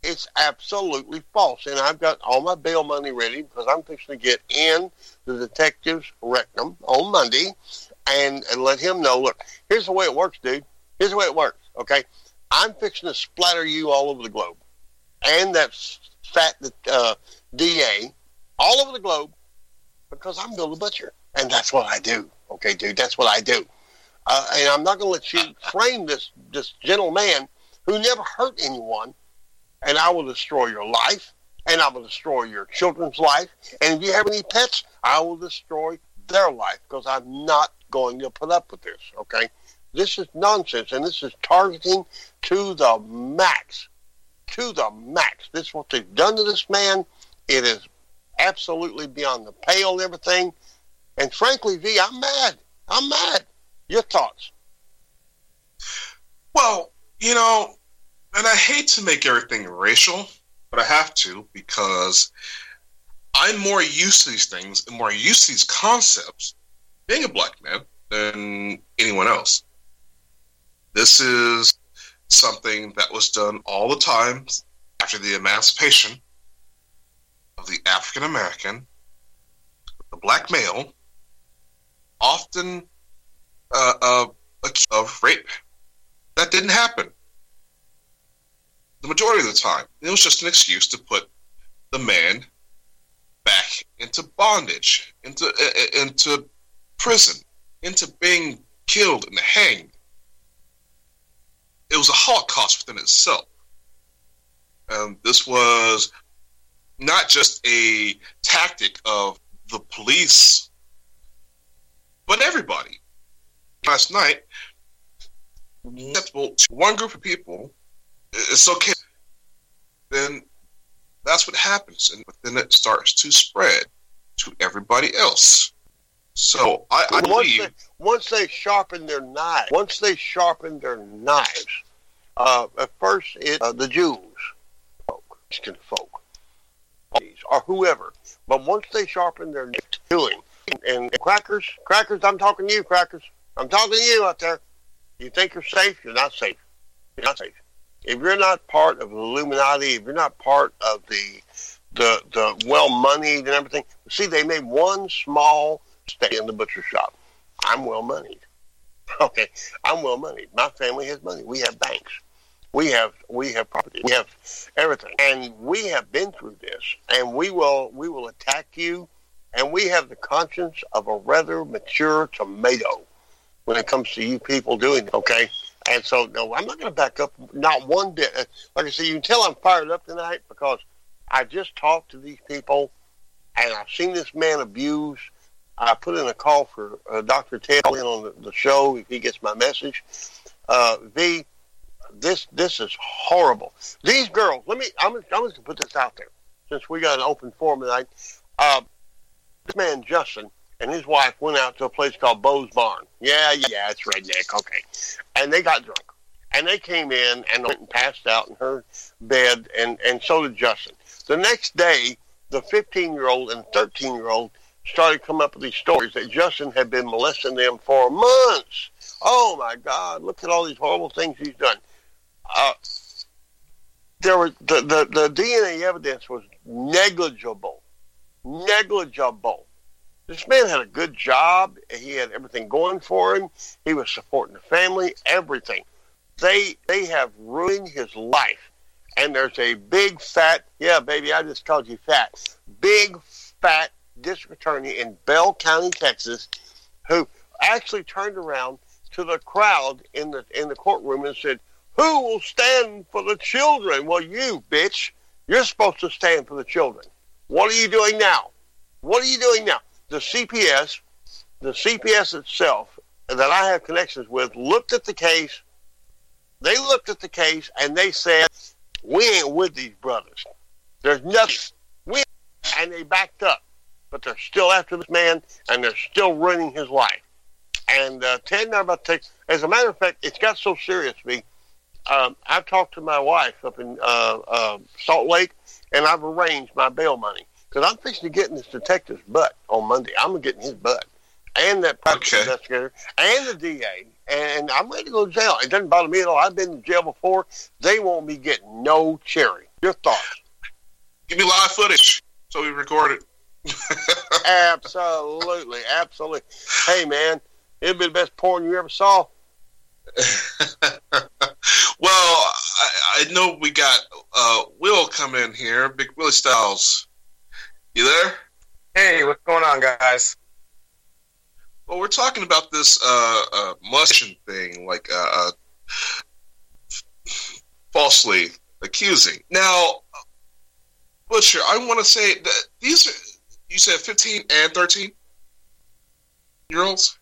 [SPEAKER 33] It's absolutely false. And I've got all my bail money ready because I'm fixing to get in the detective's rectum on Monday and, and let him know, look, here's the way it works, dude. Here's the way it works, okay? I'm fixing to splatter you all over the globe. And that fat uh, DA all over the globe because I'm Bill the Butcher. And that's what I do. Okay, dude, that's what I do. Uh, and I'm not going to let you frame this this gentleman who never hurt anyone. And I will destroy your life, and I will destroy your children's life. And if you have any pets, I will destroy their life because I'm not going to put up with this. Okay, this is nonsense, and this is targeting to the max, to the max. This is what they've done to this man. It is absolutely beyond the pale and everything. And frankly, V, I'm mad. I'm mad. Your thoughts?
[SPEAKER 32] Well, you know, and I hate to make everything racial, but I have to because I'm more used to these things and more used to these concepts being a black man than anyone else. This is something that was done all the time after the emancipation of the African American, the black male, often uh, uh, of rape. That didn't happen. The majority of the time, it was just an excuse to put the man back into bondage, into uh, into prison, into being killed and hanged. It was a holocaust within itself. And this was not just a tactic of the police, but everybody. Last night, acceptable to one group of people, it's okay. Then that's what happens, and then it starts to spread to everybody else. So I, I
[SPEAKER 33] once,
[SPEAKER 32] believe
[SPEAKER 33] they, once they sharpen their knives, once they sharpen their knives, uh, at first it uh, the Jews, folk, Mexican folk, or whoever. But once they sharpen their doing, and crackers, crackers, I'm talking to you, crackers. I'm talking to you out there. You think you're safe? You're not safe. You're not safe. If you're not part of the Illuminati, if you're not part of the the the well moneyed and everything, see, they made one small stay in the butcher shop. I'm well moneyed. Okay, I'm well moneyed. My family has money. We have banks. We have we have property. We have everything, and we have been through this. And we will we will attack you. And we have the conscience of a rather mature tomato when it comes to you people doing it. Okay, and so no, I'm not going to back up not one bit. Uh, Like I said, you can tell I'm fired up tonight because I just talked to these people, and I've seen this man abused. I put in a call for uh, Dr. Ted in on the, the show if he gets my message. Uh, v, this this is horrible. These girls, let me. I'm, I'm just going to put this out there since we got an open forum tonight. Uh, this man Justin and his wife went out to a place called Bo's Barn. Yeah, yeah, it's redneck. Okay, and they got drunk, and they came in and went and passed out in her bed, and and so did Justin. The next day, the 15 year old and 13 year old started coming up with these stories that Justin had been molesting them for months. Oh my God! Look at all these horrible things he's done. Uh, there were the, the the DNA evidence was negligible, negligible. This man had a good job. He had everything going for him. He was supporting the family, everything. They they have ruined his life. And there's a big fat yeah, baby, I just called you fat. Big fat district attorney in Bell County, Texas, who actually turned around to the crowd in the in the courtroom and said, "Who will stand for the children?" Well, you bitch, you're supposed to stand for the children. What are you doing now? What are you doing now? The CPS, the CPS itself that I have connections with, looked at the case. They looked at the case and they said, "We ain't with these brothers. There's nothing." We and they backed up, but they're still after this man and they're still ruining his life. And uh, Ted and I are about to take. As a matter of fact, it's got so serious. Me, um, I've talked to my wife up in uh, uh, Salt Lake, and I've arranged my bail money because I'm fixing to get in this detective's butt on Monday. I'm getting his butt, and that private investigator, and the DA, and I'm ready to go to jail. It doesn't bother me at all. I've been in jail before. They won't be getting no cherry. Your thoughts?
[SPEAKER 32] Give me live footage so we record it.
[SPEAKER 33] absolutely, absolutely. Hey, man, it'll be the best porn you ever saw.
[SPEAKER 32] Well, I, I know we got uh, Will coming in here, Big Willie Styles. You there?
[SPEAKER 34] Hey, what's going on, guys?
[SPEAKER 32] Well, we're talking about this uh, uh, molestation thing, like uh, uh, falsely accusing. Now, Butcher, I want to say that these are, you said 15 and 13 year olds?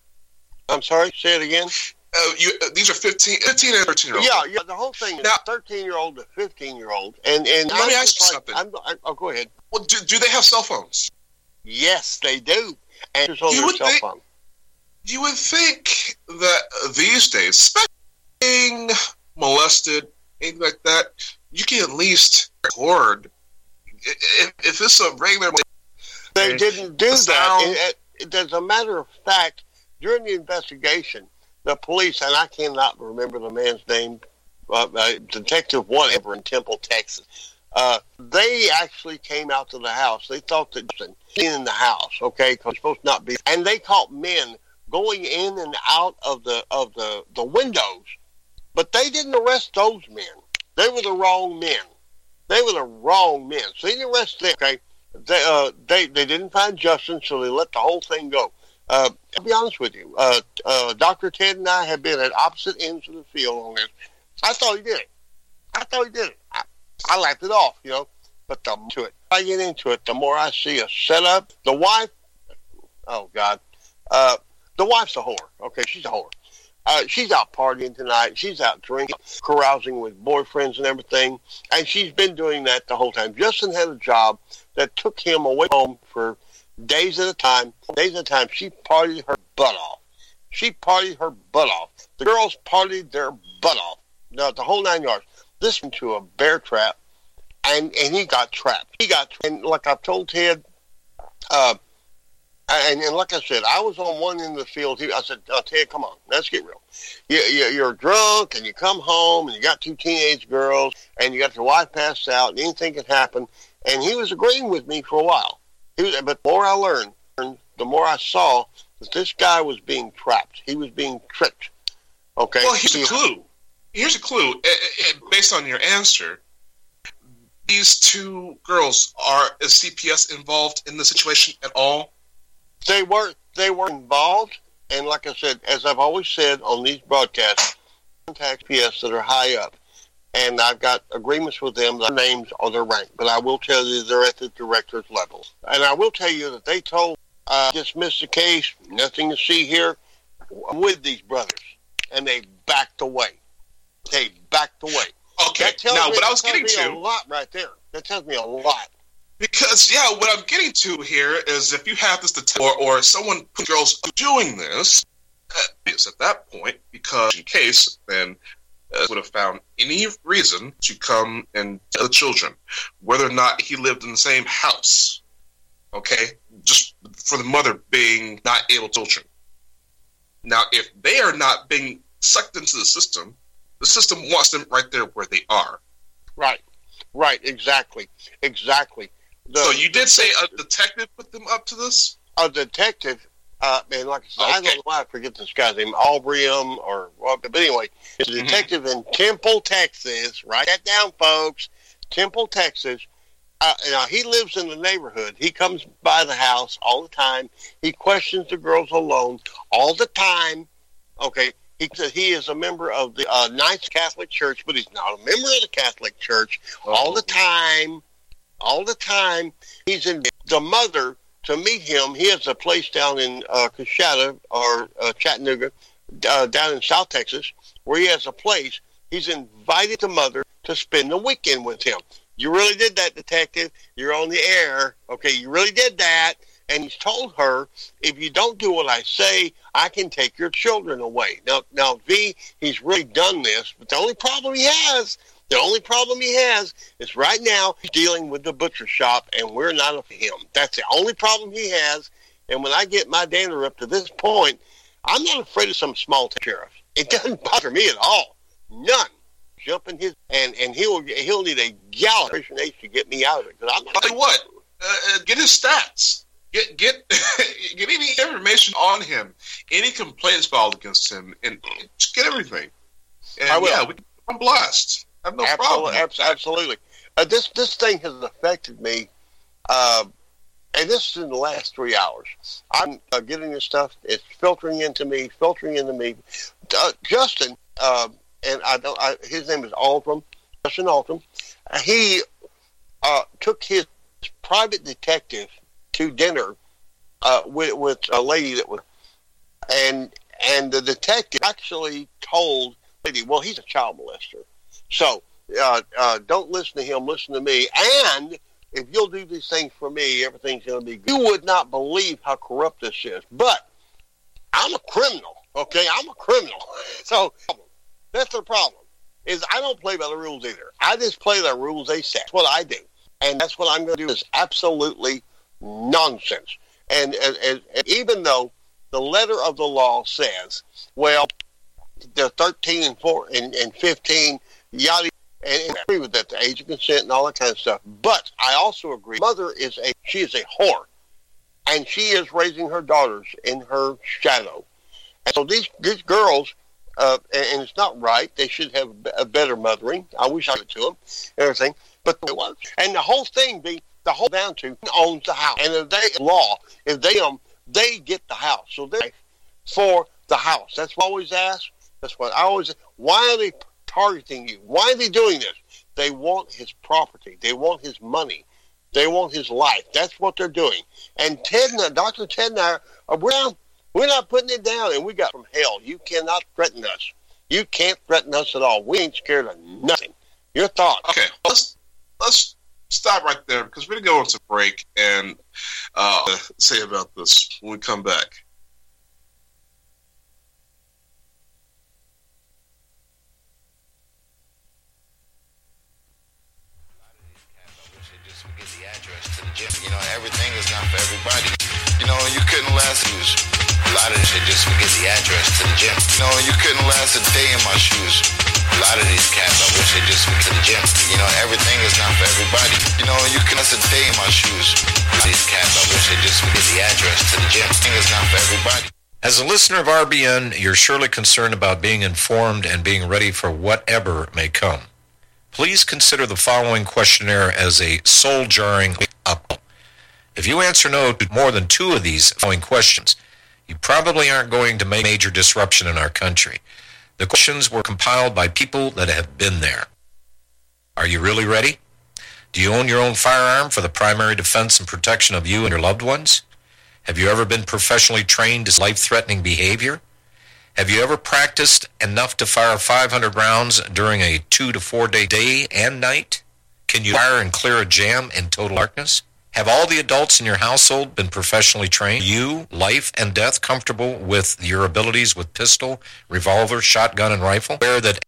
[SPEAKER 33] I'm sorry, say it again.
[SPEAKER 32] Uh, you, uh, these are 15, 15 and 13 year olds.
[SPEAKER 33] Yeah, yeah. The whole thing is thirteen year old to fifteen year old, and and
[SPEAKER 32] Let me
[SPEAKER 33] I'm
[SPEAKER 32] ask you
[SPEAKER 33] like-
[SPEAKER 32] something.
[SPEAKER 33] I'm, I, oh, go ahead.
[SPEAKER 32] Well, do, do they have cell phones?
[SPEAKER 33] Yes, they do. And
[SPEAKER 32] You would
[SPEAKER 33] cell
[SPEAKER 32] think-
[SPEAKER 33] phone.
[SPEAKER 32] You would think that these days, especially being molested, anything like that, you can at least record. If, if it's a regular,
[SPEAKER 33] They didn't do
[SPEAKER 32] the
[SPEAKER 33] that. It, it, as a matter of fact, during the investigation, the police and I cannot remember the man's name, uh, uh, Detective whatever in Temple, Texas. Uh, they actually came out to the house. They thought that in the house, okay, because supposed to not be, and they caught men going in and out of the of the the windows, but they didn't arrest those men. They were the wrong men. They were the wrong men. So they didn't arrest them. Okay, they uh, they they didn't find Justin, so they let the whole thing go. Uh, I'll be honest with you, uh, uh, Doctor Ted and I have been at opposite ends of the field on this. I thought he did it. I thought he did it. I, I laughed it off, you know. But the more to it, I get into it, the more I see a setup. The wife, oh God, uh, the wife's a whore. Okay, she's a whore. Uh, she's out partying tonight. She's out drinking, carousing with boyfriends and everything. And she's been doing that the whole time. Justin had a job that took him away from home for days at a time. Days at a time. She partied her butt off. She partied her butt off. The girls partied their butt off. Now, the whole nine yards. Listening to a bear trap, and, and he got trapped. He got, and like I've told Ted, uh, and, and like I said, I was on one end of the field. I said, uh, Ted, come on, let's get real. You, you, you're drunk and you come home and you got two teenage girls and you got your wife passed out and anything can happen. And he was agreeing with me for a while. He was, but the more I learned, the more I saw that this guy was being trapped. He was being tricked. Okay.
[SPEAKER 32] Well, here's
[SPEAKER 33] He-
[SPEAKER 32] a clue. Here's a clue. Eh, eh, eh, based on your answer, these two girls are is CPS involved in the situation at all?
[SPEAKER 33] They were they were involved, and like I said, as I've always said on these broadcasts, contact PS that are high up, and I've got agreements with them. Their names or their rank, but I will tell you they're at the director's level, and I will tell you that they told uh, dismiss the case, nothing to see here with these brothers, and they backed away. They backed away.
[SPEAKER 32] Okay. Now,
[SPEAKER 33] me,
[SPEAKER 32] what I was
[SPEAKER 33] tells
[SPEAKER 32] getting
[SPEAKER 33] me
[SPEAKER 32] to
[SPEAKER 33] a lot right there. That tells me a lot.
[SPEAKER 32] Because yeah, what I'm getting to here is if you have this detective or, or someone girls doing this, uh, is at that point because in case then uh, Uh, would have found any reason to come and tell the children whether or not he lived in the same house. Okay, just for the mother being not able to children. Now, if they are not being sucked into the system, the system wants them right there where they are.
[SPEAKER 33] Right, right, exactly, exactly. The-
[SPEAKER 32] so you did say a detective put them up to this?
[SPEAKER 33] a detective Uh, and like I said, I don't know why I forget this guy's name, Albrium or what, but anyway, he's a detective in Temple, Texas. Write that down, folks. Temple, Texas. Uh, now he lives in the neighborhood. He comes by the house all the time. He questions the girls alone all the time. Okay, he says he is a member of the uh, Knights Catholic Church, but he's not a member of the Catholic Church all the time. All the time, he's in the mother to meet him. He has a place down in uh, or uh, Chattanooga, uh, down in South Texas, where he has a place. He's invited the mother to spend the weekend with him. You really did that, detective. You're on the air. Okay, you really did that. And he's told her, if you don't do what I say, I can take your children away. Now, now, V, he's really done this, but the only problem he has, the only problem he has is right now he's dealing with the butcher shop, and we're not of him. That's the only problem he has. And when I get my dander up to this point, I'm not afraid of some small sheriff. It doesn't bother me at all. None. Jump in his and and he'll he'll need a gallop to get me out of it because I'm.
[SPEAKER 32] Tell you what, uh, uh, get his stats. Get get get any information on him, any complaints filed against him, and just get everything. And
[SPEAKER 33] I will.
[SPEAKER 32] yeah, we, I'm blessed. I have no problem.
[SPEAKER 33] Absolutely, absolutely. Uh, this this thing has affected me, uh, and this is in the last three hours. I'm uh, getting this stuff. It's filtering into me, filtering into me. Uh, Justin, uh, and I don't. I, his name is Aldrum. Justin Aldrum. Uh, he uh, took his private detective to dinner uh, with with a lady that was, and and the detective actually told lady, "Well, he's a child molester." So uh, uh, don't listen to him. Listen to me. And if you'll do these things for me, everything's going to be good. You would not believe how corrupt this is. But I'm a criminal. Okay, I'm a criminal. So that's the problem. Is I don't play by the rules either. I just play the rules they set. That's what I do, and that's what I'm going to do. Is absolutely nonsense. And, and, and, and even though the letter of the law says, well, they're 13 and 4 and, and 15 yada, and, and I agree with that, the age of consent and all that kind of stuff. But I also agree, mother is a, she is a whore, and she is raising her daughters in her shadow. And so these, these girls, uh, and, and it's not right, they should have a better mothering. I wish I could to them, everything, but it was. And the whole thing be, the whole down to owns the house. And if they, law, if they, um, they get the house. So they, for the house. That's what I always ask. That's what I always, why are they targeting you? Why are they doing this? They want his property. They want his money. They want his life. That's what they're doing. And Ted and Dr. Ted and I are, we're not, we're not putting it down, and we got from hell. You cannot threaten us. You can't threaten us at all. We ain't scared of nothing. Your thoughts?
[SPEAKER 32] Okay, let's let's stop right there because we're gonna go into break and uh, say about this when we come back.
[SPEAKER 35] The address to the gym. You know, everything is not for everybody. You know, you couldn't last. A lot of shit just forget the address to the gym. You know, you couldn't last a day in my shoes. A lot of these cats, I wish they just went to the gym. You know, everything is not for everybody. You know, you can last a day in my shoes. These cats, I wish they just the address to the gym. Is not for everybody.
[SPEAKER 29] As a listener of RBN, you're surely concerned about being informed and being ready for whatever may come. Please consider the following questionnaire as a soul jarring up. If you answer no to more than two of these following questions, you probably aren't going to make major disruption in our country. The questions were compiled by people that have been there. Are you really ready? Do you own your own firearm for the primary defense and protection of you and your loved ones? Have you ever been professionally trained to life-threatening behavior? Have you ever practiced enough to fire 500 rounds during a two to four day day and night? Can you fire and clear a jam in total darkness? Have all the adults in your household been professionally trained? You, life and death, comfortable with your abilities with pistol, revolver, shotgun, and rifle? Aware that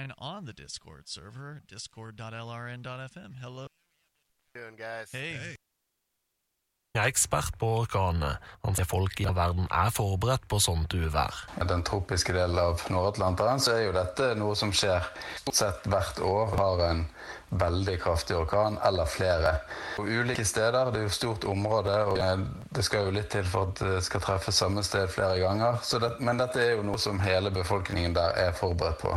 [SPEAKER 36] line on the Discord server, discord.lrn.fm. Hello.
[SPEAKER 37] Doing, guys.
[SPEAKER 36] Hey.
[SPEAKER 38] Jeg er ekspert på orkanene. Han sier folk i verden er forberedt på sånt uvær.
[SPEAKER 39] I den tropiske delen av Nord-Atlanteren så er jo dette noe som skjer stort sett hvert år. Har en veldig kraftig orkan, eller flere. På ulike steder, det er jo stort område, og det skal jo litt til for at det skal treffe samme sted flere ganger. Så det, men dette er jo noe som hele befolkningen der er forberedt på.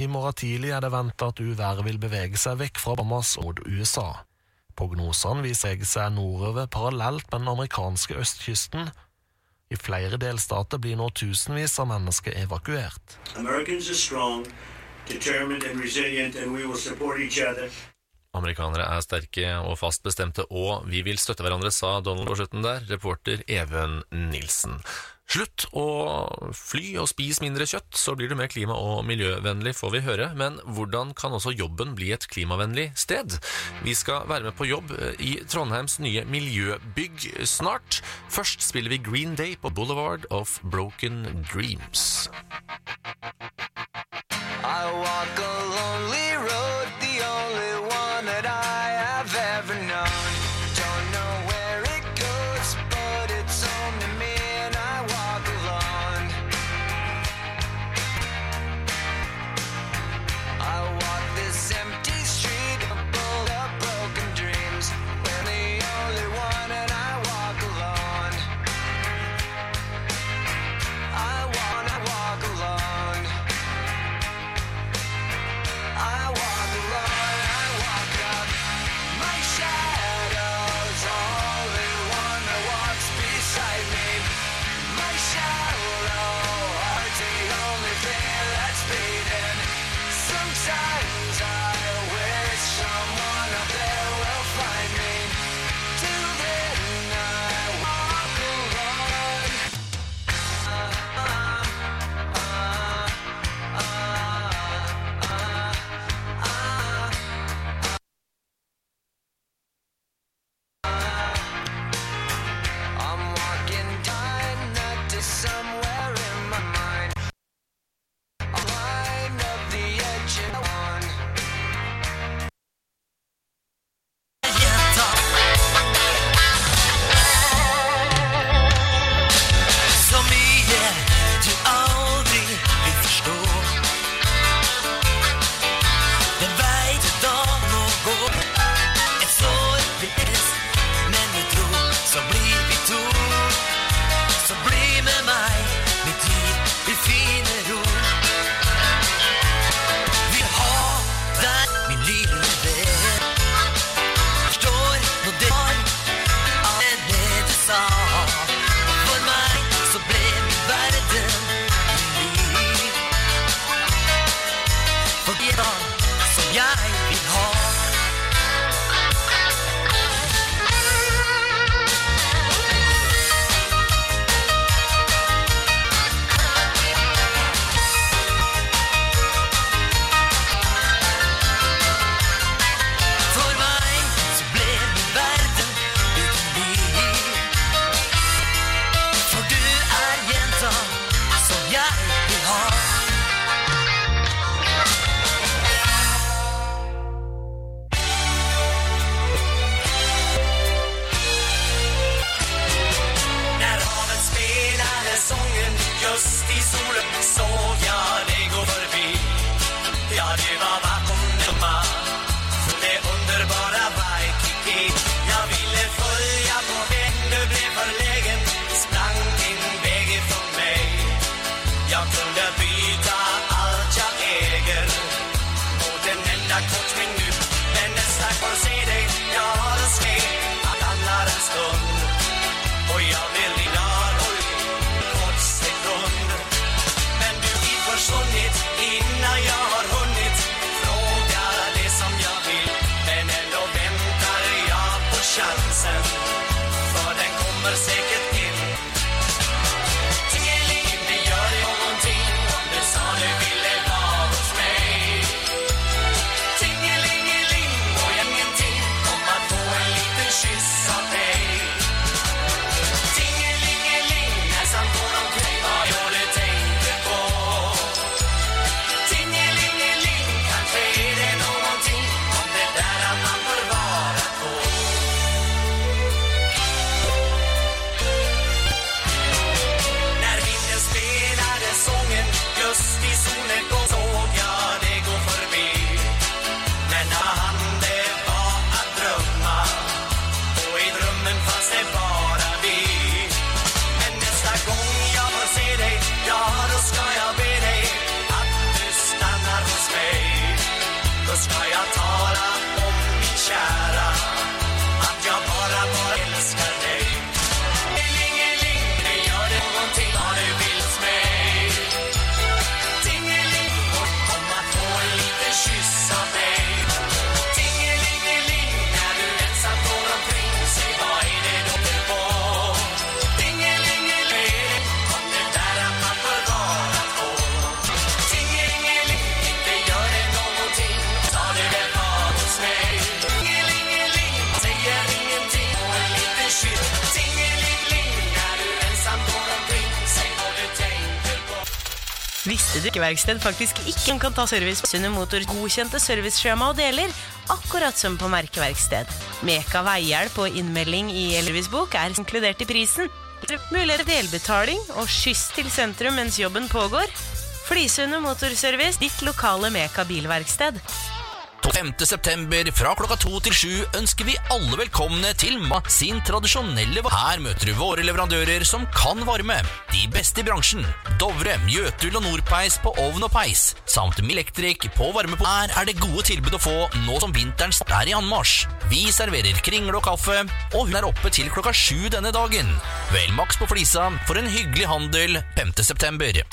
[SPEAKER 38] I morgen tidlig er det ventet at uværet vil bevege seg vekk fra Bahamas mot USA. Prognosene viser seg nordover parallelt med den amerikanske østkysten. I flere delstater blir nå tusenvis av mennesker evakuert.
[SPEAKER 40] Americans are strong, determined, and resilient, and we will support each other.
[SPEAKER 41] Amerikanere er sterke og fast bestemte, og vi vil støtte hverandre, sa Donald på slutten der, reporter Even Nilsen. Slutt å fly og spis mindre kjøtt, så blir du mer klima- og miljøvennlig, får vi høre. Men hvordan kan også jobben bli et klimavennlig sted? Vi skal være med på jobb eh, i Trondheims nye miljøbygg snart. Først spiller vi Green Day på Boulevard of Broken Dreams.
[SPEAKER 42] I walk a lonely road, the only one that I have ever known.
[SPEAKER 43] Visste faktisk ikke kan ta service på Sunne Motor godkjente serviceskjema og deler, akkurat som på merkeverksted. Meka veihjelp og innmelding i Elvis-bok er inkludert i prisen. Mulighet til delbetaling og skyss til sentrum mens jobben pågår. Flisunde Motorservice, ditt lokale Meka bilverksted.
[SPEAKER 44] 5. september fra klokka to til sju ønsker vi alle velkomne til Ma sin tradisjonelle Her møter du våre leverandører som kan varme. De beste i bransjen. Dovre, Mjøtul og Nordpeis på ovn og peis. Samt Milektrik på varme Her er det gode tilbud å få nå som vinteren er i anmarsj. Vi serverer kringle og kaffe, og hun er oppe til klokka sju denne dagen. Vel maks på Flisa for en hyggelig handel 5. september.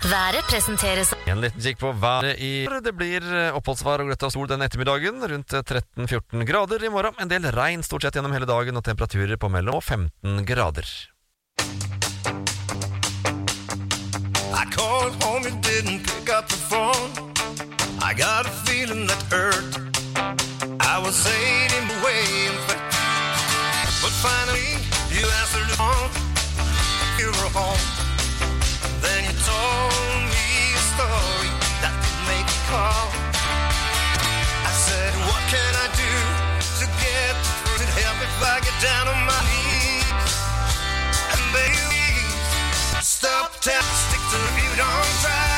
[SPEAKER 45] Været presenteres
[SPEAKER 39] En liten kikk på været i Det blir eh, oppholdsvær og gløtt av sol den ettermiddagen. Rundt eh, 13-14 grader i morgen. En del regn stort sett gjennom hele dagen, og temperaturer på mellom 15 grader.
[SPEAKER 46] I called home, you didn't pick up the phone. I got a feeling that hurt. I was aiding away, in fact. But finally, you answered the phone. You were home. A story that didn't make. I said, What can I do to get? To help if I get down on my knees? And stop tell stick to if you don't try.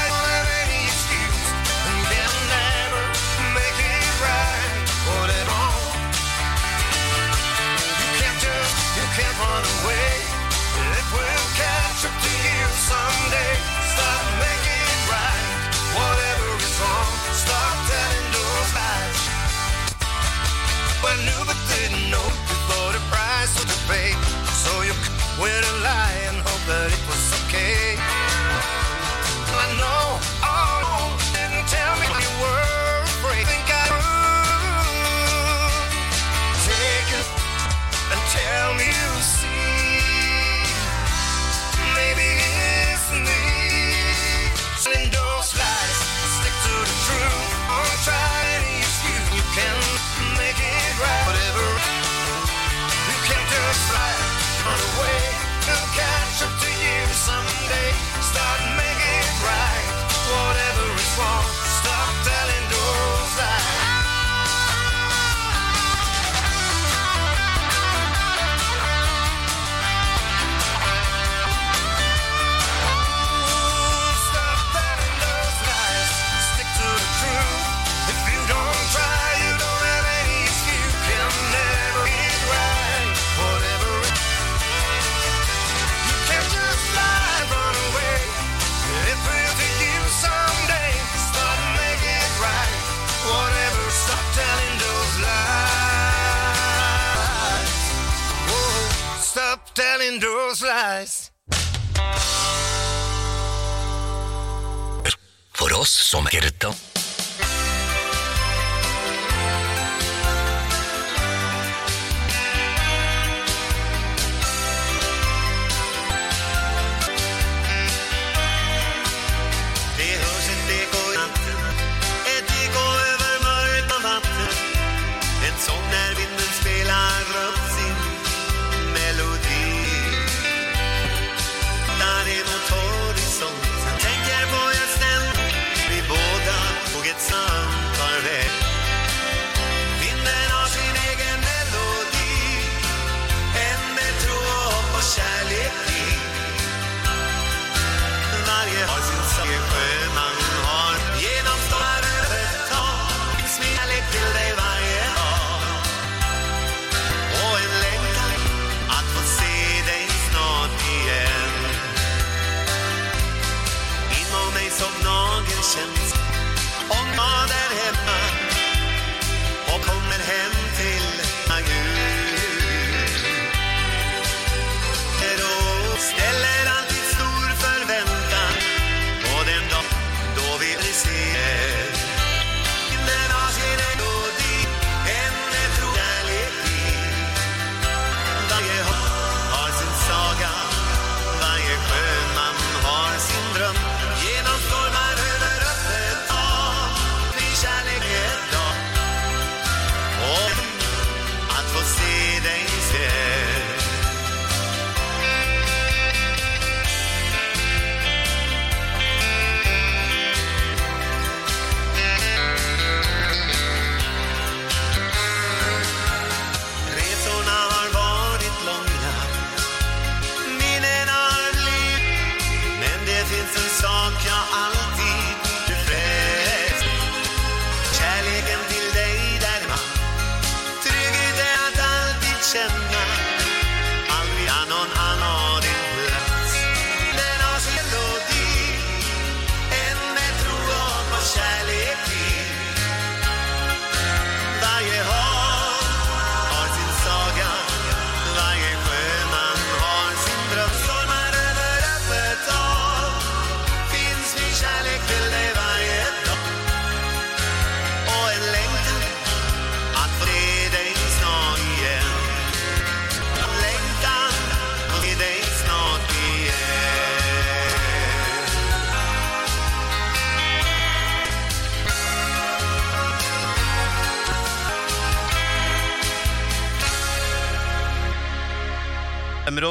[SPEAKER 46] window slice.
[SPEAKER 44] För oss som
[SPEAKER 46] är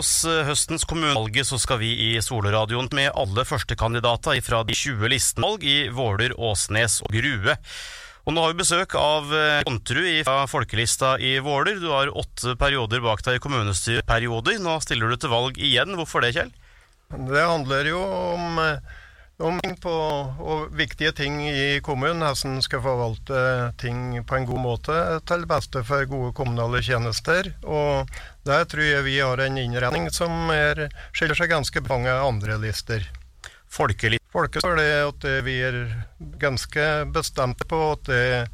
[SPEAKER 47] oss eh, höstens høstens kommunevalget, så skal vi i Solradioen med alle førstekandidater fra de 20 listorna. i Våler, Åsnes og Grue. Og nå har vi besøk av eh, Konterud fra folkelista i Våler. Du har åtte perioder bak deg i kommunestyreperioder. Nå stiller du til valg igjen. Hvorfor det, Kjell?
[SPEAKER 48] Det handler jo om, eh, eh, om på, og viktige ting i kommunen. Hvordan en skal forvalte ting på en god måte til beste for gode kommunale tjenester. Og der tror jeg vi har en innretning som er, skiller seg ganske mange andre lister.
[SPEAKER 47] Folkelig.
[SPEAKER 48] Folket er det at vi er ganske bestemte på at det er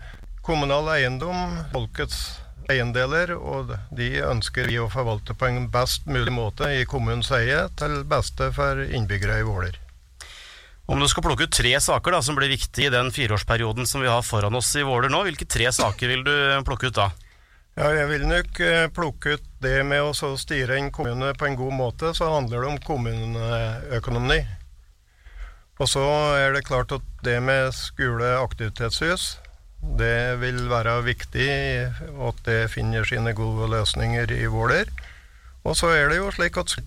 [SPEAKER 48] kommunal eiendom, folkets eiendeler, og de ønsker vi å forvalte på en best mulig måte i kommunens eie, til beste for innbyggere i Våler.
[SPEAKER 47] Om du skal plukke ut tre saker da, som blir viktige i den fireårsperioden som vi har foran oss i Våler nå, hvilke tre saker vil du eh, plukke ut da?
[SPEAKER 48] Ja, jeg vil nok eh, plukke ut det med å styre en kommune på en god måte, så handler det om kommuneøkonomi. Og så er det klart at det med skoleaktivitetshus, det vil være viktig eh, at det finner sine gode løsninger i Våler. Og så er det jo slik at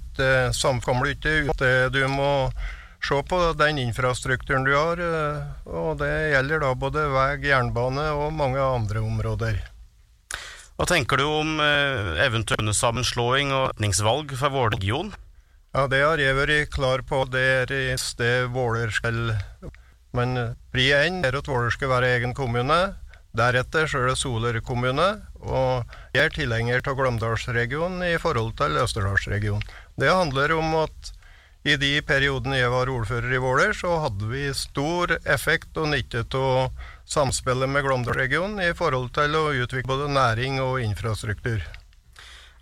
[SPEAKER 48] samkommer du ikke ut det du må se på den infrastrukturen du har, eh, og det gjelder da både vei, jernbane og mange andre områder.
[SPEAKER 47] Hva tenker du om eh, eventuell sammenslåing og retningsvalg for Våler region?
[SPEAKER 48] Ja, det har jeg vært klar på. Det i sted Våler skal Men pri én er at Våler skal være egen kommune. Deretter så er det Soler kommune. Og jeg er tilhenger av Glåmdalsregionen i forhold til Østerdalsregionen. Det handler om at i de periodene jeg var ordfører i Våler, så hadde vi stor effekt og nytte av samspillet med Glåmdalsregionen i forhold til å utvikle både næring og infrastruktur.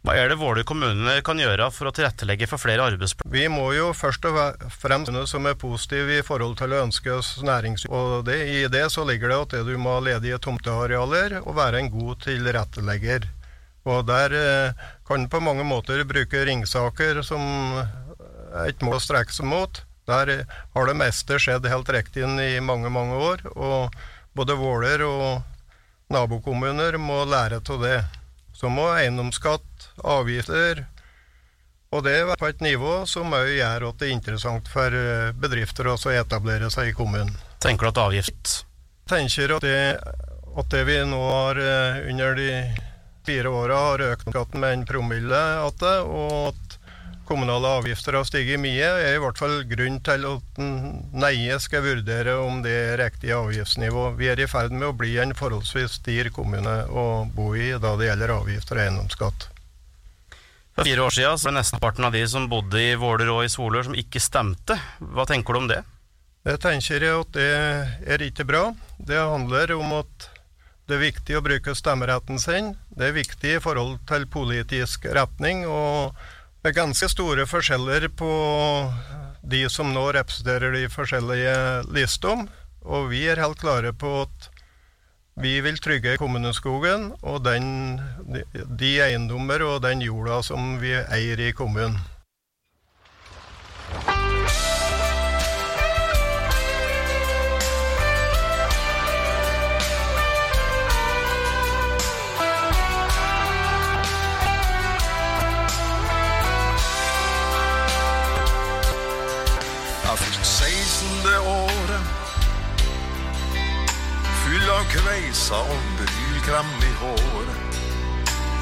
[SPEAKER 47] Hva er det Våler kommune kan gjøre for å tilrettelegge for flere arbeidsplasser?
[SPEAKER 48] Vi må jo først og fremst noe som er positive i forhold til å ønske oss næringsliv. Og det, i det så ligger det at det du må ha ledige tomtearealer og være en god tilrettelegger. Og der eh, kan på mange måter bruke ringsaker som et mål å strekke seg mot. Der eh, har det meste skjedd helt riktig i mange, mange år. Og både Våler og nabokommuner må lære av det. Så må eiendomsskatt, avgifter Og det er på et nivå som òg gjør at det er interessant for eh, bedrifter å etablere seg i kommunen.
[SPEAKER 47] Tenker du at avgift
[SPEAKER 48] tenker at det, at det vi nå har eh, under de fire åra har økt skatten med en promille, det, og at kommunale avgifter har stiget mye, er i hvert fall grunn til at Neie skal vurdere om det er riktig avgiftsnivå. Vi er i ferd med å bli en forholdsvis stir kommune å bo i da det gjelder avgifter og eiendomsskatt.
[SPEAKER 47] For fire år siden så var nesten av de som bodde i Våler og i Solør som ikke stemte. Hva tenker du om det?
[SPEAKER 48] Jeg tenker at det er ikke bra. Det handler om at det er viktig å bruke stemmeretten sin. Det er viktig i forhold til politisk retning. og det er ganske store forskjeller på de som nå representerer de forskjellige listene. Og vi er helt klare på at vi vil trygge kommuneskogen og den, de, egendomar eiendommer og den jorda som vi eier i kommunen.
[SPEAKER 49] Kvejsa om bylkram og i håret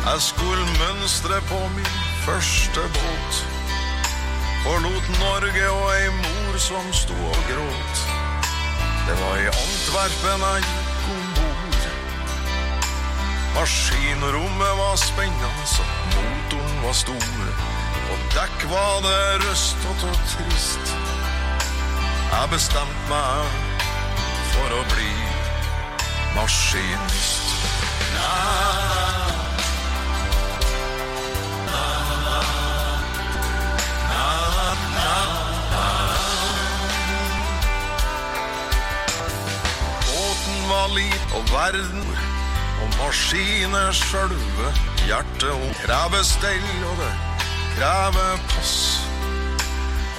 [SPEAKER 49] Jeg skulle mønstre på min første båt? Forlot Norge og ei mor som sto og gråt. Det var i Antwerpen jeg gikk ombord Maskinrommet var spennende så motoren var stor. Og dekk var det røstete og trist jeg bestemte meg for å bli maskinist. Na, na, na, na, na. Båten var liv og verden, og maskiner sjølve hjertet och Krever stell, og det krever pass.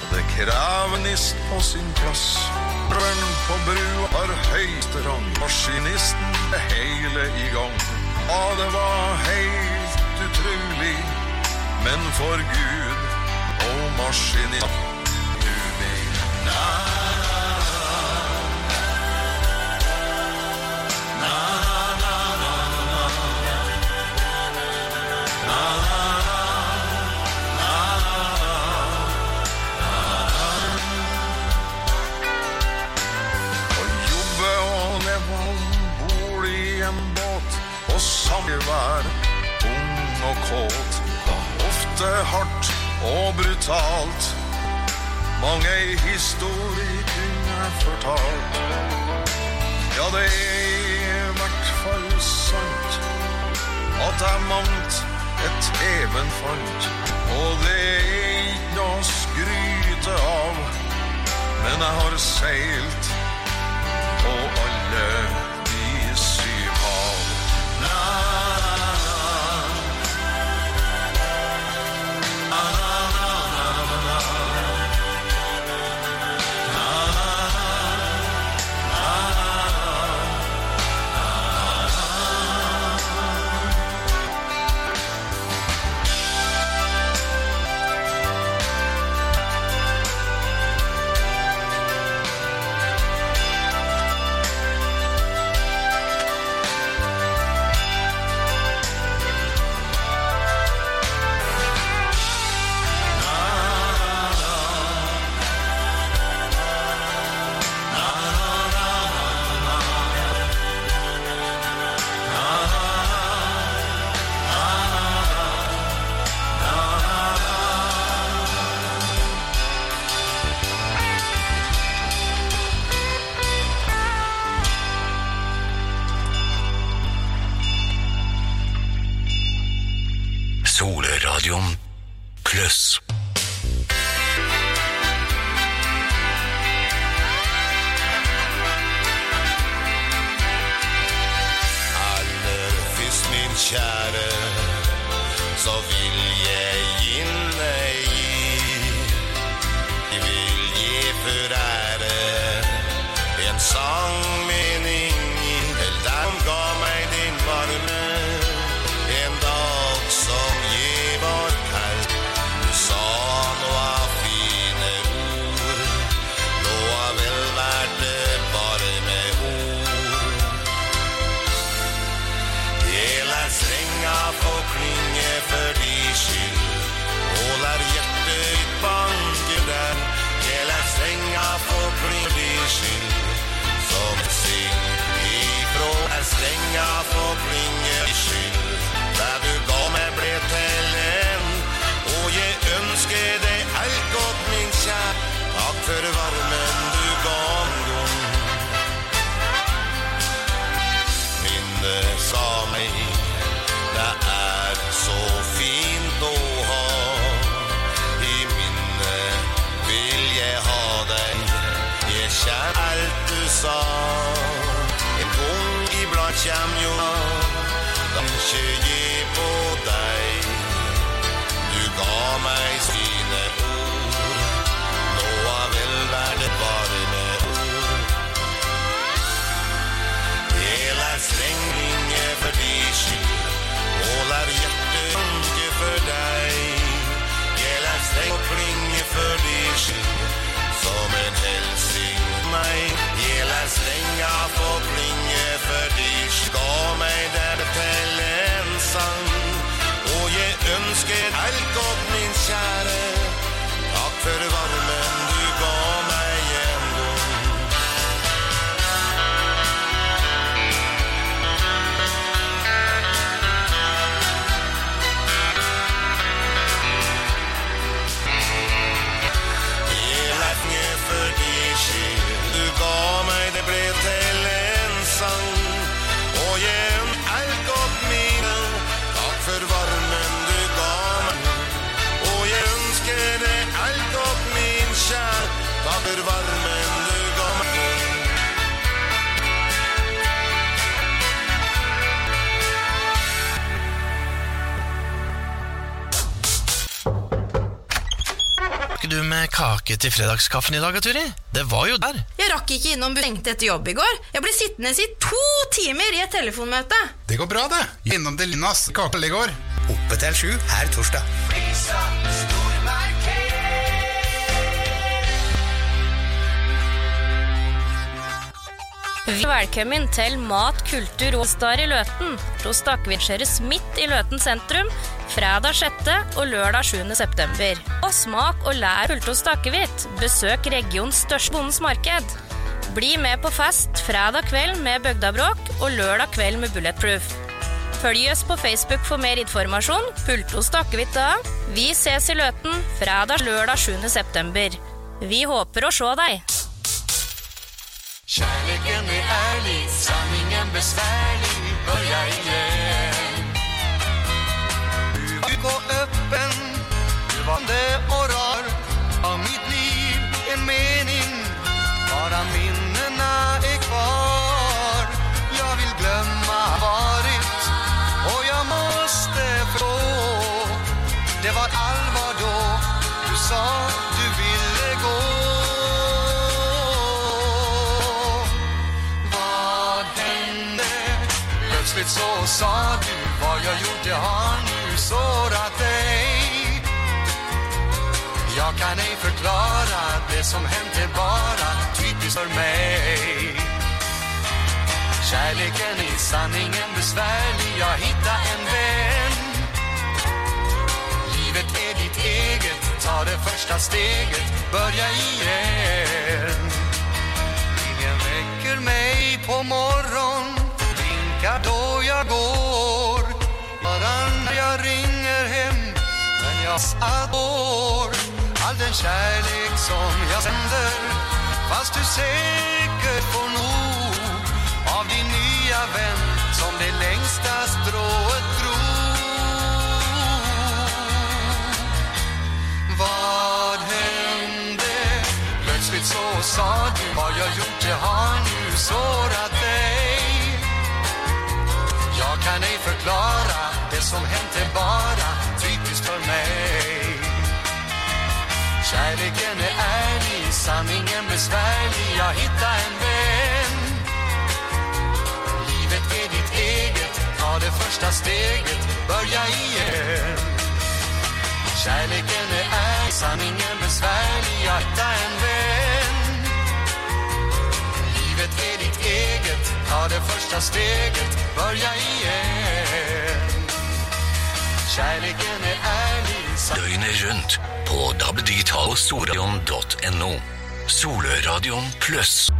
[SPEAKER 49] Og det krever nist på sin plass. Murren på bru bruar høyter han. Maskinisten er heile i gang. Ja, det var helt utrolig,
[SPEAKER 39] men for Gud og maskinisten du blir nær. var ung og kåt. Var ofte hardt og brutalt. Mange ei historie kunne fortalt. Ja, det er i hvert fall sant at jeg mangt et even fant. Og det er ikke noe å skryte av, men jeg har seilt på alle
[SPEAKER 50] til
[SPEAKER 51] fredagskaffen i dag, Turi? Det var jo der.
[SPEAKER 52] Jeg rakk ikke innom stengte etter jobb i går. Jeg ble sittende i to timer i et telefonmøte.
[SPEAKER 53] Det går bra, det. Innom til Linas kake i går.
[SPEAKER 42] Oppe til sju her torsdag.
[SPEAKER 54] Pizza, Velkommen til Mat, kultur og star i Løten. Hos Stakvinskjøret midt i Løten sentrum fredag 6. og lørdag 7. september. Og smak og lær fullt hos Stakkevit. Besøk regionens største bondens marked. Bli med på fest fredag kveld med Bygdabråk og lørdag kveld med Bulletproof. Følg oss på Facebook for mer informasjon. Pulto Stakkevitt da. Vi ses i Løten fredag, lørdag 7. september. Vi håper å se deg.
[SPEAKER 55] Kärleken är ärlig, sanningen besvärlig Börja igen så sa du vad jag gjort jag har nu sårat dig. Jag kan ej förklara det som hänt är bara typiskt för mig. Kärleken är sanningen besvärlig, jag hittar en vän. Livet är ditt eget, ta det första steget, börja igen. Ingen väcker mig på morgon. Vinkar då jag går. Varann jag ringer hem Men jag ador All den kärlek som jag sänder Fast du säkert får nog Av din nya vän Som det längsta strået drog. Vad hände? Plötsligt så sa du vad jag gjort det har nu sårat dig. Förklara det som hänt är bara typiskt för mig. Kärleken är ärlig, sanningen besvärlig. Jag hittar en vän. Livet är ditt eget, ta det första steget, börja igen. Kärleken är ärlig, sanningen besvärlig. Jag hittar en vän. Ta det första steget, börja igen. Kärleken är ärlig
[SPEAKER 46] så... Dögnet på www.solradion.no Solradion
[SPEAKER 50] plus.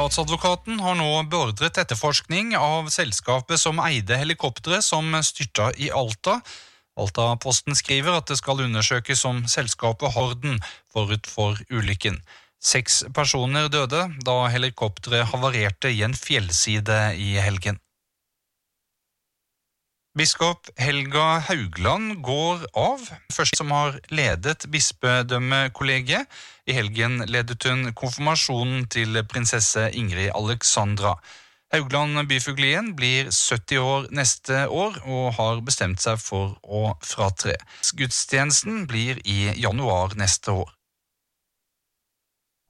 [SPEAKER 56] Statsadvokaten har nå beordret etterforskning av selskapet som eide helikopteret som styrta i Alta. Alta-posten skriver at det skal undersøkes om selskapet har orden forut for ulykken. Seks personer døde da helikopteret havarerte i en fjellside i helgen. Biskop Helga Haugland går av, først som har ledet bispedømmekollegiet. I helgen ledet hun konfirmasjonen til prinsesse Ingrid Alexandra. Haugland Byfuglien blir 70 år neste år og har bestemt seg for å fratre. Gudstjenesten blir i januar neste år.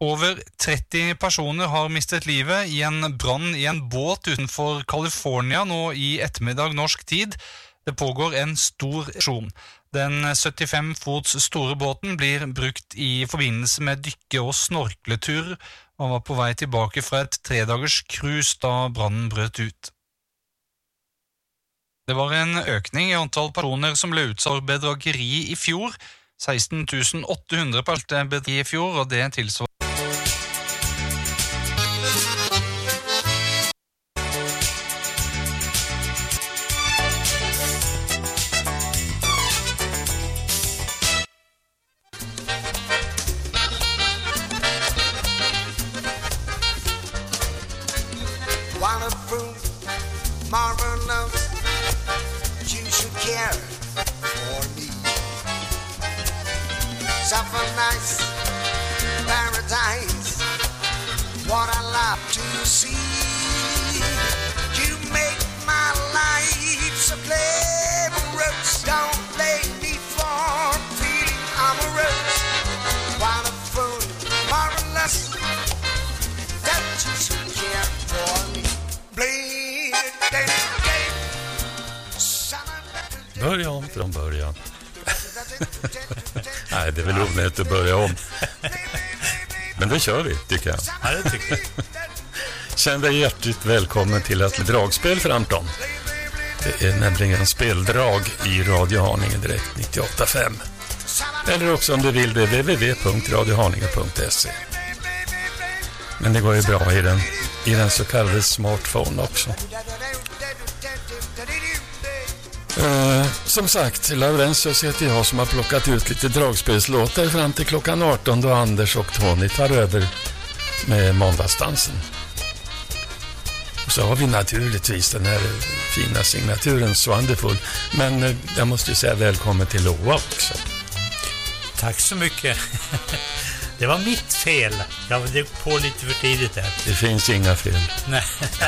[SPEAKER 56] Over 30 personer har mistet livet i en brann i en båt utenfor California nå i ettermiddag norsk tid. Det pågår en stor aksjon. Den 75 fots store båten blir brukt i forbindelse med dykke- og snorkletur, og var på vei tilbake fra et tredagers cruise da brannen brøt ut. Det var en økning i antall personer som ble utsatt for bedrageri i fjor. 16 800 personer bedrageri i fjor, og det tilsvarer
[SPEAKER 57] Känn dig hjärtligt välkommen till ett dragspel för Anton. Det är nämligen speldrag i Radio Haninge Direkt 98.5. Eller också om du vill det, www.radiohaninge.se. Men det går ju bra i den, i den så kallade smartphone också. Eh, som sagt, Laurentius heter jag som har plockat ut lite dragspelslåtar fram till klockan 18 då Anders och Tony tar över med måndagsdansen. Och så har vi naturligtvis den här fina signaturen Swonderful. Men eh, jag måste ju säga välkommen till Loa också.
[SPEAKER 58] Tack så mycket. Det var mitt fel. Jag var på lite för tidigt där.
[SPEAKER 57] Det finns inga fel.
[SPEAKER 58] Nej,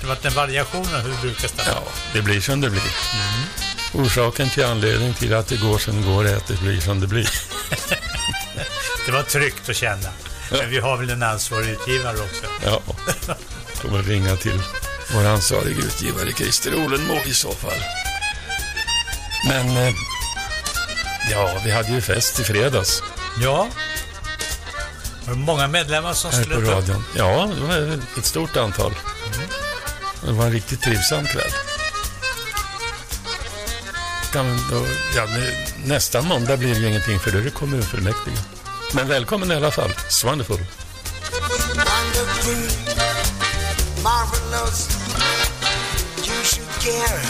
[SPEAKER 58] det varit en variation av hur det brukar stämma.
[SPEAKER 57] Ja, det blir som det blir. Orsaken till anledning till att det går som det går är att det blir som det blir.
[SPEAKER 58] Det var tryggt att känna. Men vi har väl en ansvarig utgivare också.
[SPEAKER 57] Ja, får väl ringa till vår ansvarige utgivare Christer Olenmo i så fall. Men, eh, ja, vi hade ju fest i fredags
[SPEAKER 58] Ja. Var det många medlemmar som
[SPEAKER 57] här på
[SPEAKER 58] slöt upp?
[SPEAKER 57] radion. Ja, det var ett stort antal. Det var en riktigt trivsam kväll. Då, ja, nästa måndag blir det ju ingenting för då är det kommunfullmäktige. Men välkommen i alla fall. Swonderful.
[SPEAKER 50] Wonderful, marvelous. You should care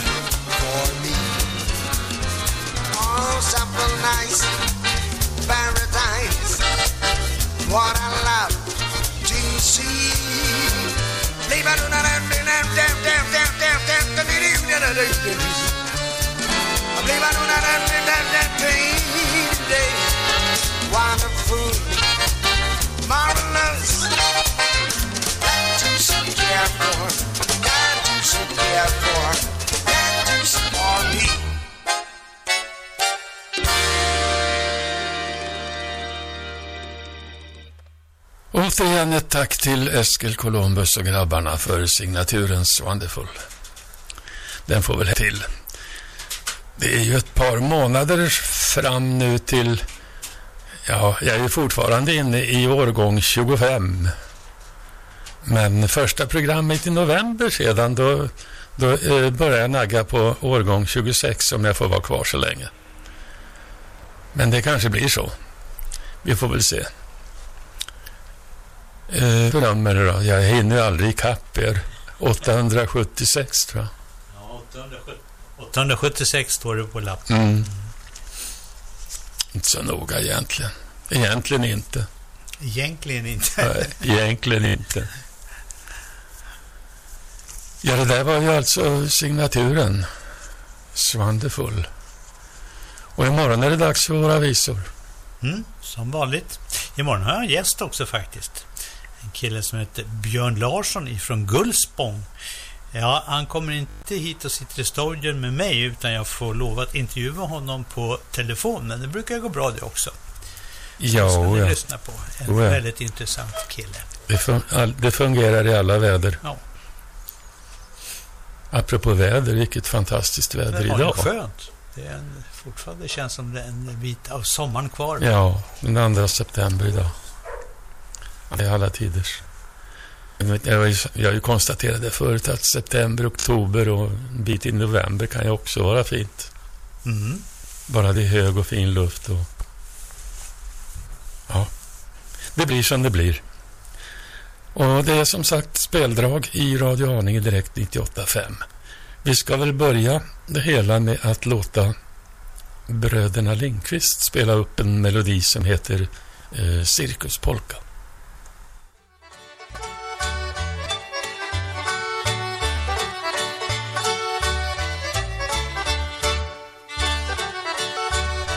[SPEAKER 50] for me. Oh, simple, nice paradise. What I love to see. Leave it on a damn,
[SPEAKER 57] Återigen ett tack till Eskil Columbus och grabbarna för signaturens Wonderful. Den får väl till. Det är ju ett par månader fram nu till, ja, jag är ju fortfarande inne i årgång 25. Men första programmet i november sedan, då, då eh, börjar jag nagga på årgång 26 om jag får vara kvar så länge. Men det kanske blir så. Vi får väl se. Eh, programmer då? Jag hinner aldrig ikapp er. 876 tror jag.
[SPEAKER 58] Ja, 870 876 står det på lappen.
[SPEAKER 57] Mm. Inte så noga egentligen. Egentligen inte.
[SPEAKER 58] Egentligen inte.
[SPEAKER 57] Egentligen inte. Ja, det där var ju alltså signaturen. Swonderful. Och imorgon är det dags för våra visor.
[SPEAKER 58] Mm, som vanligt. Imorgon har jag en gäst också faktiskt. En kille som heter Björn Larsson ifrån Gullspång. Ja, han kommer inte hit och sitter i studion med mig utan jag får lova att intervjua honom på telefon. Men det brukar gå bra det också.
[SPEAKER 57] Ja,
[SPEAKER 58] ska ni
[SPEAKER 57] ja.
[SPEAKER 58] lyssna på. En
[SPEAKER 57] ja.
[SPEAKER 58] väldigt intressant kille.
[SPEAKER 57] Det, fun- det fungerar i alla väder.
[SPEAKER 58] Ja.
[SPEAKER 57] Apropå väder, vilket fantastiskt väder
[SPEAKER 58] Det var
[SPEAKER 57] idag.
[SPEAKER 58] skönt. Det är en, fortfarande känns som det är en bit av sommaren kvar.
[SPEAKER 57] Ja, den 2 september idag. Det är alla tiders. Jag har ju, jag har ju konstaterat det förut att september, oktober och en bit in i november kan ju också vara fint.
[SPEAKER 58] Mm.
[SPEAKER 57] Bara det är hög och fin luft och... Ja, det blir som det blir. Och det är som sagt speldrag i Radio Haninge Direkt 98.5. Vi ska väl börja det hela med att låta bröderna Lindqvist spela upp en melodi som heter eh, Cirkuspolka.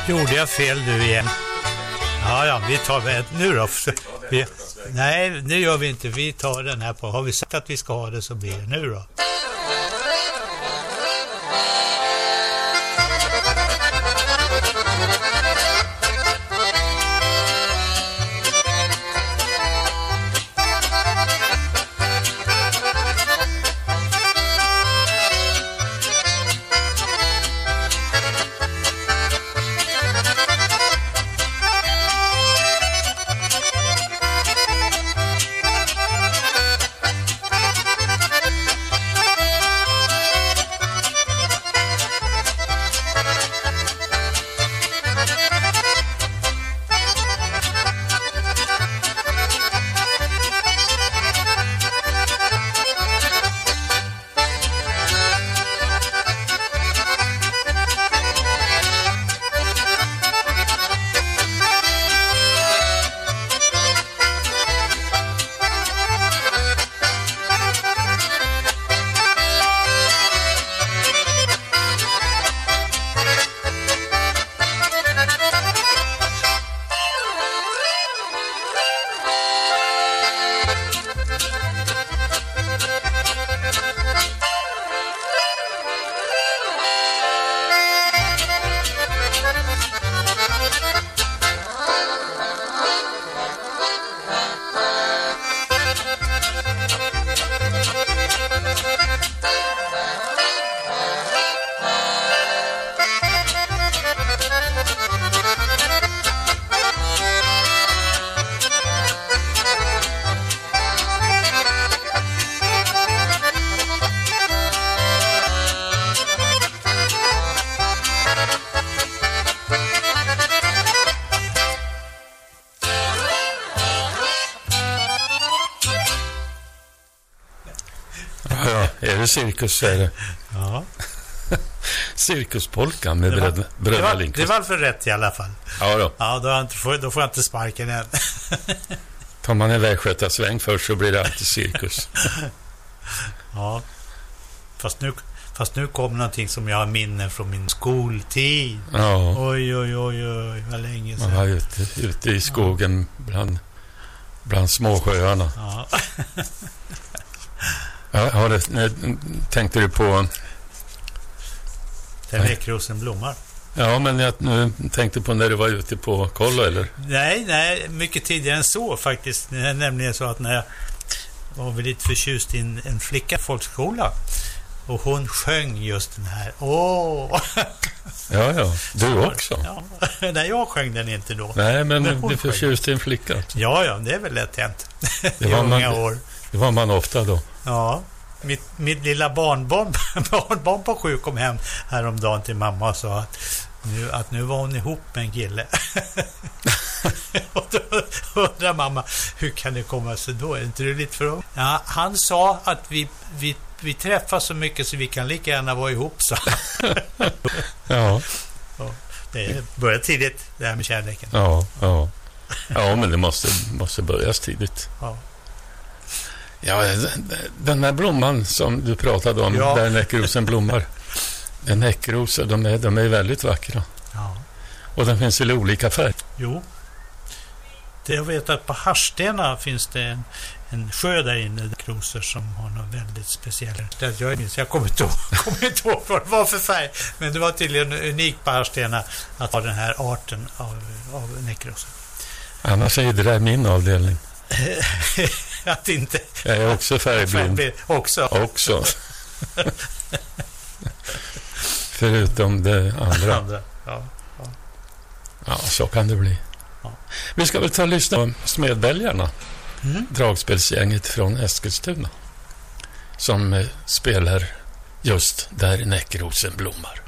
[SPEAKER 58] Gjorde jag fel nu igen? Ja, Ja, vi tar väl nu då. Vi, nej, nu gör vi inte. Vi tar den här på. Har vi sagt att vi ska ha det så blir det nu då.
[SPEAKER 57] Det cirkus är det.
[SPEAKER 58] Ja.
[SPEAKER 57] Cirkuspolkan med bröd, bröderna
[SPEAKER 58] var, det
[SPEAKER 57] Lindqvist.
[SPEAKER 58] var för rätt i alla fall.
[SPEAKER 57] Ja, då.
[SPEAKER 58] Ja, då, inte, då får jag inte sparken än.
[SPEAKER 57] Tar man en västgötasväng först så blir det alltid cirkus.
[SPEAKER 58] ja. Fast nu, fast nu kom någonting som jag har minnen från min skoltid.
[SPEAKER 57] Ja.
[SPEAKER 58] Oj, oj, oj, oj, vad länge
[SPEAKER 57] Man
[SPEAKER 58] sedan.
[SPEAKER 57] var ute, ute i skogen bland, bland småsjöarna.
[SPEAKER 58] Ja.
[SPEAKER 57] Ja, har nej, tänkte du på...
[SPEAKER 58] Där näckrosen blommar.
[SPEAKER 57] Ja, men jag nu tänkte på när du var ute på kollo, eller?
[SPEAKER 58] Nej, nej, mycket tidigare än så faktiskt. Det är nämligen så att när jag var väl lite förtjust i en, en flicka i folkskola och hon sjöng just den här. Åh!
[SPEAKER 57] Ja, ja. Du också.
[SPEAKER 58] Ja, nej, jag sjöng den inte då.
[SPEAKER 57] Nej, men
[SPEAKER 58] hon
[SPEAKER 57] du förtjust i en flicka.
[SPEAKER 58] Ja, ja, det är väl lätt hänt.
[SPEAKER 57] Det
[SPEAKER 58] I
[SPEAKER 57] var,
[SPEAKER 58] unga
[SPEAKER 57] man,
[SPEAKER 58] år.
[SPEAKER 57] det var man ofta då.
[SPEAKER 58] Ja. Mitt, mitt lilla barnbarn, barnbarn på sju kom hem häromdagen till mamma och sa att nu, att nu var hon ihop med en kille. och då undrar mamma, hur kan det komma sig då? Är inte du lite för? Ja, han sa att vi, vi, vi träffas så mycket så vi kan lika gärna vara ihop, så.
[SPEAKER 57] Ja,
[SPEAKER 58] Ja, Det börjar tidigt, det här med kärleken.
[SPEAKER 57] ja, ja. Ja, men det måste, måste börjas tidigt.
[SPEAKER 58] Ja.
[SPEAKER 57] Ja, den här blomman som du pratade om,
[SPEAKER 58] Ja.
[SPEAKER 57] där näckrosen blommar. En näckros, de är, de är väldigt vackra.
[SPEAKER 58] Ja.
[SPEAKER 57] Och den finns i olika färg.
[SPEAKER 58] Jo. Det jag vet att på Harstena finns det en, en sjö där inne, Krosor, som har något väldigt speciellt. Jag, minns, jag kommer inte, ihåg, kommer inte ihåg vad det var för färg, men det var tydligen unikt på Harstena att ha den här arten av, av näckrosor.
[SPEAKER 57] Annars är det där min avdelning.
[SPEAKER 58] att inte...
[SPEAKER 57] Jag är också färgblind.
[SPEAKER 58] Färgblind Också.
[SPEAKER 57] Också. Förutom det andra.
[SPEAKER 58] Andra, ja, ja.
[SPEAKER 57] Ja, så kan det bli. Vi ska väl ta och lyssna på Smedbälgarna.
[SPEAKER 58] Mm.
[SPEAKER 57] Dragspelsgänget från Eskilstuna. Som eh, spelar just där näckrosen blommar.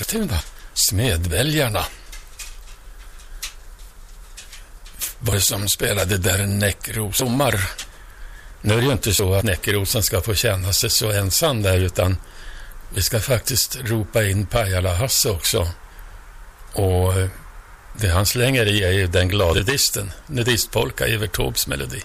[SPEAKER 57] Eskilstuna. Smedväljarna. Var det som spelade där Näckros sommar. Nu är det ju inte så att Näckrosen ska få känna sig så ensam där utan vi ska faktiskt ropa in Pajala-Hasse också. Och eh, det han slänger i är ju den glade disten, nudistpolka, Evert Taubes melodi.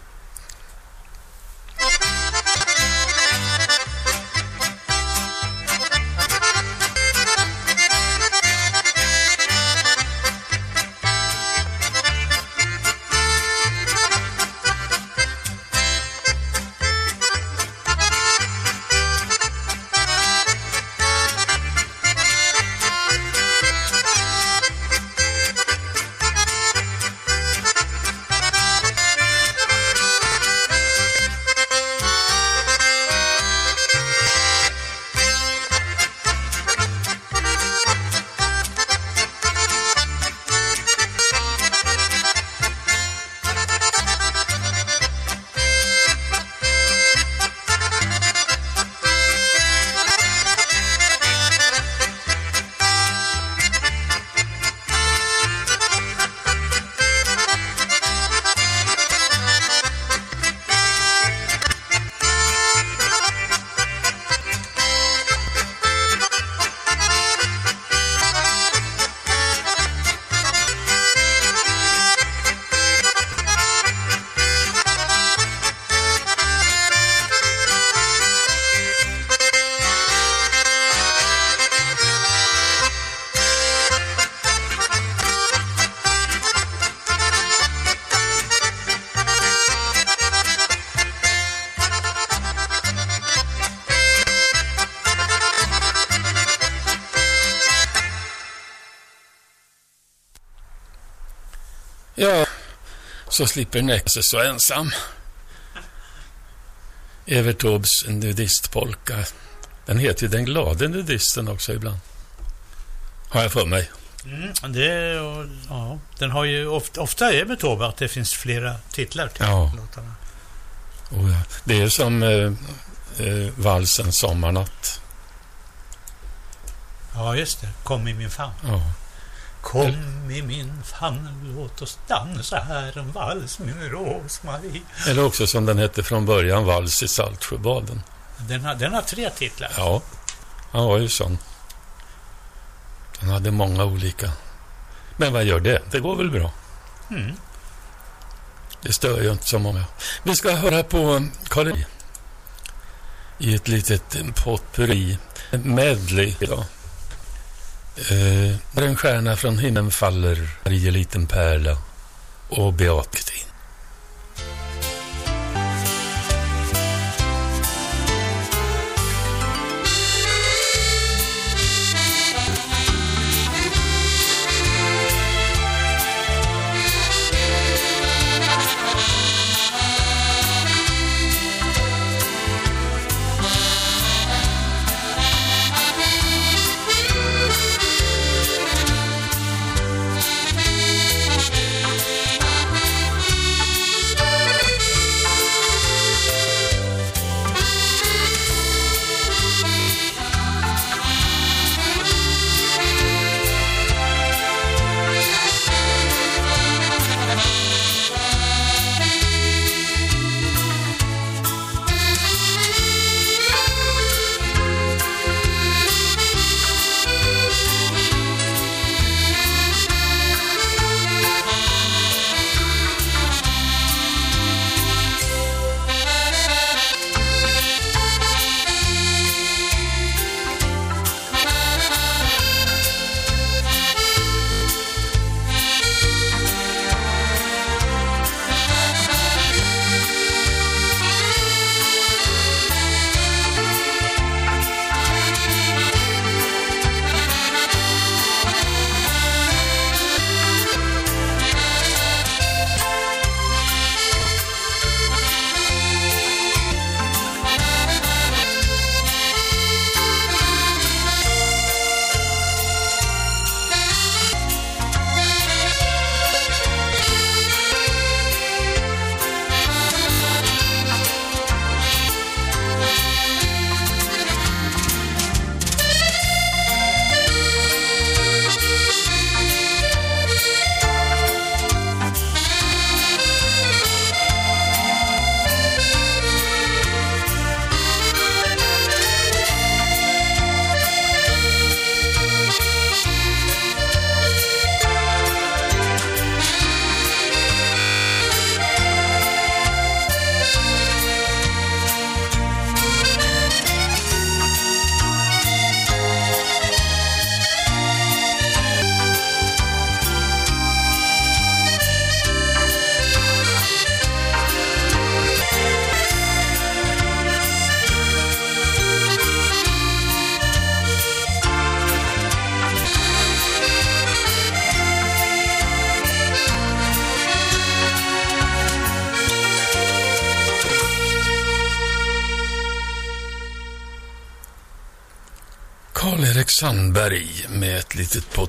[SPEAKER 57] Så slipper sig så ensam. Evert Taubes nudistpolka. Den heter ju Den glade nudisten också ibland. Har jag för mig.
[SPEAKER 58] Mm, det, och, ja, den har ju ofta, ofta är med Taube att det finns flera titlar till
[SPEAKER 57] Ja.
[SPEAKER 58] låtarna.
[SPEAKER 57] Oh, ja. Det är som eh, eh, valsen Sommarnatt.
[SPEAKER 58] Ja, just det. Kom i min famn.
[SPEAKER 57] Ja.
[SPEAKER 58] Kom i min famn, låt oss dansa här en vals med Rose-Marie.
[SPEAKER 57] Eller också som den hette från början, Vals i Saltsjöbaden.
[SPEAKER 58] Den har, den har tre titlar.
[SPEAKER 57] Ja, han var ju sån. Han hade många olika. Men vad gör det? Det går väl bra.
[SPEAKER 58] Mm.
[SPEAKER 57] Det stör ju inte så många. Vi ska höra på Karl i ett litet potpurri, medley idag. Eh, en stjärna från himlen faller, varje liten pärla och Beatktin.
[SPEAKER 50] Thank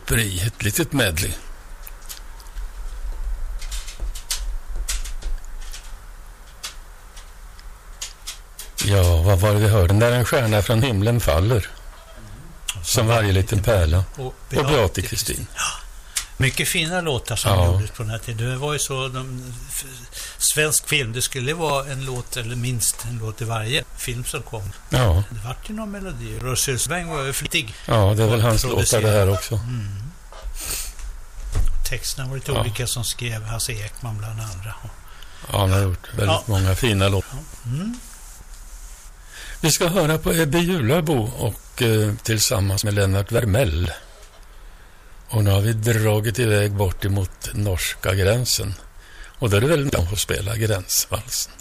[SPEAKER 57] litet potpurri, ett litet medley. Ja, vad var det vi hörde? När en stjärna från himlen faller. Som varje liten pärla.
[SPEAKER 58] Och Beate
[SPEAKER 57] Kristin.
[SPEAKER 58] Mycket fina låtar som
[SPEAKER 57] Ja.
[SPEAKER 58] gjordes på den här tiden. Det var ju så, de, svensk film, det skulle vara en låt, eller minst en låt i varje film som kom.
[SPEAKER 57] Ja.
[SPEAKER 58] Det vart ju någon melodi. Rosselsväng var ju flitig.
[SPEAKER 57] Ja, det är väl
[SPEAKER 58] Och
[SPEAKER 57] hans låtar det här också.
[SPEAKER 58] Mm. Texterna var lite
[SPEAKER 57] Ja.
[SPEAKER 58] olika som skrev Hasse Ekman bland andra.
[SPEAKER 57] Ja, han har gjort väldigt
[SPEAKER 58] Ja.
[SPEAKER 57] många fina låtar.
[SPEAKER 58] Mm.
[SPEAKER 57] Vi ska höra på Ebbe Julabo och eh, tillsammans med Lennart Vermell. Och nu har vi dragit iväg bort emot norska gränsen. Och då är det väl de får spela gränsvalsen.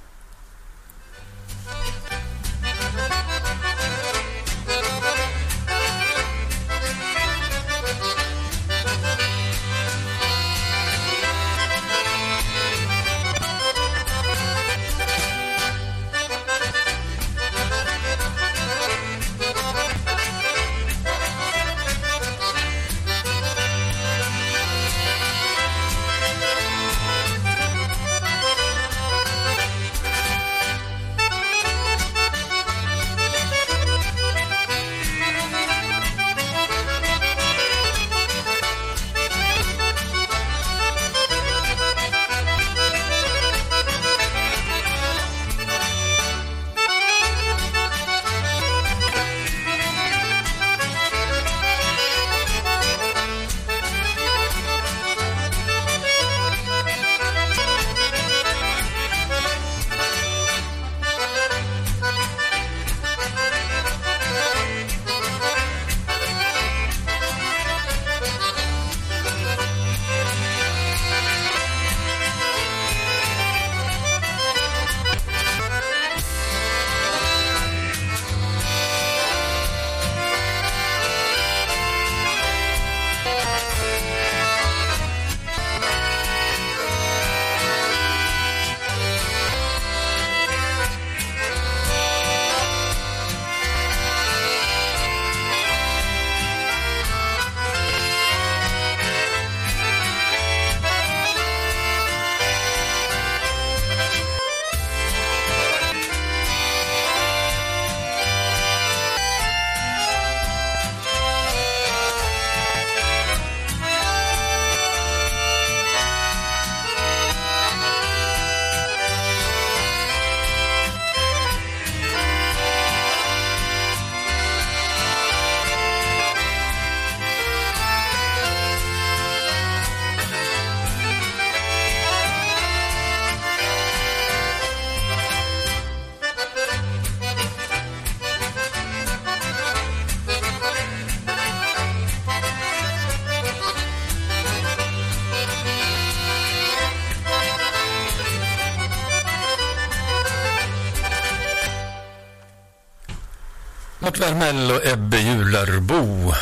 [SPEAKER 57] Lennart Wermell och Ebbe Jularbo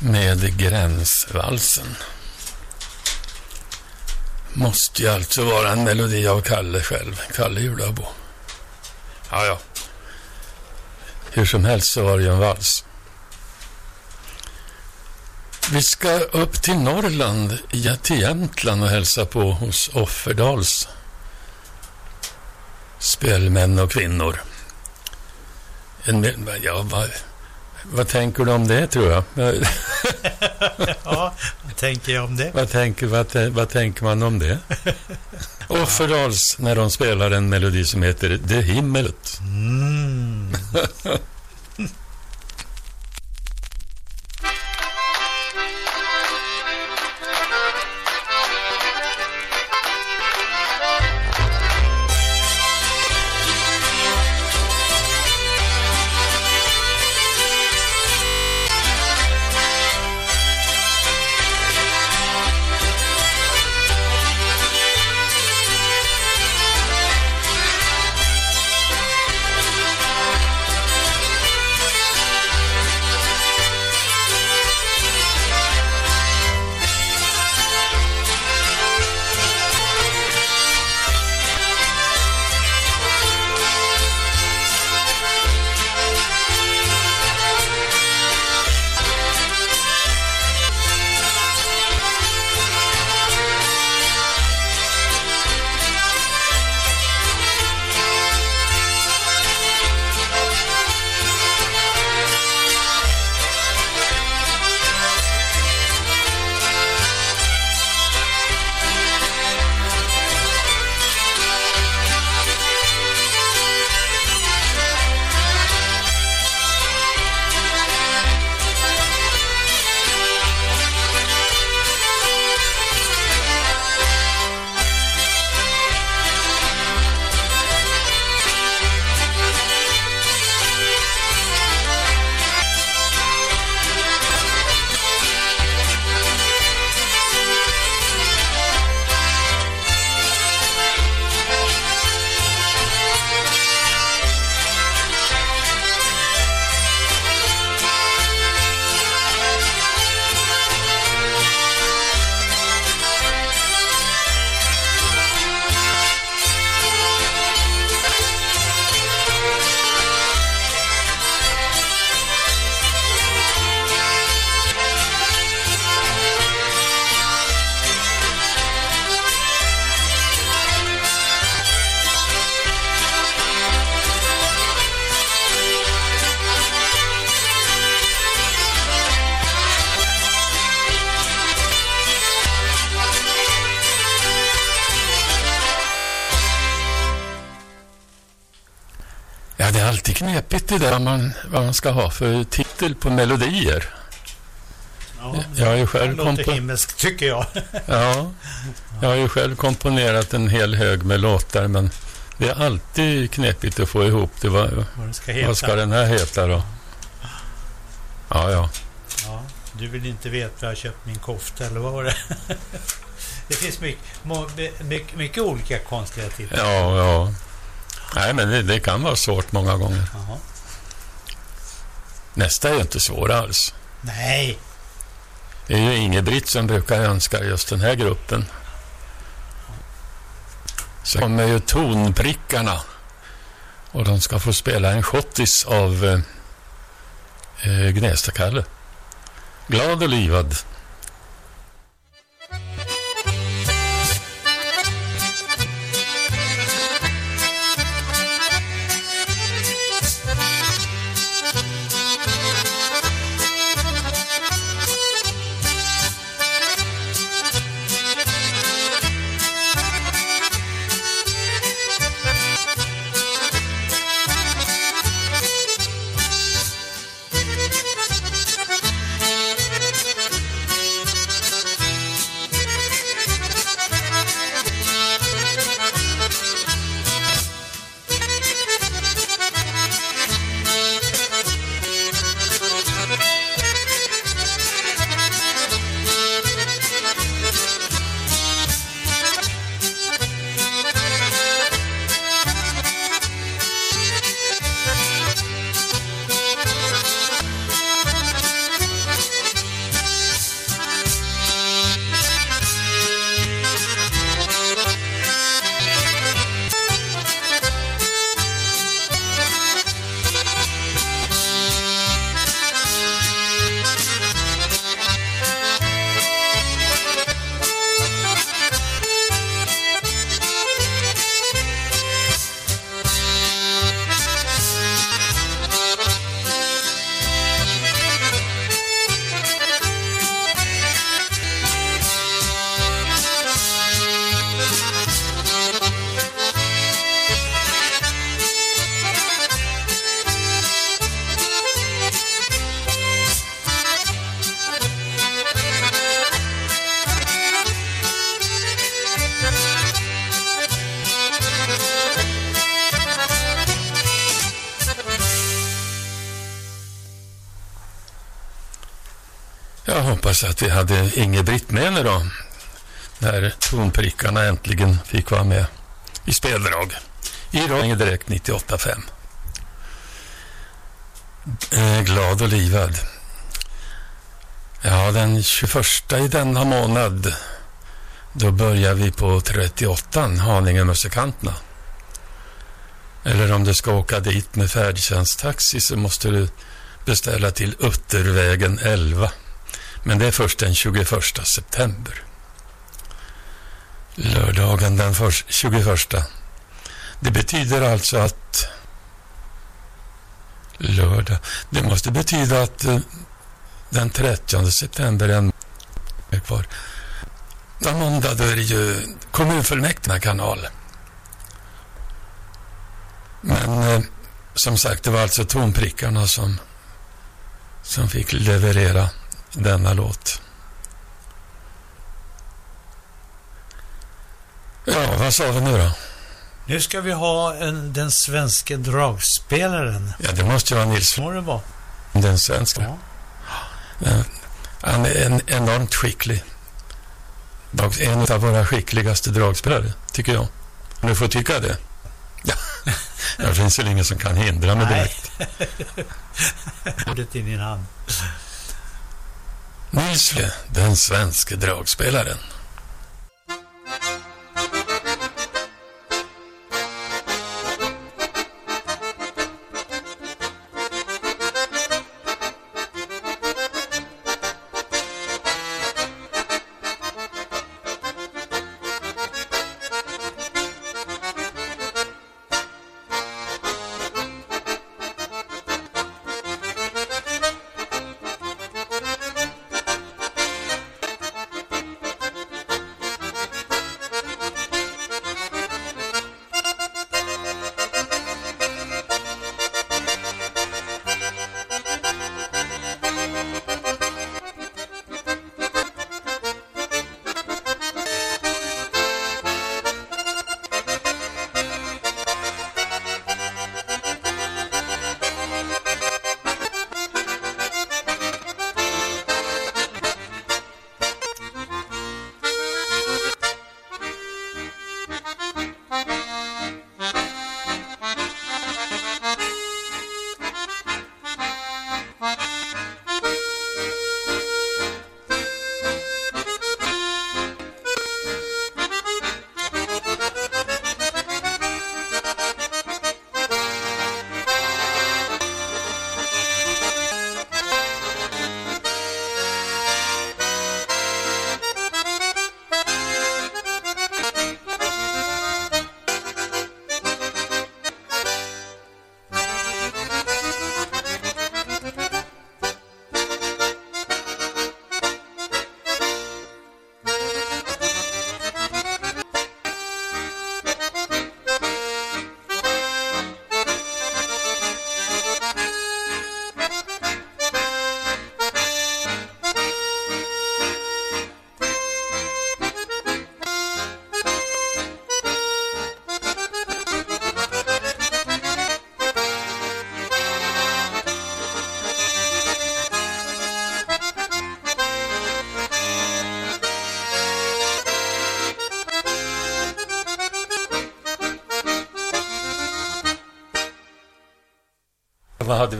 [SPEAKER 57] med Gränsvalsen. Måste ju alltså vara en melodi av Kalle själv, Kalle Jularbo. Ja, ja. Hur som helst så var det ju en vals. Vi ska upp till Norrland, ja, till Jämtland och hälsa på hos Offerdals spelmän och kvinnor. En, ja, vad, vad tänker du om det, tror jag?
[SPEAKER 58] ja, vad tänker jag om det?
[SPEAKER 57] vad, tänker, vad, vad tänker man om det? Offerdals, när de spelar en melodi som heter Det himmelet.
[SPEAKER 58] Mm.
[SPEAKER 57] Det där man, vad man ska ha för titel på melodier.
[SPEAKER 58] Ja,
[SPEAKER 57] Jag har ju
[SPEAKER 58] det
[SPEAKER 57] själv
[SPEAKER 58] låter himmelskt tycker jag.
[SPEAKER 57] Ja, jag har ju själv komponerat en hel hög med låtar men det är alltid knepigt att få ihop det. Vad,
[SPEAKER 58] Vad ska
[SPEAKER 57] vad ska den här heta då? Ja, ja.
[SPEAKER 58] Ja, du vill inte veta var jag köpt min kofta eller vad var det? det finns mycket, mycket, mycket olika konstiga titlar.
[SPEAKER 57] Ja, ja. Nej, men det, det kan vara svårt många gånger.
[SPEAKER 58] Jaha.
[SPEAKER 57] Nästa är ju inte svår alls.
[SPEAKER 58] Nej,
[SPEAKER 57] Det är ju Inge-Britt som brukar önska just den här gruppen. Så kommer ju tonprickarna. Och de ska få spela en schottis av eh, eh, Gnesta-Kalle. Glad och livad. Hoppas att vi hade Inge-Britt med nu då. När tonprickarna äntligen fick vara med i speldrag. I Radio Direkt 98.5. Eh, glad och livad. Ja, den 21 i denna månad då börjar vi på 38 Haninge musikanterna. Eller om du ska åka dit med färdtjänsttaxi så måste du beställa till Uttervägen 11. Men det är först den 21 september. Lördagen den 21. Det betyder alltså att lördag. Det måste betyda att eh, den 30 september är en är kvar. Den måndag då är det ju kommunfullmäktige kanal. Men eh, som sagt, det var alltså tonprickarna som, som fick leverera denna låt. Ja, vad sa vi nu då?
[SPEAKER 58] nu ska vi ha en, den svenska dragspelaren.
[SPEAKER 57] Ja, det måste ju vara Nils
[SPEAKER 58] Må det vara.
[SPEAKER 57] den svenska. Men Han är en, enormt skicklig. En av våra skickligaste dragspelare, tycker jag. Du får tycka det. Ja. Det finns väl ingen som kan hindra mig direkt.
[SPEAKER 58] Ordet i din hand.
[SPEAKER 57] Nils den svenska dragspelaren.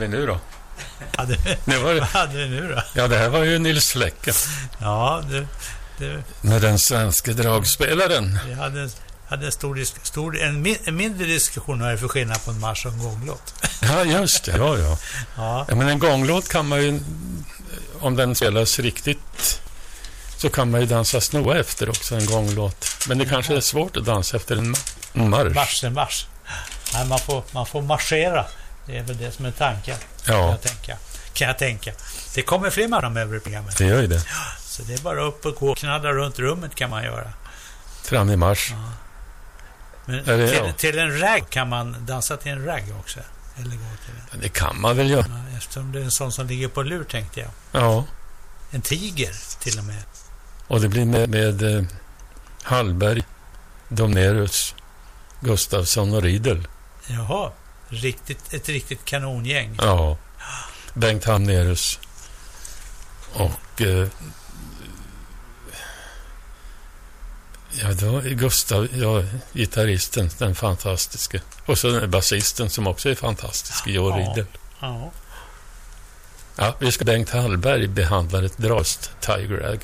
[SPEAKER 57] Nu då?
[SPEAKER 58] Hade,
[SPEAKER 57] Det var,
[SPEAKER 58] vad hade vi nu då?
[SPEAKER 57] ja, det här var ju Nils Fläcken.
[SPEAKER 58] Ja, det, det,
[SPEAKER 57] Med den svenska dragspelaren.
[SPEAKER 58] vi hade, hade en, stor stor, en, min, en mindre diskussion vad det är för skillnad på en marsch och en gånglåt.
[SPEAKER 57] Ja, just det. Ja, ja.
[SPEAKER 58] Ja.
[SPEAKER 57] ja, men en gånglåt kan man ju, om den spelas riktigt, så kan man ju dansa snoa efter också, en gånglåt. Men det kanske är svårt att dansa efter en marsch.
[SPEAKER 58] Marsch en marsch. Nej, man, får, man får marschera. Det är väl det som är tanken.
[SPEAKER 57] Ja.
[SPEAKER 58] Kan, jag tänka. kan jag tänka. Det kommer fler över i programmet.
[SPEAKER 57] Det gör ju det.
[SPEAKER 58] Så det är bara upp och gå och knaddra runt rummet kan man göra.
[SPEAKER 57] Fram i marsch.
[SPEAKER 58] Men
[SPEAKER 57] Är det-
[SPEAKER 58] till,
[SPEAKER 57] ja.
[SPEAKER 58] till en rag kan man dansa till en rag också. Eller gå till en.
[SPEAKER 57] Det kan man väl göra.
[SPEAKER 58] Ja, eftersom det är en sån som ligger på lur tänkte jag.
[SPEAKER 57] Ja.
[SPEAKER 58] En tiger till och med.
[SPEAKER 57] Och det blir med, med eh, Hallberg, Domnerus, Gustafsson och Riedel.
[SPEAKER 58] Jaha, riktigt, ett riktigt kanongäng.
[SPEAKER 57] Ja. Bengt Hamnerus. Och... Eh, ja, då är Gustav, ja, gitarristen, den fantastiska. Och så den basisten som också är fantastisk, Joe
[SPEAKER 58] Ja.
[SPEAKER 57] Riedel.
[SPEAKER 58] Ja.
[SPEAKER 57] Ja, vi ska Bengt Hallberg behandla ett drast Tiger Rag.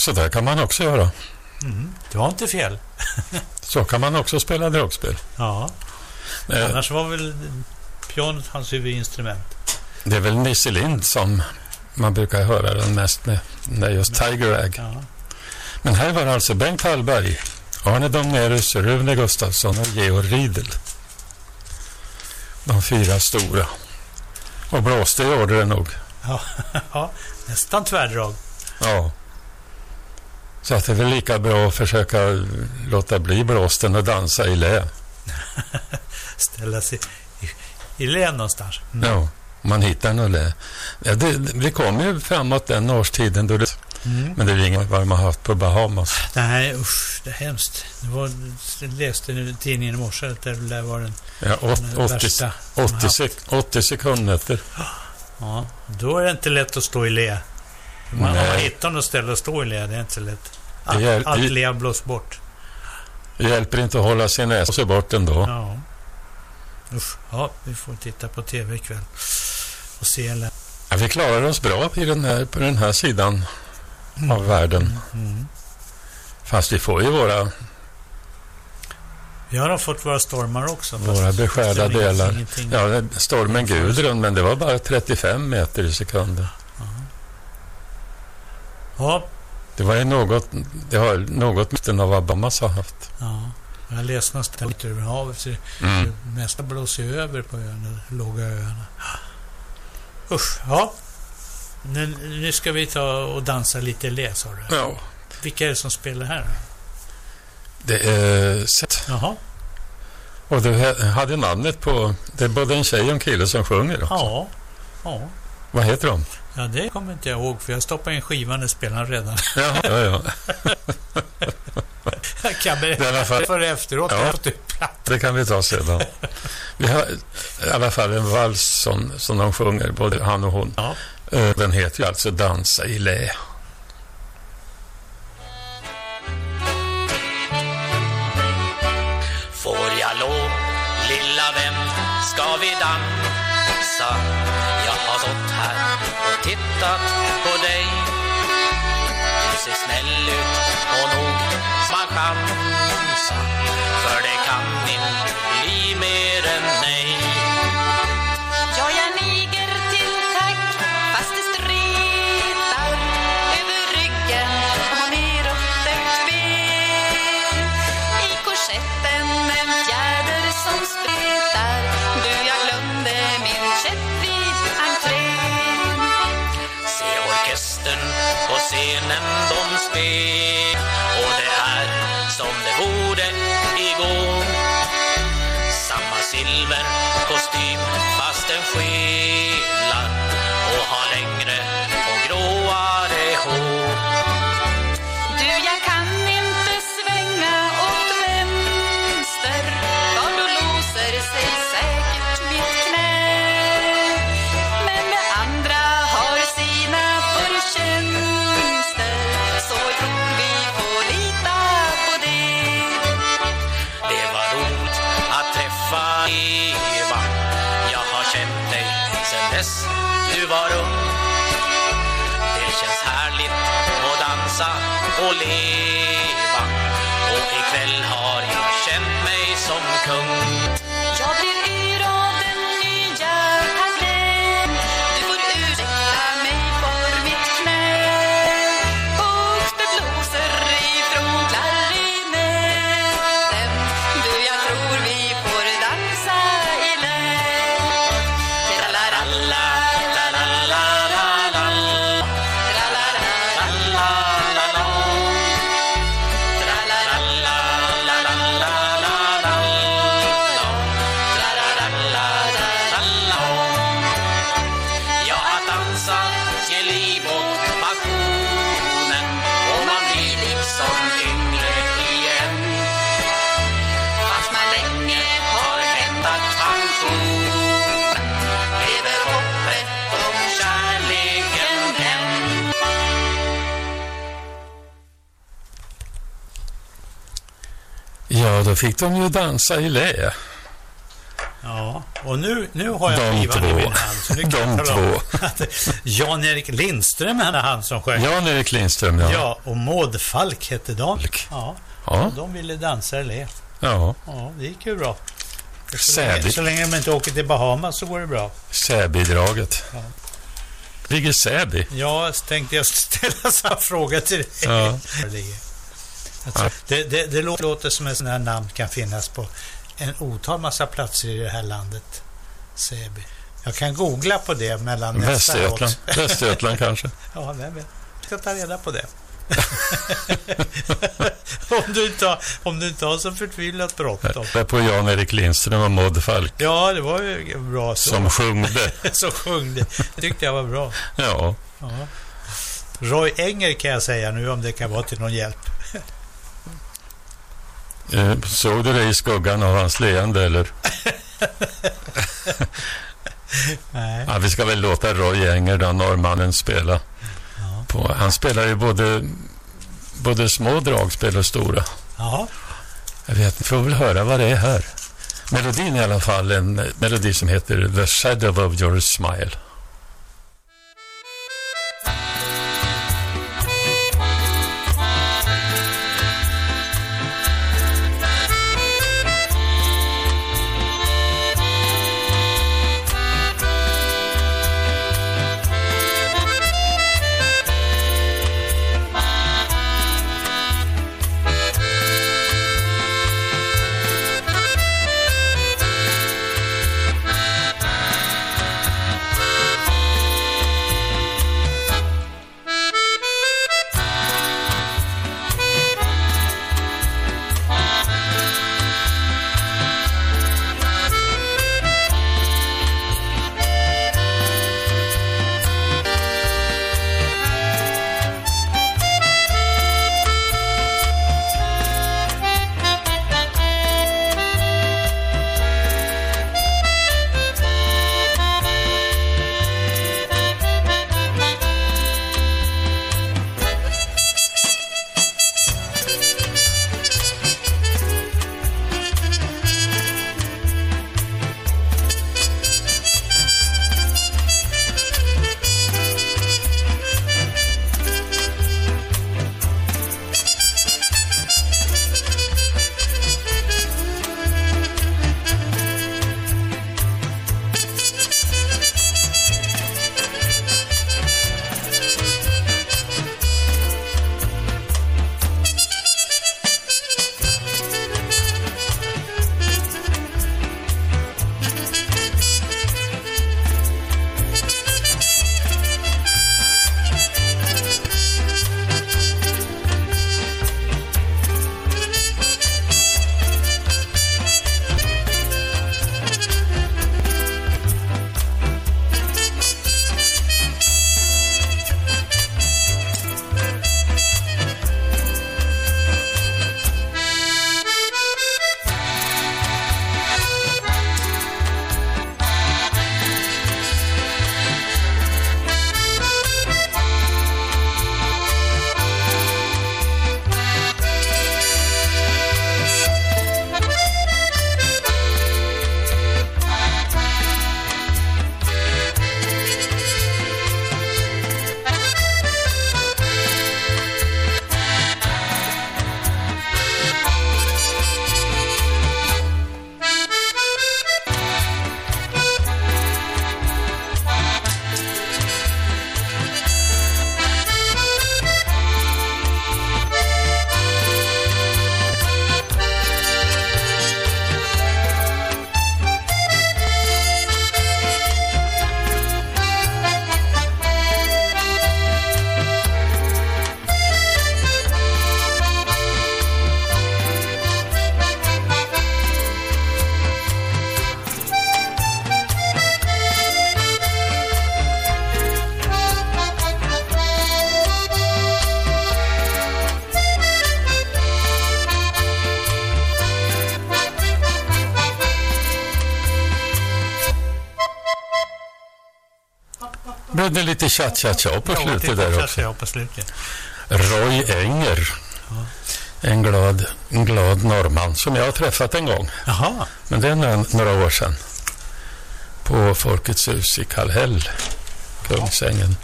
[SPEAKER 57] Så där kan man också göra.
[SPEAKER 58] Mm, du har inte fel.
[SPEAKER 57] Så kan man också spela dragspel.
[SPEAKER 58] Ja.
[SPEAKER 57] Eh,
[SPEAKER 58] Annars var väl pianot hans huvudinstrument.
[SPEAKER 57] Det är väl Nisse Lind som man brukar höra den mest med. Det är just Tiger Egg.
[SPEAKER 58] Ja.
[SPEAKER 57] Men här var alltså Bengt Hallberg, Arne Domnerus, Rune Gustafsson och Georg Riedel. De fyra stora. Och blåste gjorde det nog.
[SPEAKER 58] Ja, ja, nästan tvärdrag.
[SPEAKER 57] Så att det är väl lika bra att försöka låta bli blåsten och dansa i lä.
[SPEAKER 58] Ställa sig i, i lä någonstans. Mm.
[SPEAKER 57] Ja, man hittar något lä. Ja, det, det kommer ju framåt den årstiden då det...
[SPEAKER 58] Mm.
[SPEAKER 57] Men det är ju inget har haft på Bahamas.
[SPEAKER 58] Nej, usch, det är hemskt. Det var, jag läste nu i tidningen i morse att det där var den,
[SPEAKER 57] Ja, åt,
[SPEAKER 58] den
[SPEAKER 57] 80,
[SPEAKER 58] värsta.
[SPEAKER 57] 80, sek, 80 sekundmeter.
[SPEAKER 58] Ja, då är det inte lätt att stå i lä. Man, om man hittar något ställe att stå i lä, det är inte så lätt. Allt,
[SPEAKER 57] hjäl- det-
[SPEAKER 58] lä blås bort.
[SPEAKER 57] Det hjälper inte att hålla sin näsa bort ändå.
[SPEAKER 58] Ja. Usch, ja, vi får titta på tv ikväll och se lä.
[SPEAKER 57] Ja, vi klarar oss bra i den här, på den här sidan av världen.
[SPEAKER 58] Mm.
[SPEAKER 57] Fast vi får ju våra,
[SPEAKER 58] Vi har fått våra stormar också.
[SPEAKER 57] våra beskärda delar. Ja, stormen Gudrun, men det var bara 35 meter i sekunden.
[SPEAKER 58] Ja,
[SPEAKER 57] Det var ju något, det har något mitten av vad Bahamas har haft.
[SPEAKER 58] ja. Jag läste någonstans lite över havet. Så
[SPEAKER 57] Mm.
[SPEAKER 58] Det mesta blåser över på ön, låga öarna. Usch, ja. Nu, nu ska vi ta och dansa lite lä, sa du.
[SPEAKER 57] Ja.
[SPEAKER 58] Vilka är det som spelar här?
[SPEAKER 57] Det är Seth.
[SPEAKER 58] Jaha.
[SPEAKER 57] Och du ha- hade namnet på, det är både en tjej och en kille som sjunger också.
[SPEAKER 58] Ja. Ja.
[SPEAKER 57] Vad heter de?
[SPEAKER 58] Ja, det kommer inte jag ihåg för jag stoppade in skivan och spelade den redan.
[SPEAKER 57] Ja, ja, ja.
[SPEAKER 58] Jag kan
[SPEAKER 57] i
[SPEAKER 58] berätta
[SPEAKER 57] fall-
[SPEAKER 58] för efteråt.
[SPEAKER 57] Ja.
[SPEAKER 58] Plattan.
[SPEAKER 57] Det kan vi ta sedan. Vi har i alla fall en vals som, som de sjunger, både han och hon. Eh, Den heter ju alltså Dansa i lä.
[SPEAKER 59] Får jag lov, lilla vän, ska vi dansa? Och scenen Ja,
[SPEAKER 57] då fick de ju dansa i lä.
[SPEAKER 58] Ja, och nu, nu har jag
[SPEAKER 57] De
[SPEAKER 58] skivan i min hand. Så nu kan
[SPEAKER 57] De två.
[SPEAKER 58] Jan-Erik Lindström hade han som sjöng.
[SPEAKER 57] Jan-Erik Lindström, ja.
[SPEAKER 58] Ja, och Maud Falk hette de. Ja.
[SPEAKER 57] Ja.
[SPEAKER 58] Och de ville dansa eller le.
[SPEAKER 57] Ja.
[SPEAKER 58] Ja, det gick ju bra. Så länge, så länge de inte åker till Bahamas så går det bra.
[SPEAKER 57] Säbidraget.
[SPEAKER 58] Ja.
[SPEAKER 57] Ligger Säby?
[SPEAKER 58] Ja, tänkte jag ställa samma fråga till dig.
[SPEAKER 57] Ja.
[SPEAKER 58] Det. Alltså, det, det, det lå- låter som en sån här namn kan finnas på en otal massa platser i det här landet. Säby. Jag kan googla på det mellan nästa
[SPEAKER 57] Västergötland.
[SPEAKER 58] låt.
[SPEAKER 57] Västergötland kanske.
[SPEAKER 58] Ja, vem vet. Jag ska ta reda på det. om, du inte har, om du inte har så förtvivlat bråttom.
[SPEAKER 57] Det är på Jan-Erik Lindström och Maud Falk
[SPEAKER 58] Ja, det var ju bra så.
[SPEAKER 57] som sjungde.
[SPEAKER 58] som sjöng det. Det tyckte jag var bra.
[SPEAKER 57] Ja.
[SPEAKER 58] Ja. Roy Enger kan jag säga nu om det kan vara till någon hjälp.
[SPEAKER 57] Eh, Såg du det i skuggan av hans leende eller?
[SPEAKER 58] Nej.
[SPEAKER 57] Ja, vi ska väl låta Roy Enger, den norrmannen, spela. På, han spelar ju både, både små dragspel och stora.
[SPEAKER 58] Ja.
[SPEAKER 57] Jag vet, vi får väl höra vad det är här. Melodin är i alla fall en melodi som heter The Shadow of Your Smile. Cha-cha-cha på
[SPEAKER 58] Ja,
[SPEAKER 57] slutet där också?
[SPEAKER 58] på slutet.
[SPEAKER 57] Roy Enger. En glad, en glad norrman som jag har träffat en gång.
[SPEAKER 58] Jaha.
[SPEAKER 57] Men det är några, några år sedan. på Folkets hus i Kallhäll, Kungsängen.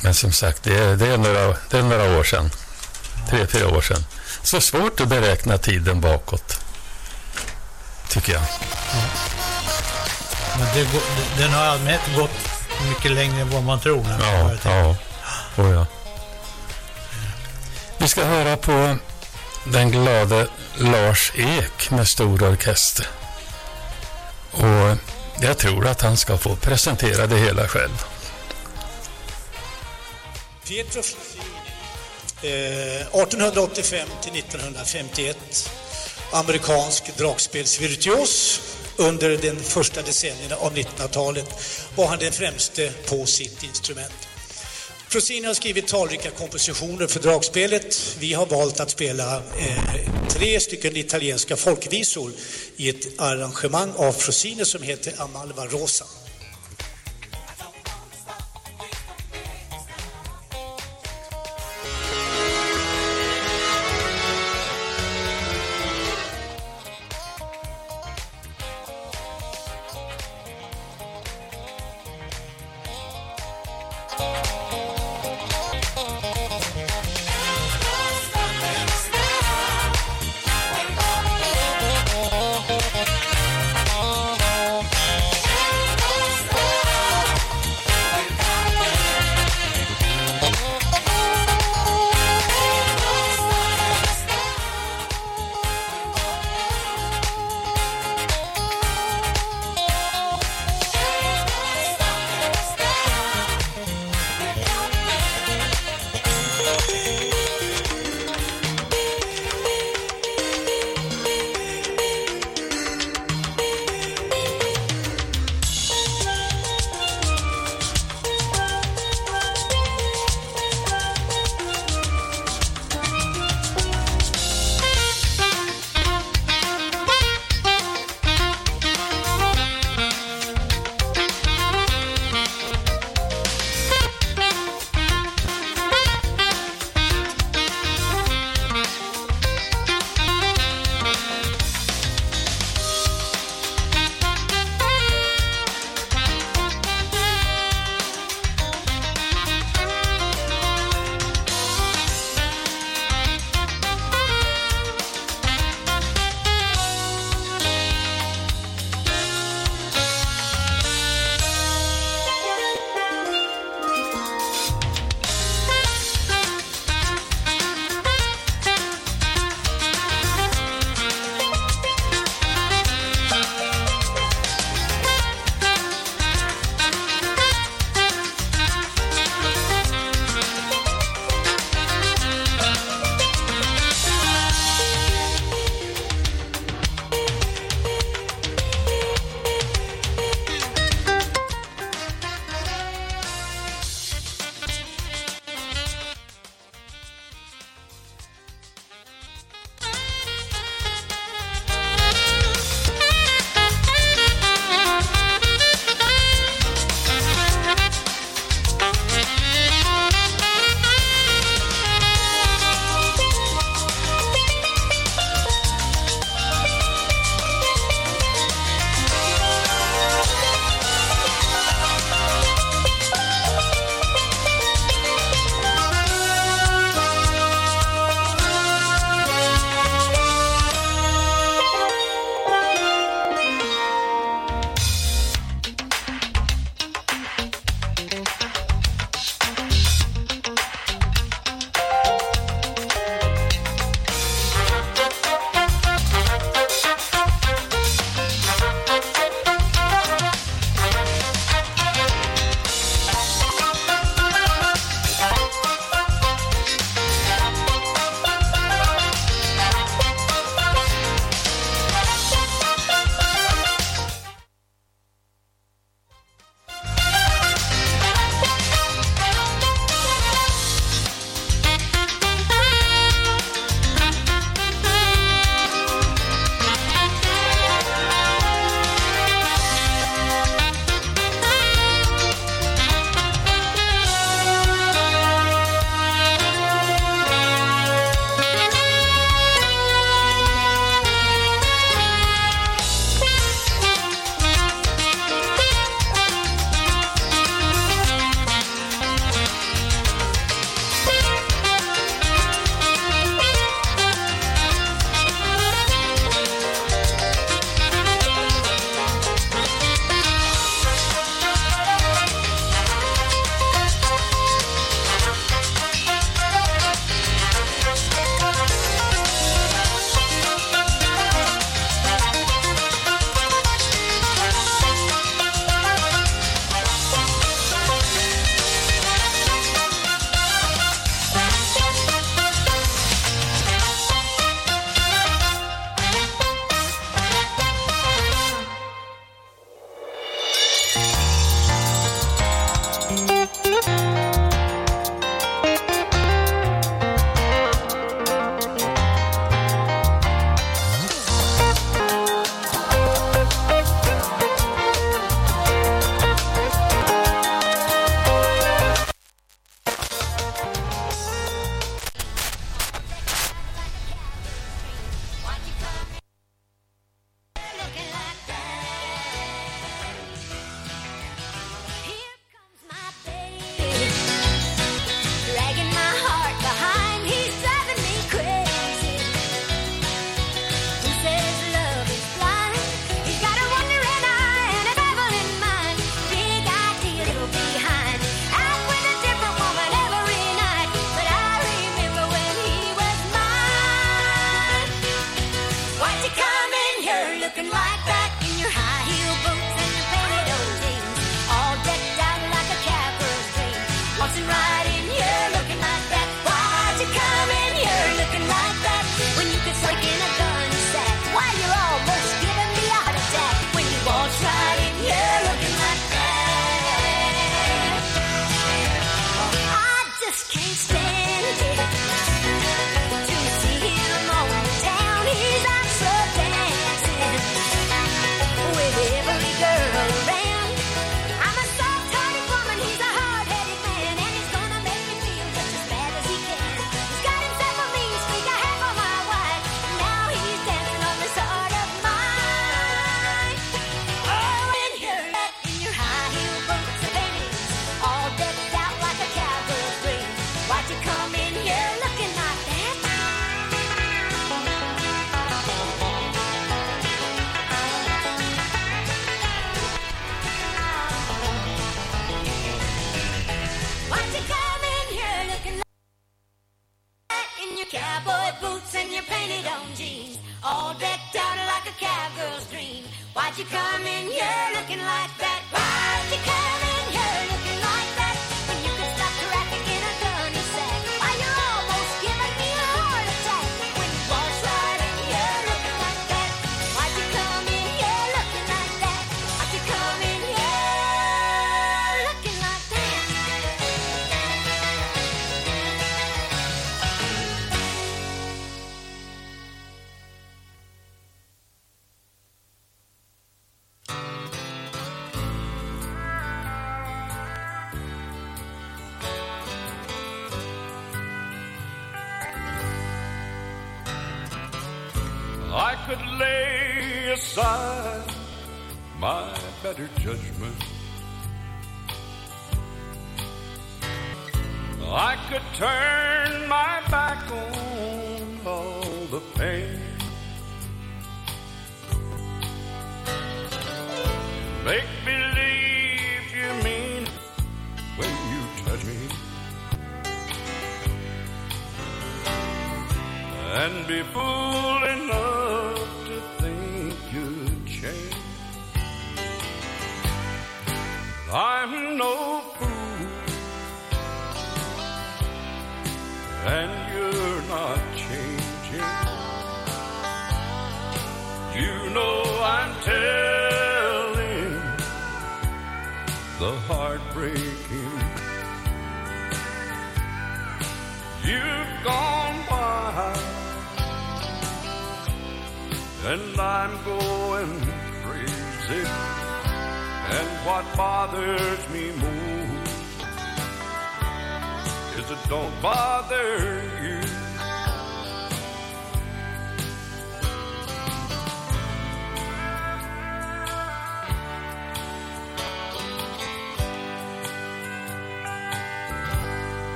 [SPEAKER 57] Men som sagt, det är, det är, några, det är några år sedan. Tre, fyra år sedan. Så svårt att beräkna tiden bakåt. Tycker jag.
[SPEAKER 60] Men det, den har i allmänhet gått mycket längre än vad man tror.
[SPEAKER 57] Ja, ja. Oh, ja. Vi ska höra på den glade Lars Ek med stor orkester. Och jag tror att han ska få presentera det hela själv.
[SPEAKER 58] Pietro eh, 1885 till 1951. Amerikansk dragspelsvirtuos. Under den första decennierna av 1900-talet var han den främste på sitt instrument. Rossini har skrivit talrika kompositioner för dragspelet. Vi har valt att spela eh, tre stycken italienska folkvisor i ett arrangemang av Rossini som heter Amalva Rosa.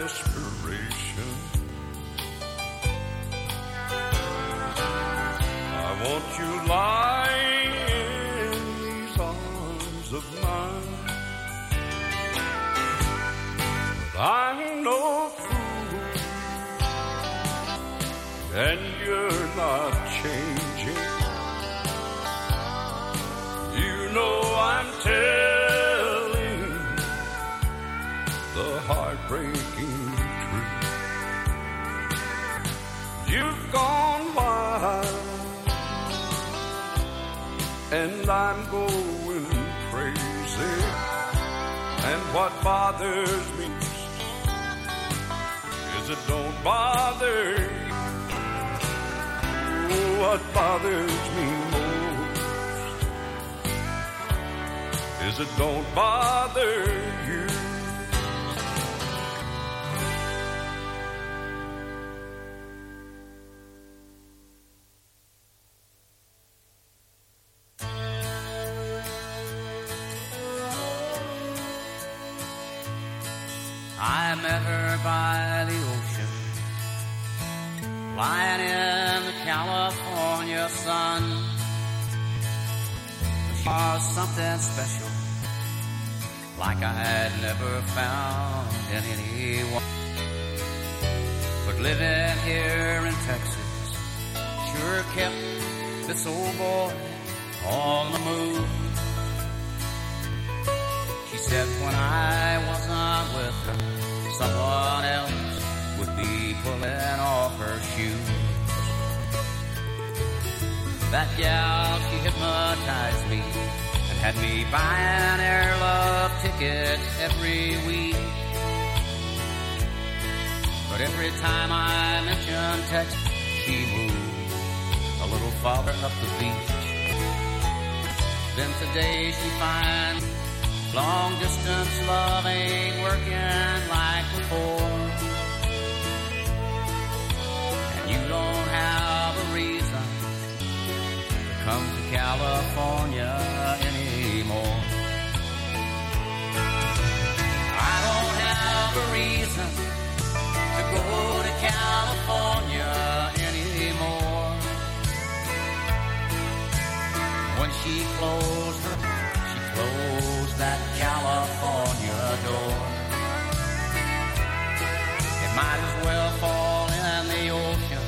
[SPEAKER 61] Desperation. I want you lying and I'm going crazy. And what bothers me is it don't bother you. What bothers me most is it don't bother you.
[SPEAKER 62] Like I had never found in anyone. But living here in Texas sure kept this old boy on the move. She said when I wasn't with her, someone else would be pulling off her shoes. That gal, she hypnotized me had me buying air love tickets every week. But every time I mentioned Texas, she moved a little farther up the beach. Then today she finds long distance love ain't working like before. And you don't have a reason to come to California anymore. I don't have a reason to go to California anymore. When she closed her, she closed that California door. It might as well fall in the ocean,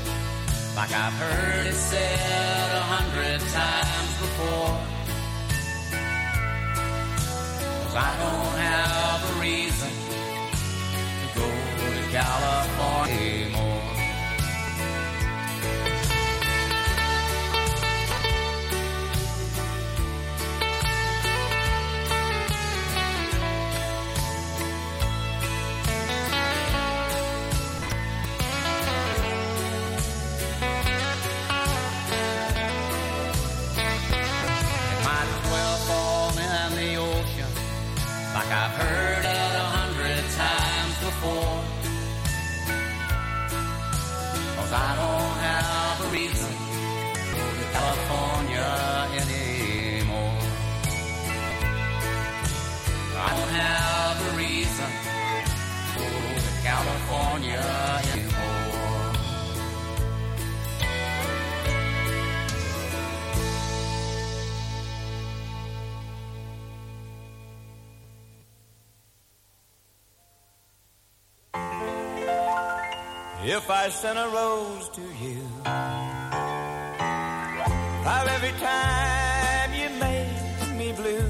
[SPEAKER 62] like I've heard it said a hundred times before. I don't have
[SPEAKER 42] if I sent a rose to you. How every time you made me blue,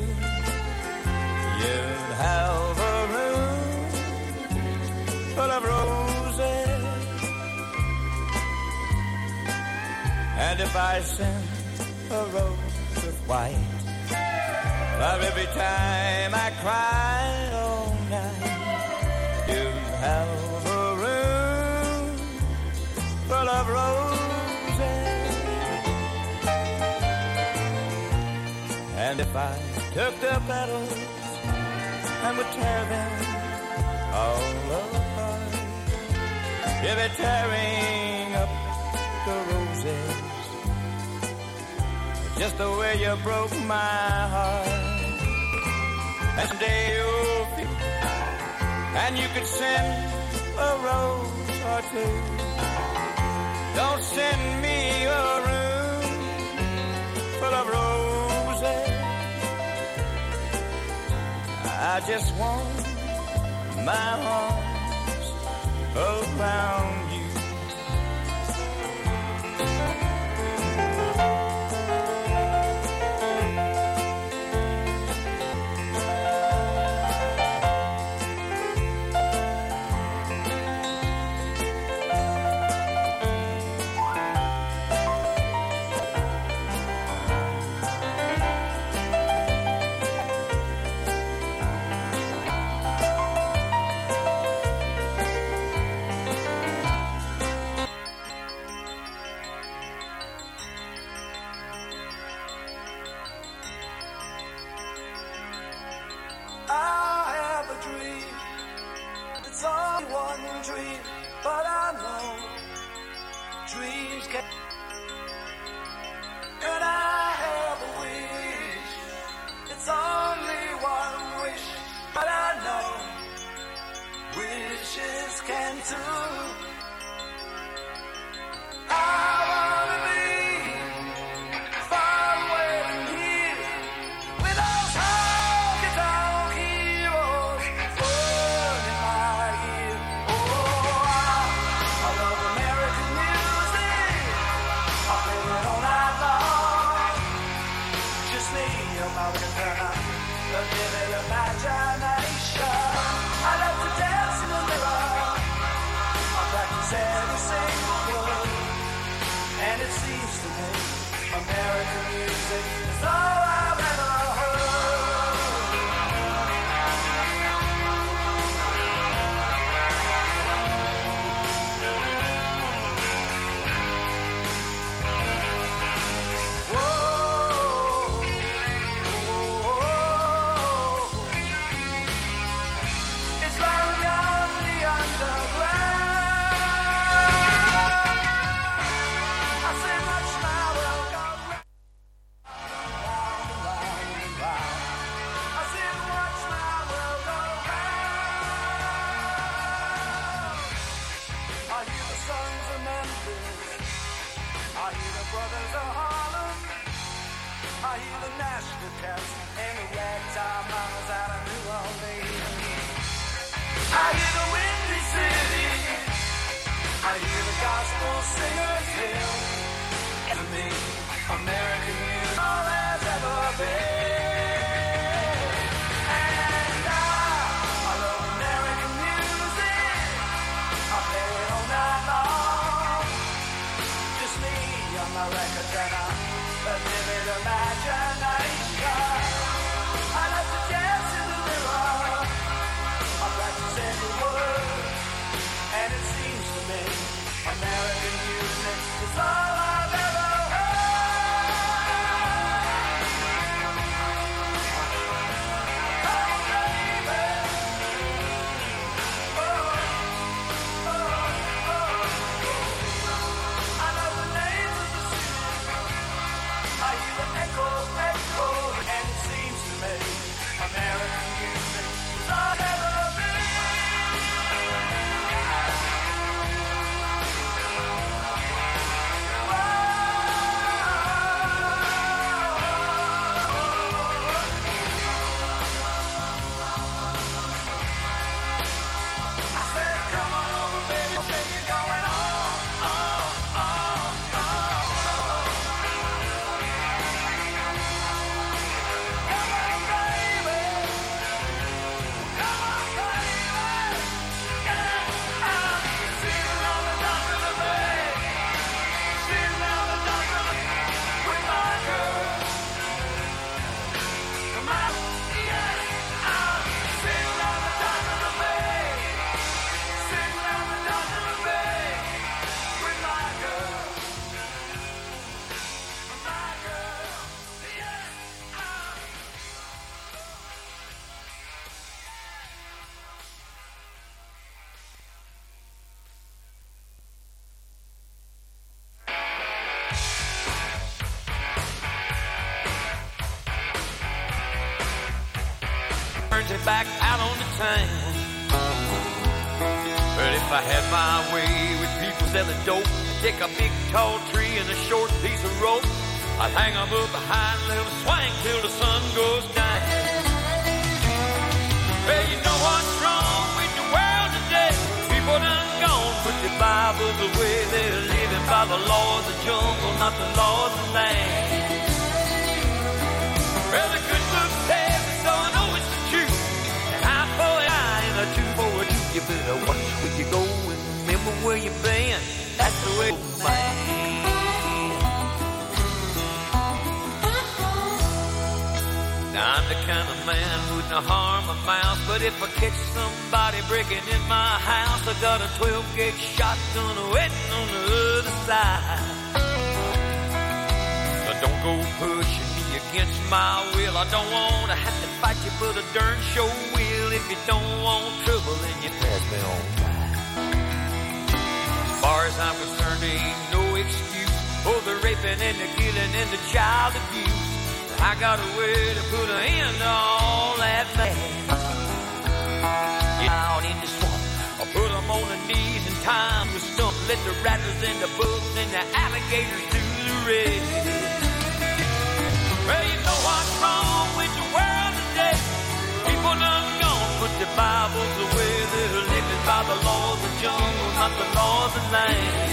[SPEAKER 42] you'd have a room full of roses. And if I sent a rose of white, for every time I cried all night, you'd have full of roses. And if I took the petals and would tear them all apart, you'd be tearing up the roses. Just the way you broke my heart. And someday you'll feel, and you could send a rose or two don't send me a room full of roses. I just want my arms around you.
[SPEAKER 13] Back out on the town. But if I had my way with people selling dope, I'd take a big tall tree and a short piece of rope. I'd hang 'em up behind, let 'em swing till the sun goes down. Well, you know what's wrong with the world today? People done gone, put the Bibles away. They're living by the laws of jungle, not the laws of land. You better watch where you go and remember where you've been. That's the way, man. Now I'm the kind of man wouldn't harm a mouse, but if I catch somebody breaking in my house, I got a 12 gauge shotgun waiting on the other side. So don't go pushing me against my will. I don't want to have to fight you, but I darn sure will. If you don't want trouble, then you by. As far as I'm concerned, there ain't no excuse for the raping and the killing and the child abuse. I got a way to put an end to all that bad. Out in the swamp, I put 'em on their knees and 'em with stump. Let the rattlers and the bugs and the alligators do the rest. Well, you know what's wrong with the world today? People done gone, put the Bibles away. The laws of jungle, not the laws of land.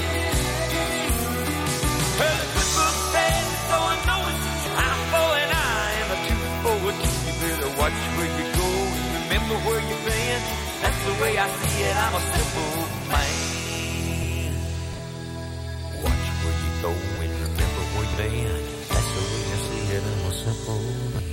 [SPEAKER 13] Well, the good book says so I know it's the. Eye for an eye a tooth for a. You better watch where you go and remember where you've been. That's the way I see it. I'm a simple man. Watch where you go and remember where you've been. That's the way I see it. I'm a simple man.